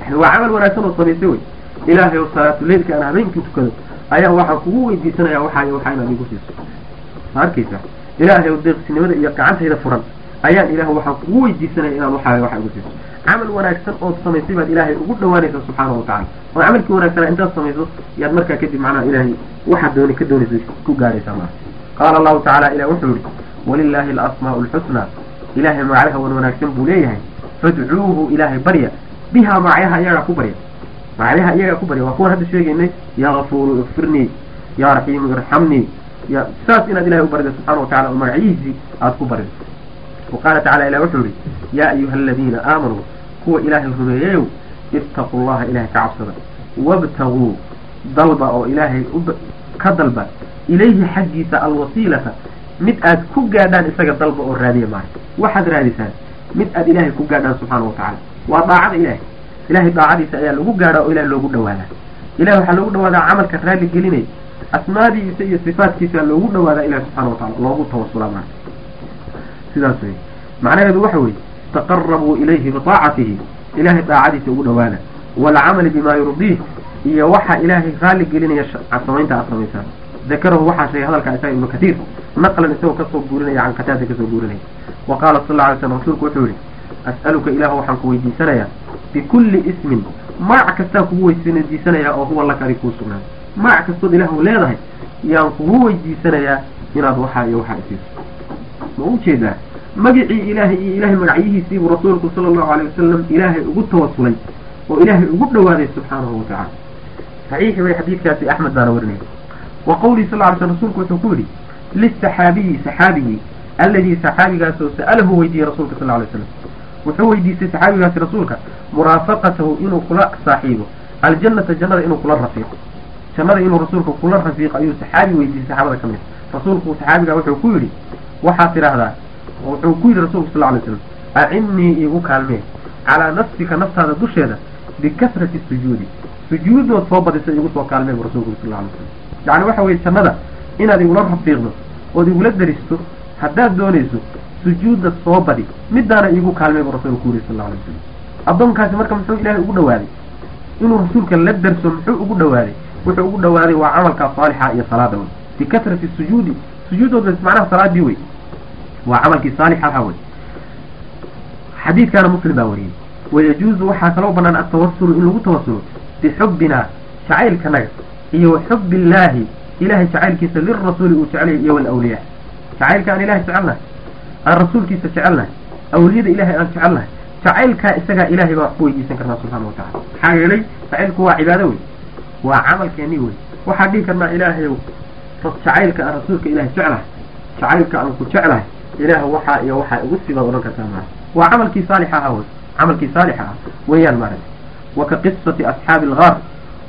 Yani waa camal wanaagsan oo samaysay wey. Ilaahayow salaatuleilka aan habeenkii tukado ayaa waxaa kugu weydiisanaya waxaaya waxaa inaad igu siiso ma arkaysaa ilaahayow deeqsinimada iyo gacantayda furan ayaan ilaah waxaa kugu weydiisanaya inaad waxaaya waxa igu siiso camal wanaagsan ood samaysay baad ilaahay ugu dhawaanaysa subxaana wa tacala oo camalkii wanaagsanaa intaad samayso yaad markaa kadib macnaha ilaahay waxaad dooni ka doonaysa ku gaadhaysaa maa qaala allahu tacala ilah wuxuu yihi walilaahi alasmaa'u alxusnaa. Ilaahay magacyaha wan wanaagsan buu leeyahay fadcuuhu ilaahay barya. Bihaa magacyaha iyagaa ku barya macnaha iyagaa ku barya waa kuwan hadda sheegaynay yaa afuuru ifirnii yaa raxiimu irxamnii saas inaad ilahay u barida subxaana watacala oo magacihiisii aad ku barida wa qaala tacala ilah wuxuu yihi yaa ayuha aladiina aamanuu kuwa ilaahay rumeeyeyow ittaquu llaha ilahay ka cabsada wabtaguu dalba oo ilaahay ka dalba. Ilayhi xaggiisa alwasiilata mid aad ku gaadhaan isaga dalba oo raadiya maarag waxaad raadisaan mid aad ilaahay ku gaadhaan subxaana wa tacala waa daacada ilahay ilahay daacadiisa ayaa lagu gaadhaa oo ilahay loogu dhawaadaa ilahay waxaa loogu dhawaadaa camalka raali gelinay asmaadiisa iyo sifaatkiisa loogu dhawaadaa ilahi subxana wa tacala loogu tawasulaa maa sidaas wey macnaheedu waxa weeye taqarabuu ilayhi biطaacatihi ilahay daacadiisa ugu dhawaana waalcamali bima yurdiih. Iyo waxa ilaahay raali gelinaya samaynta aad samaysaan. Dakarahu waxaa sheegay hadalkaa isaga ibnu katiir naqlan isagoo ka soo guurinaya can kataada ka soo guurinaya. Wa qaala sal lla alay slam rasuulku wuxuu yihi as'aluka ilahu waxaan ku weydiisanayaa bikulli ismin magac kastaan kugu weydiisanayaa oo huwa laka adig kuu sugnaaday magac kastood ilaahu leedahay yaan kugu weydiisanayaa inaad waxaa iyo waxaa isiiso ma u jeedaa magicii ilaahay iyo ilaahay magacyihiisiibuu rasuulku sala allahu alay wasalam ilaahay ugu tawasulay oo ilaahay ugu dhawaaday subxaanahu wa tacala saxiixi way xadiidkaasi axmed baana warinaya wa qawlihi sal ly sl rsulku wuxuu ku yidhi lisaxaabiyi saxaabigii alladii saxaabigaasoo sa'alahu weydiiyey rasuulka sal lay slam wuxuu weydiistay saxaabigaasi rasuulka muraafaqatahu inuu kula saaxiibo. Aljannata jannada inuu kula rafiiqo. Jannada inuu rasuulka kula rafiiqo ayuu saxaabi weydiiyey saxaabada ka mid rasuulku saxaabigaa wuxuu ku yidhi waxaad tidhaahdaa wuxuu ku yidhi rasulku sal lay slam acinnii iigu kaalmee calaa nafsika naftaada dusheeda bikasrati sujuudi. Sujuudood soo badisa igu soo kaalmee bu rasulku sal lay slam yacni waxa weye jannada inaad igula rafiiqdo ood igula daristo haddaad doonayso sujuudda soo badi. Midaana iigu kaalmee buu rasuulku yidhi sal alay slam addoonkaasi marka muxuu ilaahay ugu dhawaaday inuu rasuulka la darso muxuu ugu dhawaaday wuxuu ugu dhawaaday waa camalka saalixa iyo salaada wey. Bikasrati sujuudi sujuudood macnaha salaadii wey. Waa camalkii saalix ahaa wey. Xadiidkaana muslim baa wariyey. Wayajuuzu waxaa kaloo banaan altawasulu in lagu tawasulo bixubbina jacaylkanaga iyo wa xubbi illaahi ilahay jacaylkiisa lirasuuli uu jecelyahay iyo walawliyaa jacaylka aan ilahay jecelnahay aan rasuulkiisa jecelnahay. Awliyada ilahay aan jecelnahay. Jacaylkaa isagaa ilahay baa weydiisan karnaa subxaana wa tacala maxaa yeelay jacaylku waa cibaado wey waa camalkeeni wey waxaan dhihi karnaa ilaahayow jacaylka aan rasuulka ilahay jeclahay. Jacaylka aan ku jeclahay ilaah waxaa iyo waxaa igu sibaad odhan kartaa maa waa camalkii saalixa ahaa wey camalkii saalixa ah weeyaan maaragta wa ka qisati asxaabi algaar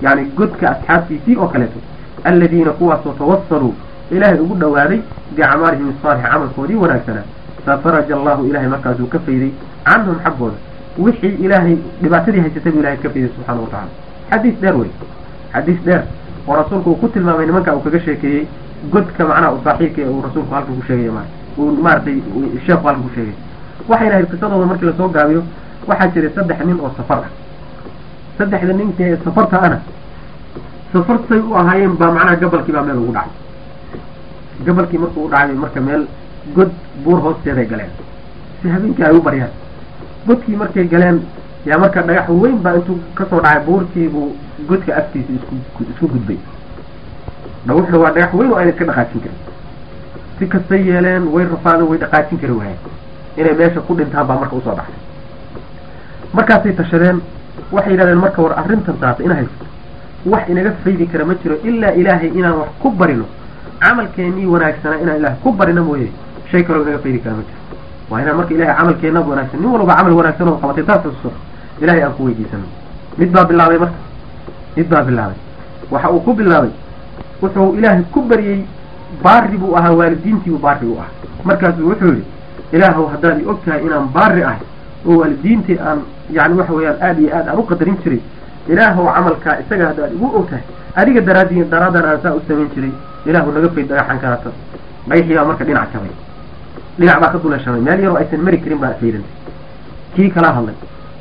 yani godka asxaabtiisii oo kaleeto. Aladiina kuwaasoo tawasaluu ilaahay ugu dhawaaday biacmaalihim asaalixa camalkoodii wanaagsanaa fafaraja allahu ilahay markaasuu ka fayday canhum xaggooda. Wixii ilaahay dhibaatadii haysatay buu ilahay ka fayday subxaana wa tacala xadiis dheer wey. Xadiis dheer oo rasuulku uu ku tilmaamay nimanka uu kaga sheekeeyey. Godka macnaha saaxiibka ee uu rasuulku halkan ku sheegay uu maaratay sheekhu halkan ku sheegay. Waxayna ahayd qisadooda markii la soo gaabiyo waxaa jiray saddex nin oo safar ah. Saddexda ninka ee safarta ana safartay u ahaayeen baa macnaha gabalkii baa meel ugu dhacay. Gabalkii markuu u dhacay marka meel god buur hoosteeday galeen. Si habeenkii ay u baryaan. Godkii markay galeen yaa marka dhagax weyn baa intuu ka soo dhacay buurtiibuu godka afkiisa isku isku gudbay. Dhawuxna waa dhagax weyn oo ayna iska dhaqaajin karin. Si kastay yeeleen way rafaadeen way dhaqaajin kari waayeen inay meesha ku dhintaan baa marka u soo dhaxay markaasay tashadeen waxay yidhahdeen marka war arrintan taata ina haysto. Wax inaga faydi kara ma jiro ilaa ilaahay inaan wax ku barino. Camalkeenii wanaagsanaa inaan ilaahay ku barino mooye shay kaloo inaga faydi kara ma jiro waa inaan marka ilahay camalkeenna wanaagsan nin walba camal wanaagsan oo qabatay taas xusuuso ilahay aan ku weydiisano mid baa bilaabay marka. Mid baa bilaabay. Waxa uu ku bilaabay wuxuu ilaahay ku baryey baari buu ahaa waalidiintiibuu baari u ahaa. Markaasuu wuxuu yidhi ilaahow haddaad i og tahay inaan baari ahay oo waalidiintii aan yani waxa weeyaan aada iyo aad aan u qadarin jiray ilaahow camalkaa isaga haddaad igu og tahay adiga daraadii daraadan aan saa u samayn jiray ilaahu naga fayd dhagaxan kaata dhagaxii baa marka dhinac jabay dhinac baa ka duleeshamay meel yaroo aysan mari karin baa faydantay kii kala hadlay.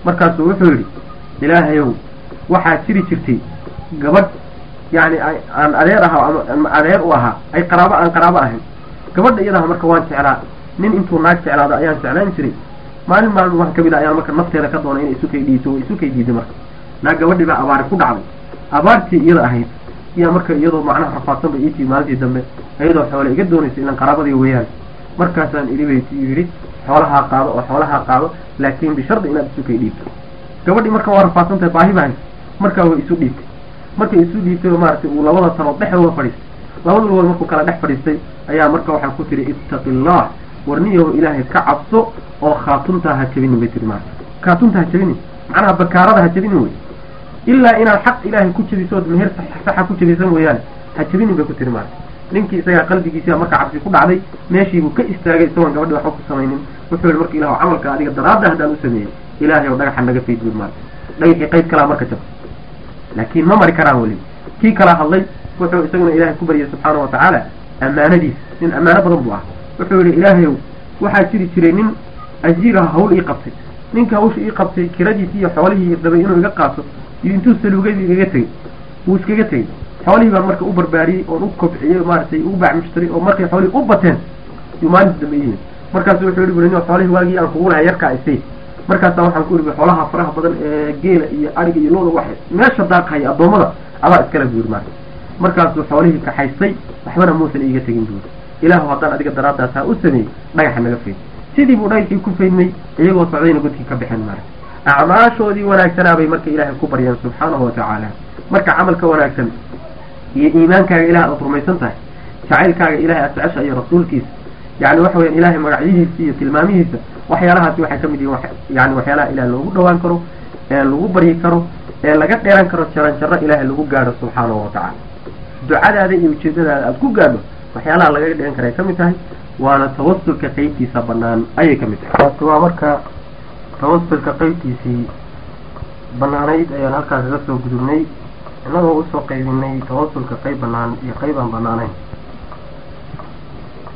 Markaasuu wuxuu yidhi ilaahayow waxaa jiri jirtay gabadh yani aan adeer ahaa ama adeer u ahaa ay qaraabo aan qaraabo ahayn. Gabadha iyadaha marka waan jeclaa. Nin intuu naag jeclaado ayaan jeclaan jiray. Maalin maalin wax ka mid a ayaan marka nafteeda ka doonay inay isu kay dhiiso oo isu kay diiday marka. Naag gabadhii baa abaari ku dhacday. Abaartii iyada ahayd iyaa marka iyadoo macnaha rafaadsan bay iitii maalintii dambe iyadoo xoole iga doonaysa ilan qaraabadii weeyaan markaasaan idhi bay yidhi xoolahaa qaado oo xoolahaa qaado laakin bishardi inaad isu kay dhiibto. Gabadhii marka waa rafaadsan tahay baahi baa haysa markaa way isu dhiibtay. Markay isu dhiibtay maaragtay uu labada talood dhexdooda fadhiistay labada lugood markuu kala dhex fadhiistay ayaa marka waxaa ku tiri ittaqi illah warniyaho ilaahay ka cabso oo khaatuntaa ha jabinin bay tiri maarata khaatunta ha jabinin macnaha bakaarada ha jabinin wey ilaa inaad xaq ilaahay ku jabisood meher saxa ku jabisan weeyaane ha jabinin bay ku tiri maarata ninkii isagaa qalbigiisia marka cabsi ku dhacday meeshiibuu ka istaagay isagoon gabadhi waxba ku samaynin. Wuxuu yihi marka ilah camalka adiga daraadda haddaan u sameeyey ilaahay oo dhagaxa naga fayd buy maarata dhagaxii qayd kalaa marka jab laakiin ma mari karaan weli. Kii kala hadlay wuxuu isaguna ilaahay ku baryay subxaana wa tacaala ammaanadiis. Nin ammaano badan buu ah wuxuu yihi ilaahayow waxaa jiri jiray nin ajiiraha hawl ii qabtay. Ninka hawsha ii qabtay kiradiisi iyo xoolihii rabay inuu iga qaato iyo intuu saluugay igaga tegey wuu iskaga tegey xoolihii baan marka u barbaariyey oon u kobciyey maaragtay u bacmushtaray oo markay xoolihii u bateen yuu maalinta dambe yihiin markaasu wuxuu yihi buri nin xoolihii waagii aan kugu lahay yarkaa isay markaasaa waxaan ku ihi xoolaha faraha badan ee geela iyo ariga iyo looda wax meesha daaqhaya addoommada adaa iskale buu yidhi maarka markaasuu xoolihii kaxaystay waxbana muusan iiga tegin buuri. Ilaahu haddaan adiga daraaddaas u sameeyey dhagaxa naga fayd sidii buu dhagaxii ku faydmay iyagoo socdayna godkii ka baxeen maarka acmaashoodii wanaagsanaa bay marka ilaahay ku baryeen subxaanahu watacaala marka camalka wanaagsan iyo iimaankaaga ilaah aad rumaysan tahay jacaylkaaga ilahay aad jecesha iyo rasuulkiisa. Yani waxa weyan ilahay magacyihiisa iyo tilmaamihiisa waxyaalahaasi waxay ka mid yihiin yani waxyaalaha ilaah loogu dhawaan karo ee lagu baryi karo ee laga dheeran karo jaran jarro ilaahay lagu gaadho subxaanahu watacaala ducadaada iyo ujeedadaada aada ku gaadho waxyaalaha lagaga dheeran kara ay ka mid tahay waana tawasulka qeybtiisa banaan ayay ka mid tahay. Waasi waa marka tawasulka qeybtiisii banaanayd ayaan halkaas kaga soo gudubnay innagoo u soo qaybinay tawasulka qeyb banaan iyo qeyb aan banaanayn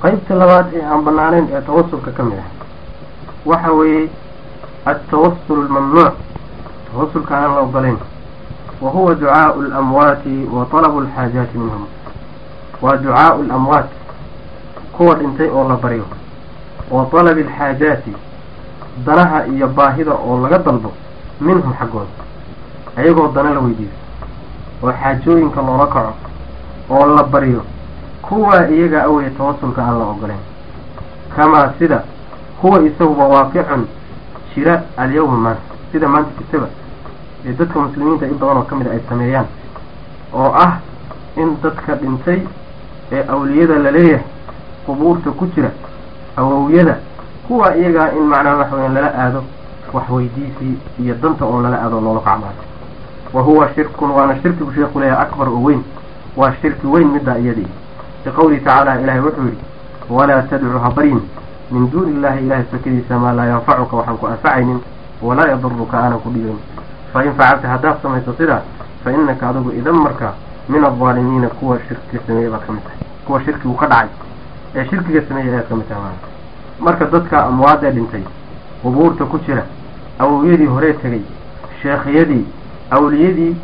qeybta labaad ee aan banaaneyn ee tawasulka ka mid ah waxa weeye altawasul almamnuuc tawasulka aan la ogolayn wa huwa ducaau alamwaati wa talabu alxaajaati minhum. Waa ducaau alamwaat kuwa dhintay oo la baryo wa talabi alxaajaati danaha iyo baahida oo laga dalbo minhum xaggooda ayagoo dana la weydiiso oo xaajooyinka loola kaco oo la baryo kuwaa iyaga aweye tawasulka aan la ogoleyn kamaa sida huwa isaguba waaqicun jira alyawma maanta. Sida maanta jirtaba ee dadka muslimiinta in badan oo ka mid a ay sameeyaan oo ah in dadka dhintay ee awliyada la leeyahay qubuurta ku jira awowyada kuwa iyagaa in macnaha waxa weyan lala aado waxweydiisii iyo danta oo lala aado loola kacmaayo wa huwa shirkun waana shirkigu sheekhu leeyahay akbar oo weyn waa shirki weyn middaa iyadii liqawlihi tacaala ilahay wuxuu yidhi walaa tadcu habaryin min duuni illahi ilahay sakadiisa maa laa yanfacuka waxaan ku anfacaynin walaa yaduruka aanan ku dhibayn fa in facalta haddaad samayso sidaa fa innaka adigu idan marka min aldaalimiina kuwa shirkiga sameeyey baad ka mid tahay kuwa shirkigu ka dhacay ee shirkiga sameeyey ayaad ka mid tahay marka dadka amwaadee dhintay qubuurta ku jira awowyadii horee tegay sheekhyadii awliyadii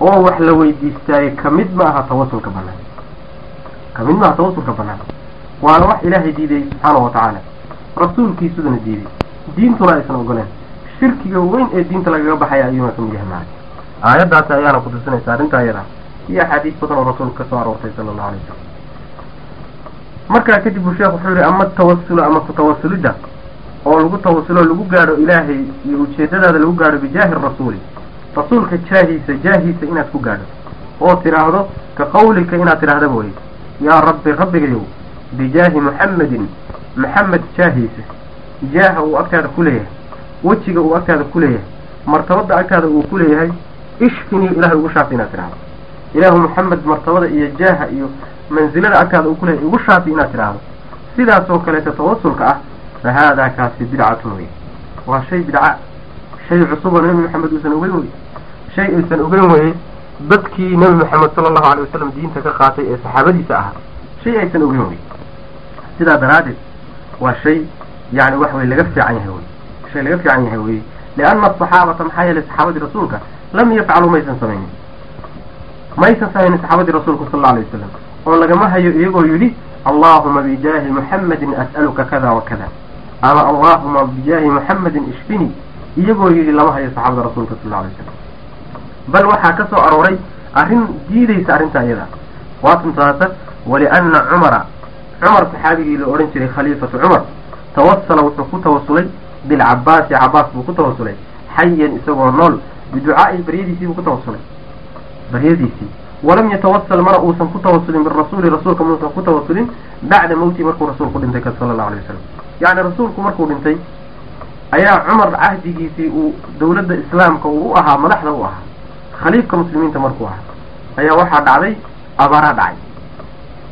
oo wax la weydiistaayey ka mid ma aha tawasulka banaan ka mid ma aha tawasulka banaan waana wax ilaahay diiday subxaanahu watacaala rasuulkiisudana diiday. Diintuna aysan ogoleen shirkiga weyn ee diinta lagaga baxaya ayuuna ka mid yahay maarag aayaddaasi ayaana kutusinaysa arrinta ayada iyo axaadiis badan oo rasuulka ka soo aroortay sala allahu alay wasalam markaa kadib buu sheekh wuxuu yihi ama tawasulu ama kutawasulidda oo lagu tawasulo lagu gaadho ilaahay iyo ujeedadaada lagu gaadho bijaahi rasuuli rasuulka jaahiisa jaahiisa inaad ku gaadho. Oo tidhaahdo ka qawlika inaad tidhaahda mooye yaa rabbi rabbigayow bijaahi muxammedin maxamed jaahiisa jaaha uu agtaada ku leeyahay wejiga uu agtaada ku leeyahay martabada agtaada uu ku leeyahay ishfinii ilahay ugu shaafi inaad tidhaahdo ilaahu maxamed martabada iyo jaaha iyo mansilada agtaada uu kuleeyahay ugu shaafi inaad tidhaahdo sidaas oo kaleeta tawasulka ah fa haadaa kaasi bidcatun wey waa shay bidca shay cusuboo nebi maxamed uusan ogeyn weye shay aysan ogeyn weye dadkii nebi maxamed sala allahu alay wasalam diinta ka qaatay ee saxaabadiisa ahaa. Shay aysan ogeyn weye sidaa daraaddeed waa shay yani wax wey laga fiican yahay wey shay laga fiican yahay weye lianna asaxaabata maxaa yeelay saxaabadii rasuulka lam yafcaluu maysan samaynin. Maysan samaynin saxaabadii rasuulka sal alla alay wasalam oo lagama hayo iyagoo yidhi allahuma bijaahi muxammedin as'aluka kada wa kada ama allahuma bijaahi muxammedin ishfini iyagoo yidhi lama hayo saxaabada rasuulka sal alay wasalam bal waxaa ka soo arooray arrin diidaysa arrinta iyada. Waatuntaasa waliana cumara cumar saxaabigii la odhan jiray khaliifatu cumar tawasala wuxuu ku tawasulay bilcabaasi cabaas buu ku tawasulay xayan isagoo nool biducaa'i baryadiisii buu ku tawasulay baryadiisii. Walam yatawasal mana uusan ku tawasulin birasuuli rasuulka muusan ku tawasulin bacda mawtii markuu rasuulku dhintay sala allahu alay wasalam yacni rasuulku markuu dhintay ayaa cumar cahdigiisii uu dawladda islaamka uu u ahaa madaxda u ahaa khaliifka muslimiinta markuu ahaa ayaa waxaa dhacday abaaraa dhacay.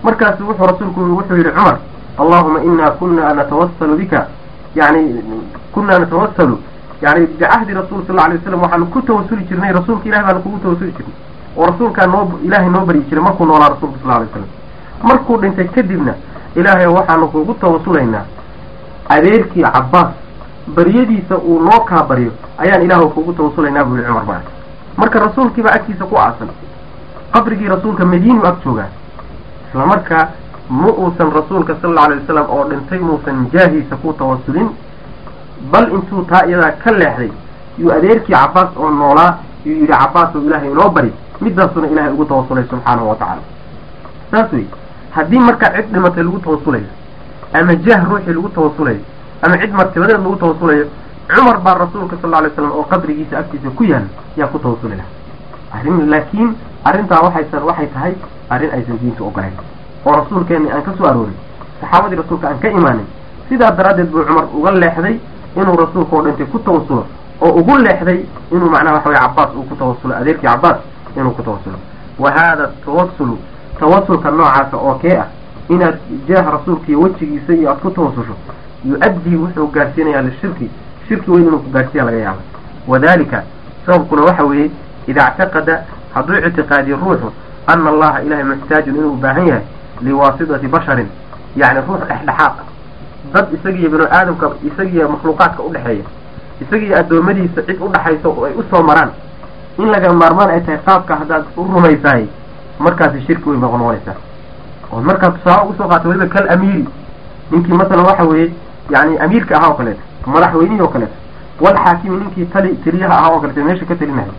Markaasu wuxuu rasuulku wuxuu yidhi cumar allahuma inaa kunaa natawasalu bika. Yani kunaa natawasalu yani bicahdi rasuul sal alay waslam waxaanu ku tawasuli jirnay rasuulka ilahi baanu kugu tawasuli jirnay. Oo rasuulkaa noo ilaahay noo baryi jiray markuu noolaa rasuulka sal alay waslam markuu dhintay kadibna ilaahay waxaanu kugu tawasulaynaa adeerkii cabaas baryadiisa uu noo kaa baryo ayaan ilaahu kugu tawasulaynaa buu yihi cumar maa marka rasuulkiibaa agtiisa ku aasan qabrigii rasuulka madiinu ag joogaa isla markaa ma uusan rasuulka sal alla alay wasalam oo dhintay muusan jaahiisa ku tawasulin bal intuu taa iyadaa ka leexday yuu adeerkii cabaas oo noolaa yuu yidhi cabaas oo ilaahay inoo bari midaasuna ilaahay ugu tawasulay subxaanahu wa tacaala. Saas wey haddii markaa cid dhimatay lagu tawasulayo ama jaah ruuxii lagu tawasulayo ama cid martibadeed lagu tawasulayo cumar baa rasuulka sal alay slam oo qabrigiisa agtiisa ku yaal yaa ku tawasuli arrin laakiin arrintaa waxaysan waxay tahay arrin aysan diinta ogolayn oo rasuulkeenni aan ka soo aroorin saxaabadii rasuulka aan ka imaanin sidaa daraaddeed buu cumar uga leexday inuu rasuulka oo dhintay ku tawasulo oo ugu leexday inuu macnaha waxa weye cabaas uu ku tawasulo adeerkii cabaas inuu ku tawasulo. Wa haada tawasulu tawasulka noocaasa oo kee ah inaad jaaha rasuulka iyo wejigiisa iyo aad ku tawasusho yu-addii wuxuu gaarsiinayaa lishirki shirki. Weyn inuu ku gaarsiiya laga yaaba wadalika sababkuna waxa weeye ida ictaqada hadduu ictiqaadiyo ruuxu ana allaha ilahay muxtaajun inuu baahan yahay liwaasitati basharin yacni ruux dhexdhexaad dad isagiiyo binu aadamka isagiiyo makhluuqaadka udhexeeya isagiiyo addoommadiisa cid udhaxaysa oo ay u soo maraan in laga maarmaan ay tahay qaabka haddaad u rumaysahay markaasi shirki weyn baa noqonaysaa oo markaad tusaale u soo qaata weliba kal amiiri ninkii masalan waxa weeye yani amiirka ahaa oo kaleeto madaxweynihii oo kaleeto walxaakimi ninkii tali teliyaha ahaa oo kaleeto meesha ka telinahay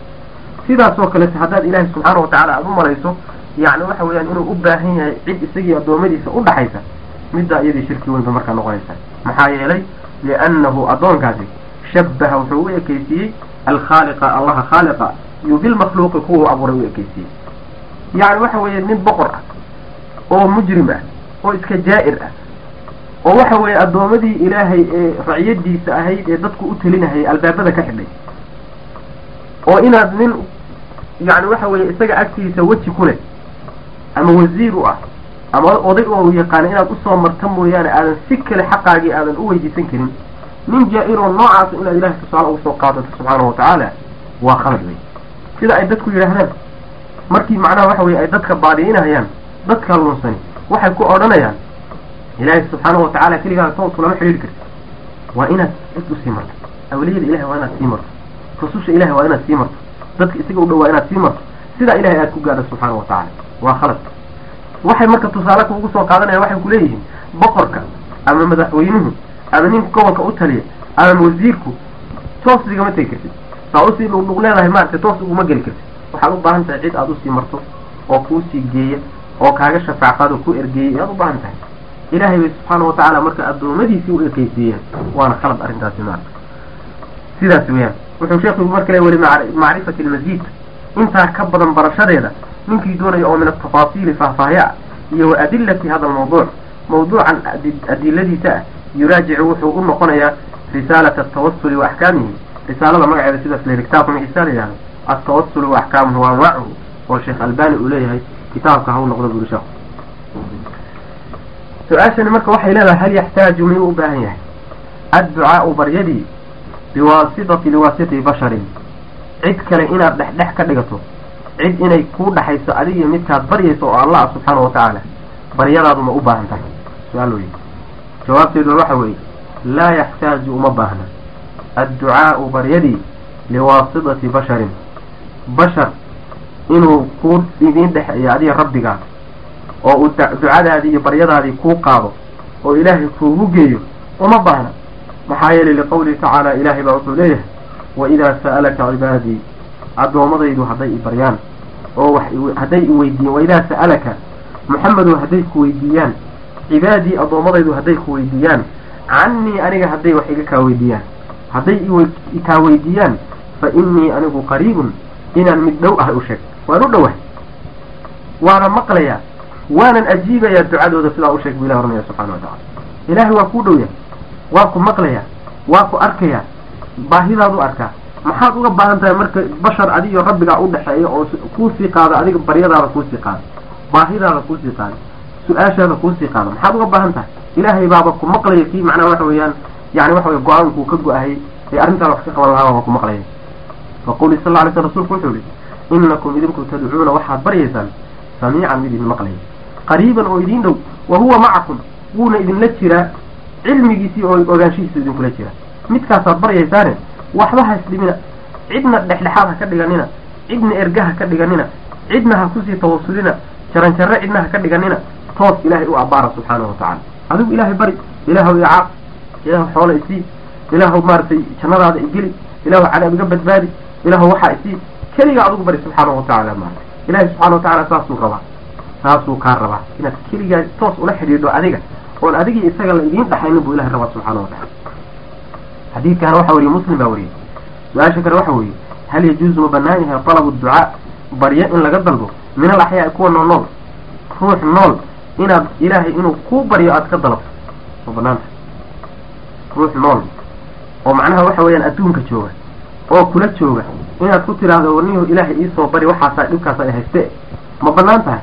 sidaas oo haddaad ilaahay subxaana watacaala aada u malayso yani waxa weeyaan inuu u baahan yahay cid isagii addoommadiisa udhaxaysa middaa iyadii shirki weyn ba markaa noqonaysaa maxaa yeelay liannahu addoonkaasi shabaha wuxuu u ekeysiiyey alkhaaliqa allaha khaaliqa iyo bilmakhluuqi kuwa abuuray u ekeysiiyey yani waxa weeye nin boqor ah oo mujrim ah oo iska jaa'ir ah oo waxa weeye addoommadii ilaahay ee raciyadiisa ahayd ee dadku u telinahayay albaabada ka xidhay. oo inaad nin yani waxa weeye isaga agtiisa weji ku leh ama wasiir u ah ama oday oo yaqaana inaad u soo marta mooyaane aadan si kale xaqaagii aadan u weydiisan karin nin jaa-iroo noocaasa inaad ilahay tusaale uga soo qaadato subxaanahu watacaala waa khalad wey sida ay dadku yidhaahdaan markii macnaha waxa weye ay dadka baadi'inayaan dadka lunsani waxay ku odhanayaan ilaahay subxaanahu watacaala keligaa toosku lama xidhiiri karti waa inaad cid u sii marto awliyada ilahay waa inaad sii marto rususha ilahay waa inaad sii marto dadka isaga u dhow waa inaad sii marto sidaa ilahay aad ku gaadho subxaana wa tacaala waa khalad waxay marka tusaale kuugu soo qaadanayaan waxay kuleeyihiin boqorka ama madaxweynuhu ama ninka gobolka u taliya ama wasiirku toos igama tegi kartid saa u sii dhugdhug leedahay maaragtay toos uguma geli kartid waxaad u baahan tahay cid aad u sii marto oo kuusii geeya oo kaaga shafaacaad oo ku ergeeyay ayaad u baahan tahay ilaahay bay subxaana wa tacaala marka addoommadiisii u ekeysiiyeen waana khalad arrintaasi maarka sidaas weeyaan. Wuxuu sheekhu marka le weli macrifati almasiid intaa ka badan barashadeeda ninkii doonaya oo min atafaasiili faahfaahya ah iyo wa adilati hada almawduuc mawduucan adiladiisa ah yuraajicu wuxuu u noqonayaa risaalata altawasuli wa axkaamihi risaalada magaceeda sidaas la kitaabka magiisa la yihahdo altawasulu wa axkaamuhu wa anwaacuhu oo sheekh albani uu leeyahay kitaabka ha u noqdo buri sheekhu su'aashani marka waxay leedahay hal yaxtaaju miyuu u baahan yahay? Adducaau baryadii biwaasitati liwaasiti basharin. Cid kale inaad dhexdhex ka dhigato cid inay kuu dhaxayso adigiyo midkaad baryayso oo allah subxaana wa tacaala baryadaadu ma u baahan tahay. Su'aal wey jawaabteedu waxa weeye laa yaxtaaju uma baahna. Adducaau baryadii liwaasitati basharin. Bashar inuu kuu idiin dhexeeyo adiga rabbigaa oo uu ducadaadii iyo baryadaadii kuu qaado oo ilaahay kuugu geeyo uma baahna. Maxaa yeelay liqawlihi tacaala ilaahay baa wuxuu leeyahay waidaa sa'alaka cibaadii addoommadaydu hadday i baryaan oo hadday i weydiiyaan waidaa sa'alaka maxamedow hadday ku weydiiyaan cibaadii addoommadaydu hadday ku weydiiyaan cannii aniga hadday wax iga kaa weydiiyaan hadday ikaa weydiiyaan fa innii anigu qariibun inaan mid dhow ahay u sheeg. Waan u dhowahay. Waana maqlayaa waanan ajiibayaa ducadooda sidaa u sheeg bu ilah oranaya subxana wa tacala ilaahay waa kuu dhow yahay waa ku maqlayaa waa ku arkayaa baahidaadu arkaa. Maxaad uga baahan tahay marka bashar adiyo rabbigaa u dhexeeya oo kuusii qaado adiga baryadaada kuusii qaado baahidaada kuusii qaado su'aashaada kuusii qaado maxaad uga baahan tahay? Ilaahay baaba ku maqlaya kii macnaha waxa weeyaan yani waxa wey go'aankuu ka go-ahayy ee arrintaada wax ka qaban lahaa waa ku maqlaya faquli sal lla alay sl rsulku wuxuu yihi inakum idinku tadcuuna waxaad baryaysaan samiican mid idin maqlaya qariiban oo idiin dhow wa huwa macakum wuuna idinla jiraa cilmigiisii oo ogaanshihiisa idinkula jira. Midkaasaad baryaysaane waxba ha isdhimina cidna dhexdhexaad ha ka dhiganina cidna erga ha ka dhiganina cidna ha ku sii tawasulina jaranjarre cidna ha ka dhiganina toos ilaahay u abbaara wa tacaala. Adigu ilaahay bari ilaahow icaaq ilaahu xoola isii ilaahu maaragtay jannadaada igeli ilaahu cadaab iga badbaadi ilaahu waxaa isii keligaa adigu bari subxaanahu wa tacaala maarata ilaahay subxana wa tacala saasuu rabaa saasuu kaa rabaa. Inaad keligaa toos ula xidhiidho adiga oon adigii isaga la idiin dhaxaynin buu ilahay rabaa subxana wa tacala xadiidkaana waxa weriye muslim baa wariyey. Su'aasha kale waxa weeye hal yajuuzu ma banaan yahay talabu ducaa baryo in laga dalbo min al axyaai kuwa nool nool ruux nool inaad ilaahay inuu kuu baryo aad ka dalabto. Ma banaanta. Ruux nool. Oo macnaha waxa weeyaan adduunka jooga oo kula jooga. Inaad ku tiraahdo warnihu ilaahay iisoo bari waxaasaa dhibkaasa ay hayste. Ma bannaan tahay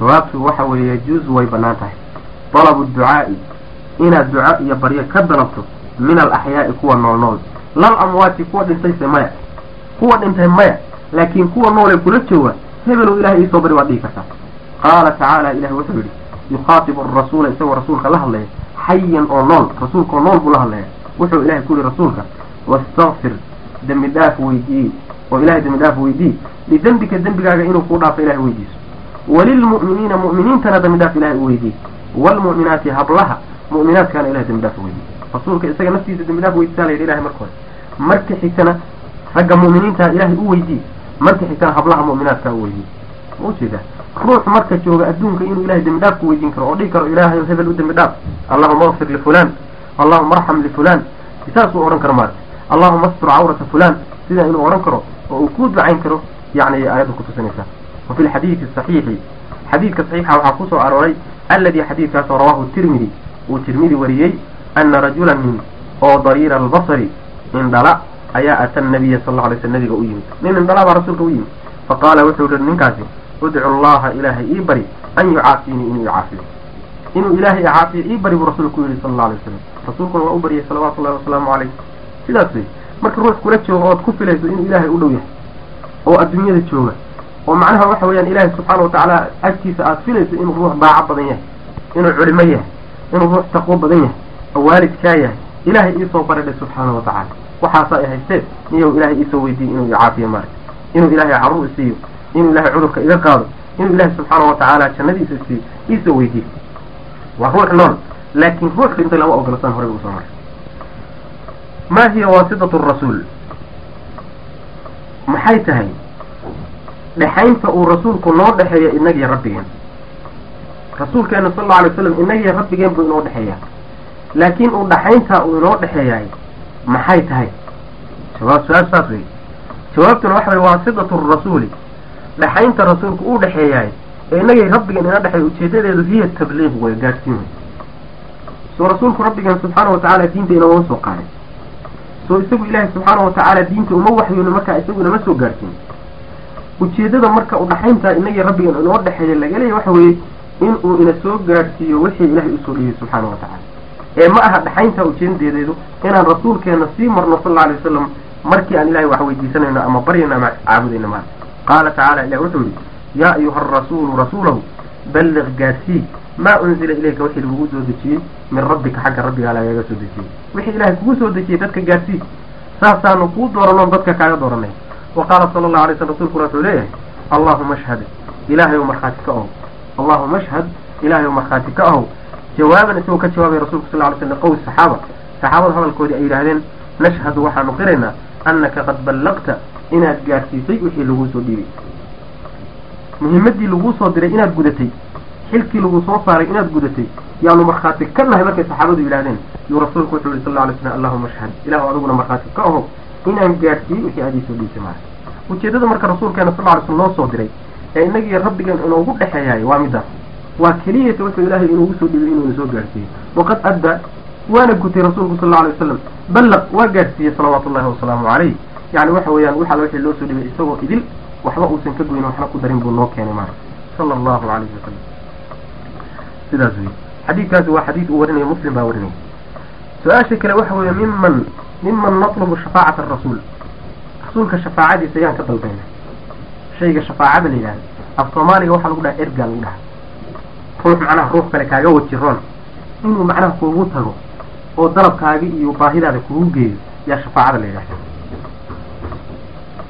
jawaabtu waxa weeye yajuuzu way bannaan tahay. Dalabu ducaa'i inaad duco iyo baryo ka dalabto min al axyaa'i kuwa nool nool lal amwaati kuwa dhintayse maya kuwa dhintay maya laakiin kuwa noolee kula jooga hebelow ilahay iisoo bari waad dhihi kartaa. Qaala tacaala ilahi wuxuu yidhi yukhaatibu arasuula isagoo rasuulka la hadlaya xayan oo nool rasuulkaoo nool buu la hadlaya wuxuu ilahay ku yihi rasuulka wastakfir dembi dhaaf weydiiye oo ilahay dembi dhaaf weydiiye lidembika dembigaaga inuu kuu dhaafo ilahay weydiiso walilmu'miniina mu'miniintana dembi dhaaf ilahay u weydiiye waalmu'minaati hablaha mu'minaadkaana ilahay dembi dhaaf weydiiye rasuulka isaga naftiisa dembi dhaaf weydiisaa la yidhi ilahay marka hore marka xigtana ragga mu'miniinta ilaahay u weydiiye marka xigtana hablaha mu'minaadkaa u weydiiye ma u jeedaa ruux marka jooga adduunka inuu ilahay dembi dhaaf ku weydiin karo oo dhihi karo ilaahay hebel u dembi dhaaf allahuma akfir lifulaan allahuma arxam lifulaan saasuu odhan karo maarata allahuma astur cawrata fulaan sidaa inuu odhan karo oo uu ku ducayn karo yani aayadda kutusinaysaa wa fi lxadiidi saxiixi xadiidka saxiixa waxaa ku soo arooray alladii xadiidkaasoo rawaahu tirmidi uu tirmidi wariyey ana rajulan nin oo dariira albasari indhala ayaa ata nabiya sal lla alay sl nabiga u yimid. Nin indhala baa rasuulka u yimid. Faqaala wuxuu yihi ninkaasi udcu allaha ilaahay ii bari an yucaafiinii inuu icaafiyo inuu ilaahay icaafiyo ii bari buu rasuulku yihi sala alla alay wasalam rasuulkuna waa u baryay salawaatu ullahi wasalaamu calayh sidaas wey marka ruux kula jooga ood ku filayso inuu ilaahay u dhow yahay oo adduunyada jooga oo macnaha waxa weeyaan ilaahay subxaana watacaala agtiisa aada filayso inuu ruux daaco badan yahay inuu culimo yahay inuu ruux taqwo badan yahay oo waalidkaa yahay ilaahay iisoo baridhay subxaana wa tacaala waxaasa ay haystee niyow ilaahay iisoo weydiiyey inuu icaafiyo maarag inuu ilaahay carruur isiiyo inuu ilaahay cudurka iga qaado inuu ilaahay subxaana wa tacaala jannadiisa isiiyo iisoo weydiiyo. Waa ruux nool laakiin ruux dhintay lama ogolasan horey u soo maray ma hiya waasitatu rasuul? Maxay tahay dhexaynta uu rasuulku noo dhexeeya inagiyo rabbigeen. Rasuulkeena sal alla alay waslam inagiyo rabbigeen buu inoo dhexeeyaa laakiin uu dhaxayntaa uu inoo dhexeeyaay maxay tahay? Jawaab su'aal saas wey jawaabtuna waxa way waasitatu rasuuli. Dhexaynta rasuulku uu dhexeeyaay ee inagay rabbigeen ina dhexeeya ujeedadeedu hiya tabliiq wey gaadhsiin wey soo rasuulku rabbigeen subxaana watacaala diinta inagama soo qaaday. Soo isagu ilaahay subxaana watacaala diinta uma waxyooni markaa isagu inama soo gaadhsiin ujeedada marka u dhaxayntaa inagii rabbigeen inoo dhexeeya laga leeya waxa weeye inuu ina soo gaadhsiiyo wixii ilaahay u soo dhiyey subxaana wa tacaala. Ee ma aha dhaxaynta ujeedadeedu inaan rasuulkeena sii marno sal alla alay wasalam markii aan ilahay wax weydiisanayno ama baryayno ama caabudayno maa qaala tacaala ilah wuxuu yihi yaa ayuha arasuulu rasuulahu balliq gaadsii maa unzila ilayka wixii lagugu soo dejiyey min rabbika xagga rabbigaa lagaga soo dejiyey. Wixii ilaahay kugu soo dejiyey dadka gaadsii saasaanu kuu dooranoon dadka kaaga dooranay wa qaala sala allahu alay slam rsulkuna wuxuu leeyahay allahuma ashhad ilaahay ou markhaati ka ow allahuma ashhad ilaahay ou markhaati ka ahow jawaaban isagoo ka jawaabay rasulku sal ly slam qowl saxaaba saxaabada hadalkoodii ay yidhaahdeen nashhadu waxaanu qiraynaa annaka qad ballaqta inaad gaadhsiisay wixii laguu soo dhiibay muhimadii laguu soo diray inaad gudatay xilkii lagu soo saaray inaad gudatay yaanu markhaati ka nahay markay saxaabadu yidhahdeen yuu rasuulku wuxuu yihi sal alay slam allahuma ashhad ilahu adiguna markhaati ka aho inaan gaadhsiiyey wixii aad iisoo dhiibtay maara ujeedada marka rasuulkeena sal ly slm loo soo diray ee inagii rabbigeen inoogu dhexeeyaay waa midaas waa keliyata wuxuu ilaahay inuugu soo dhibay inuuna soo gaadhsiiyey waqad addaa waana gutay rasuulku sal alla alay wasalam ballaq waa gaadhsiiyey salawaatu ullahi wasalaamu calayh yani waxa weeyaan waxaa wixii loo soo dhibay isagoo idil waxba uusan ka goyn waxna ku darin buu noo keenay maara sala allahu calayhi wasalam sidaas wey xadiidkaasi waa xadiid uu warinayo muslim baa warinaya su'aasha kale waxa weeye miman miman natlubu shafaacata arasuul rasuulka shafaacadiisa ayaan ka dalbayna shayga shafaacada la yidhahda af soomaaliga waxaa lagu dhaha ergaa lagu dhaha. Ruux macnaha ruux kale kaaga wajiroon inuu macnaha kuugu tago oo dalabkaaga iyo baahidaada kugu geeyo yaa shafaacada la yidhahda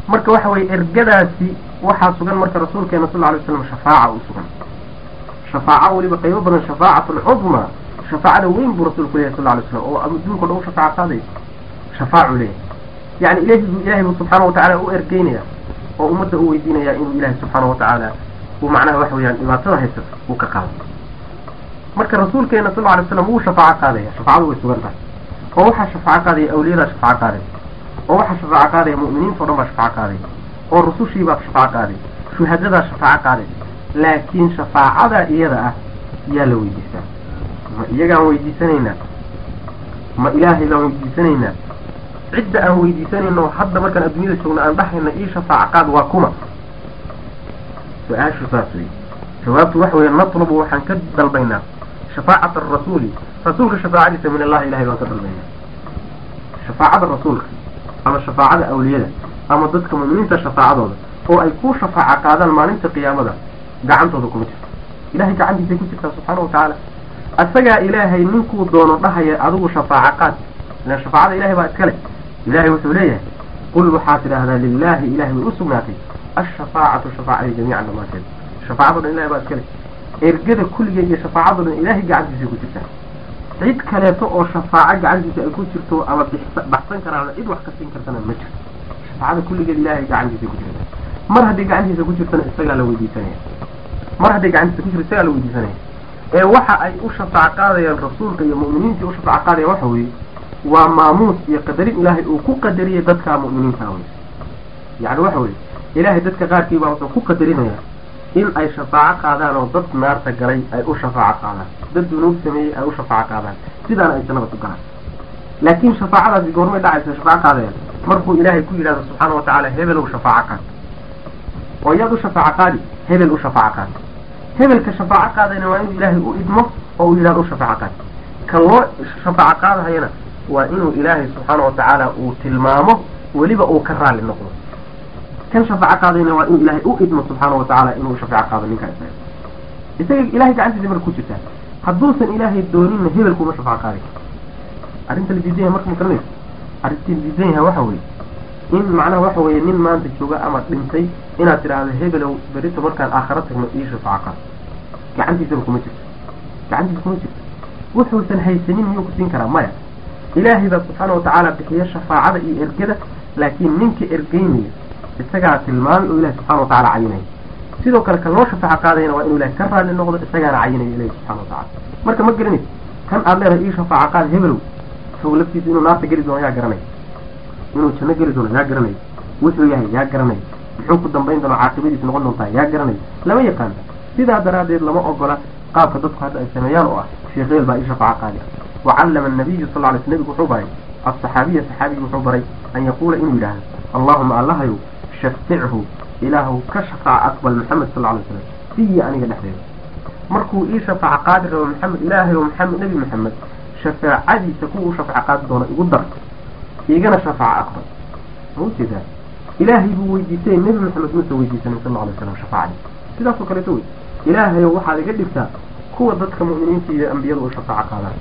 marka waxa weye ergadaasi waxaa sugan marka rasuulkeena sal lla lay slam shafaaca u sugan. Shafaaco weliba qaybo badan shafaacatun cudma shafaacada weyn buu rasuulku leyahy sal lay slam oo adduunka dhan u shafaaco qaadaysa shafaacu leeyahy yani ilahi ilahay buu subxaana watacaala u ergeynaya oo ummadda u weydiinaya inuu ilaahay subxaana watacaala uu macnaha waxa weeyaan dhibaatada haysato uu ka qaado. Marka rasuulkeena sal alay slam wuu shafaaco qaadaya shafaacadu way sugan tahay. Oo waxaa shafaaco qaadaya awliyadaa shafaaco qaadaya. Oo waxaa shafaaco qaadaya mu'miniinta o dhan baa shafaaco qaadaya. Oo rusushiibaa shafaaco qaadaya shuhadadaa shafaaco qaadaya. Laakiin shafaacada iyada ah yaa la weydiistaa ma iyagaan weydiisanaynaa? ma ilaahay baan weydiisanaynaa? cidda aan weydiisanayno hadda markaan adduunyada joogno aan dhahayna ii shafaaco qaad waa kuma. Su'aashu saas wey jawaabtu waxa weeye natlubu waxaan ka dalbaynaa. Shafaacata arasuuli rasuulka shafaacadiisa min allahi ilahay baan ka dalbaynaa. Shafaacada rasuulka ama shafaacada awliyada ama dadka mu'miniinta shafaacadooda oo ay ku shafaaco qaadaan maalinta qiyaamada gacantooda kuma jirto. Ilahay gacantiisay ku jirtaa subxaana watacaala asagaa ilaahay ninkuu doono dhahaya adigu shafaaco qaad. Ilaan shafaacada ilahay baa iskale ilahay wuxuu leeyahay qul waxaad tidhaahdaa lilahi ilahay way u sugnaatay ashafaacatu shafaacadii jamiican dhammaanteed shafaacado dhan ilahay baa iskale ergada kulligeed iyo shafaacado dhan ilahay gacantiisay ku jirtaa. Cid kaleeto oo shafaaco gacantiisa ay ku jirto ama baxsan karaan cid wax ka siin kartana ma jirto. Shafaacada kulligeed ilahay gacantiisay ku jirta mar haddii gacantiisa ku jirtana isagaa la weydiisanaya mar hadday gacantiisa ku jirto isagaa la weydiisanaya ee waxa ay u shafaac qaadayaan rasuulka iyo mu'miniintii u shafaac qaadayaan waxa weeye waa maamuus iyo qadarin ilaahay uu ku qadariyay dadka mu'miniinta wey yacni waxa weye ilaahay dadka qaarkii baa wuxuu ku qadarinaya in ay shafaaco qaadaan oo dad naarta galay ay u shafaaco qaadaan dad dunuub sameeyey ay u shafaaco qaadaan sidaana ay jannada ku galaan. Laakiin shafaacadaasi goormay dhacaysa shafaaco qaadayaan markuu ilaahay ku yidhahdo subxaana wa tacaala hebelow shafaaco qaad. Oo yaad u shafaaco qaadi hebel u shafaaco qaad hebelka shafaaco qaadayna waa inuu ilaahay u idmo oo uu yidhahdo u shafaaco qaad. Kan loo shafaaco qaadahayana waa inuu ilaahay subxaana wa tacaala uu tilmaamo weliba uu ka raalli noqdo. Kan shafaaco qaadayna waa inuu ilaahay u idmo subxaana wa tacaala inuu shafaaco qaado ninkaa isaga. Isaga ilahay gacantiisa marka ku jirtaa hadduusan ilaahay dooninna hebel kuma shafaaco qaadi. Karo arrinta la diidan yahay marka ma garanayso? Arrinta la diidan yahay waxa weeye in macnaha waxa weeye nin maanta jooga ama dhintay inaad tidhaahdo hebelow berito markaan aakharo tagno ii shafaaco qaado gacantiisaba kuma jirto. Gacantiisa kuma jirto. Wuxuusan haysanin miyuu ku siin karaa? Maya. Ilaahay baa subxaana watacaala bixiya shafaacada iyo ergada laakiin ninka ergeynaya isagaa tilmaamay oo ilahi subxana watacala cayinaya. Sidoo kale kan loo shafaaco qaadayana waa inuu ilahay ka raalli noqdo isagaana cayinaya ilahi subxana watacala marka ma garanaysa kan aad leedahay ii shafaaco qaad hebelow isagu laftiisa inuu naarta geli doono yaa garanaya inuu janno geli doono yaa garanaya wuxuu yahay yaa garanaya muxuu ku dambayn doonaa caaqibadiisu noqon doontaa yaa garanaya lama yaqaan. Sidaa daraaddeed lama ogola qaabka dadku hadda ay sameeyaan oo ah sheekhyeel baa isha faca qaali wacallama anabiyu sal ly sl nebigu wuxuu baray. Alsaxaabiya saxaabigu wuxuu baray an yaquula inuu yidhaahdo allaahuma allahayow shafichu ilaahu ka shafaaca aqbal maxamed sal lay slam fiyi aniga dhexdeeda. Markuu ii shafaaca qaadi rabo maxamed ilaahayow maxamed nebi maxamed shafaacadiisa kuwa u shafaaca qaadi doona igu dar igana shafaca aqbal ma u jeedaa ilaahay buu weydiisay nebi maxamed muusa weydiisanay sal alay slam shafaacadii sidaasoo kaleeto wey ilaahayow waxaad iga dhigtaa kuwa dadka mu'miniinta iyo ambiyadu u shafaaco qaadaan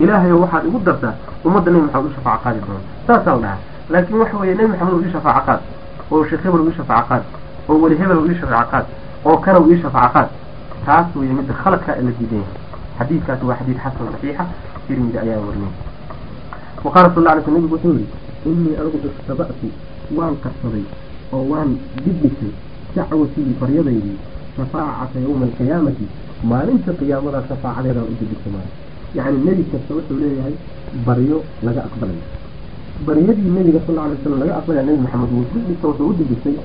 ilaahayow waxaad igu dartaa ummadda nebi maxamed u shafaaco qaadi doona saasaa la dhahaa laakiin waxa weeye nebi maxamed ii shafaaco qaad oo sheekh hebel ii shafaaco qaad oo weli hebel ii shafaaco qaad oo kanow ii shafaca qaad taas weeye midda khaladkaa la diidan yahay xadiidkaasi waa xadiid xasan saxiixa tirmidi ayaa wariyay waqaala sal alay sl nabigu wuxuu yihi inii anigu istaba'tu waan karsaday oo waan dibdhisay dacwatii faryadaydii shafaacata yowma alqiyaamati maalinta qiyaamadaa shafaacadeedaan u dibdhisay maala yacni nebi kasta wuxuu leeyahay baryo laga aqbalayo baryadii nebiga sal lla alay wasalam laga aqbalaya nebi maxamed wuu dibdhisa wuxuu u dibdhisay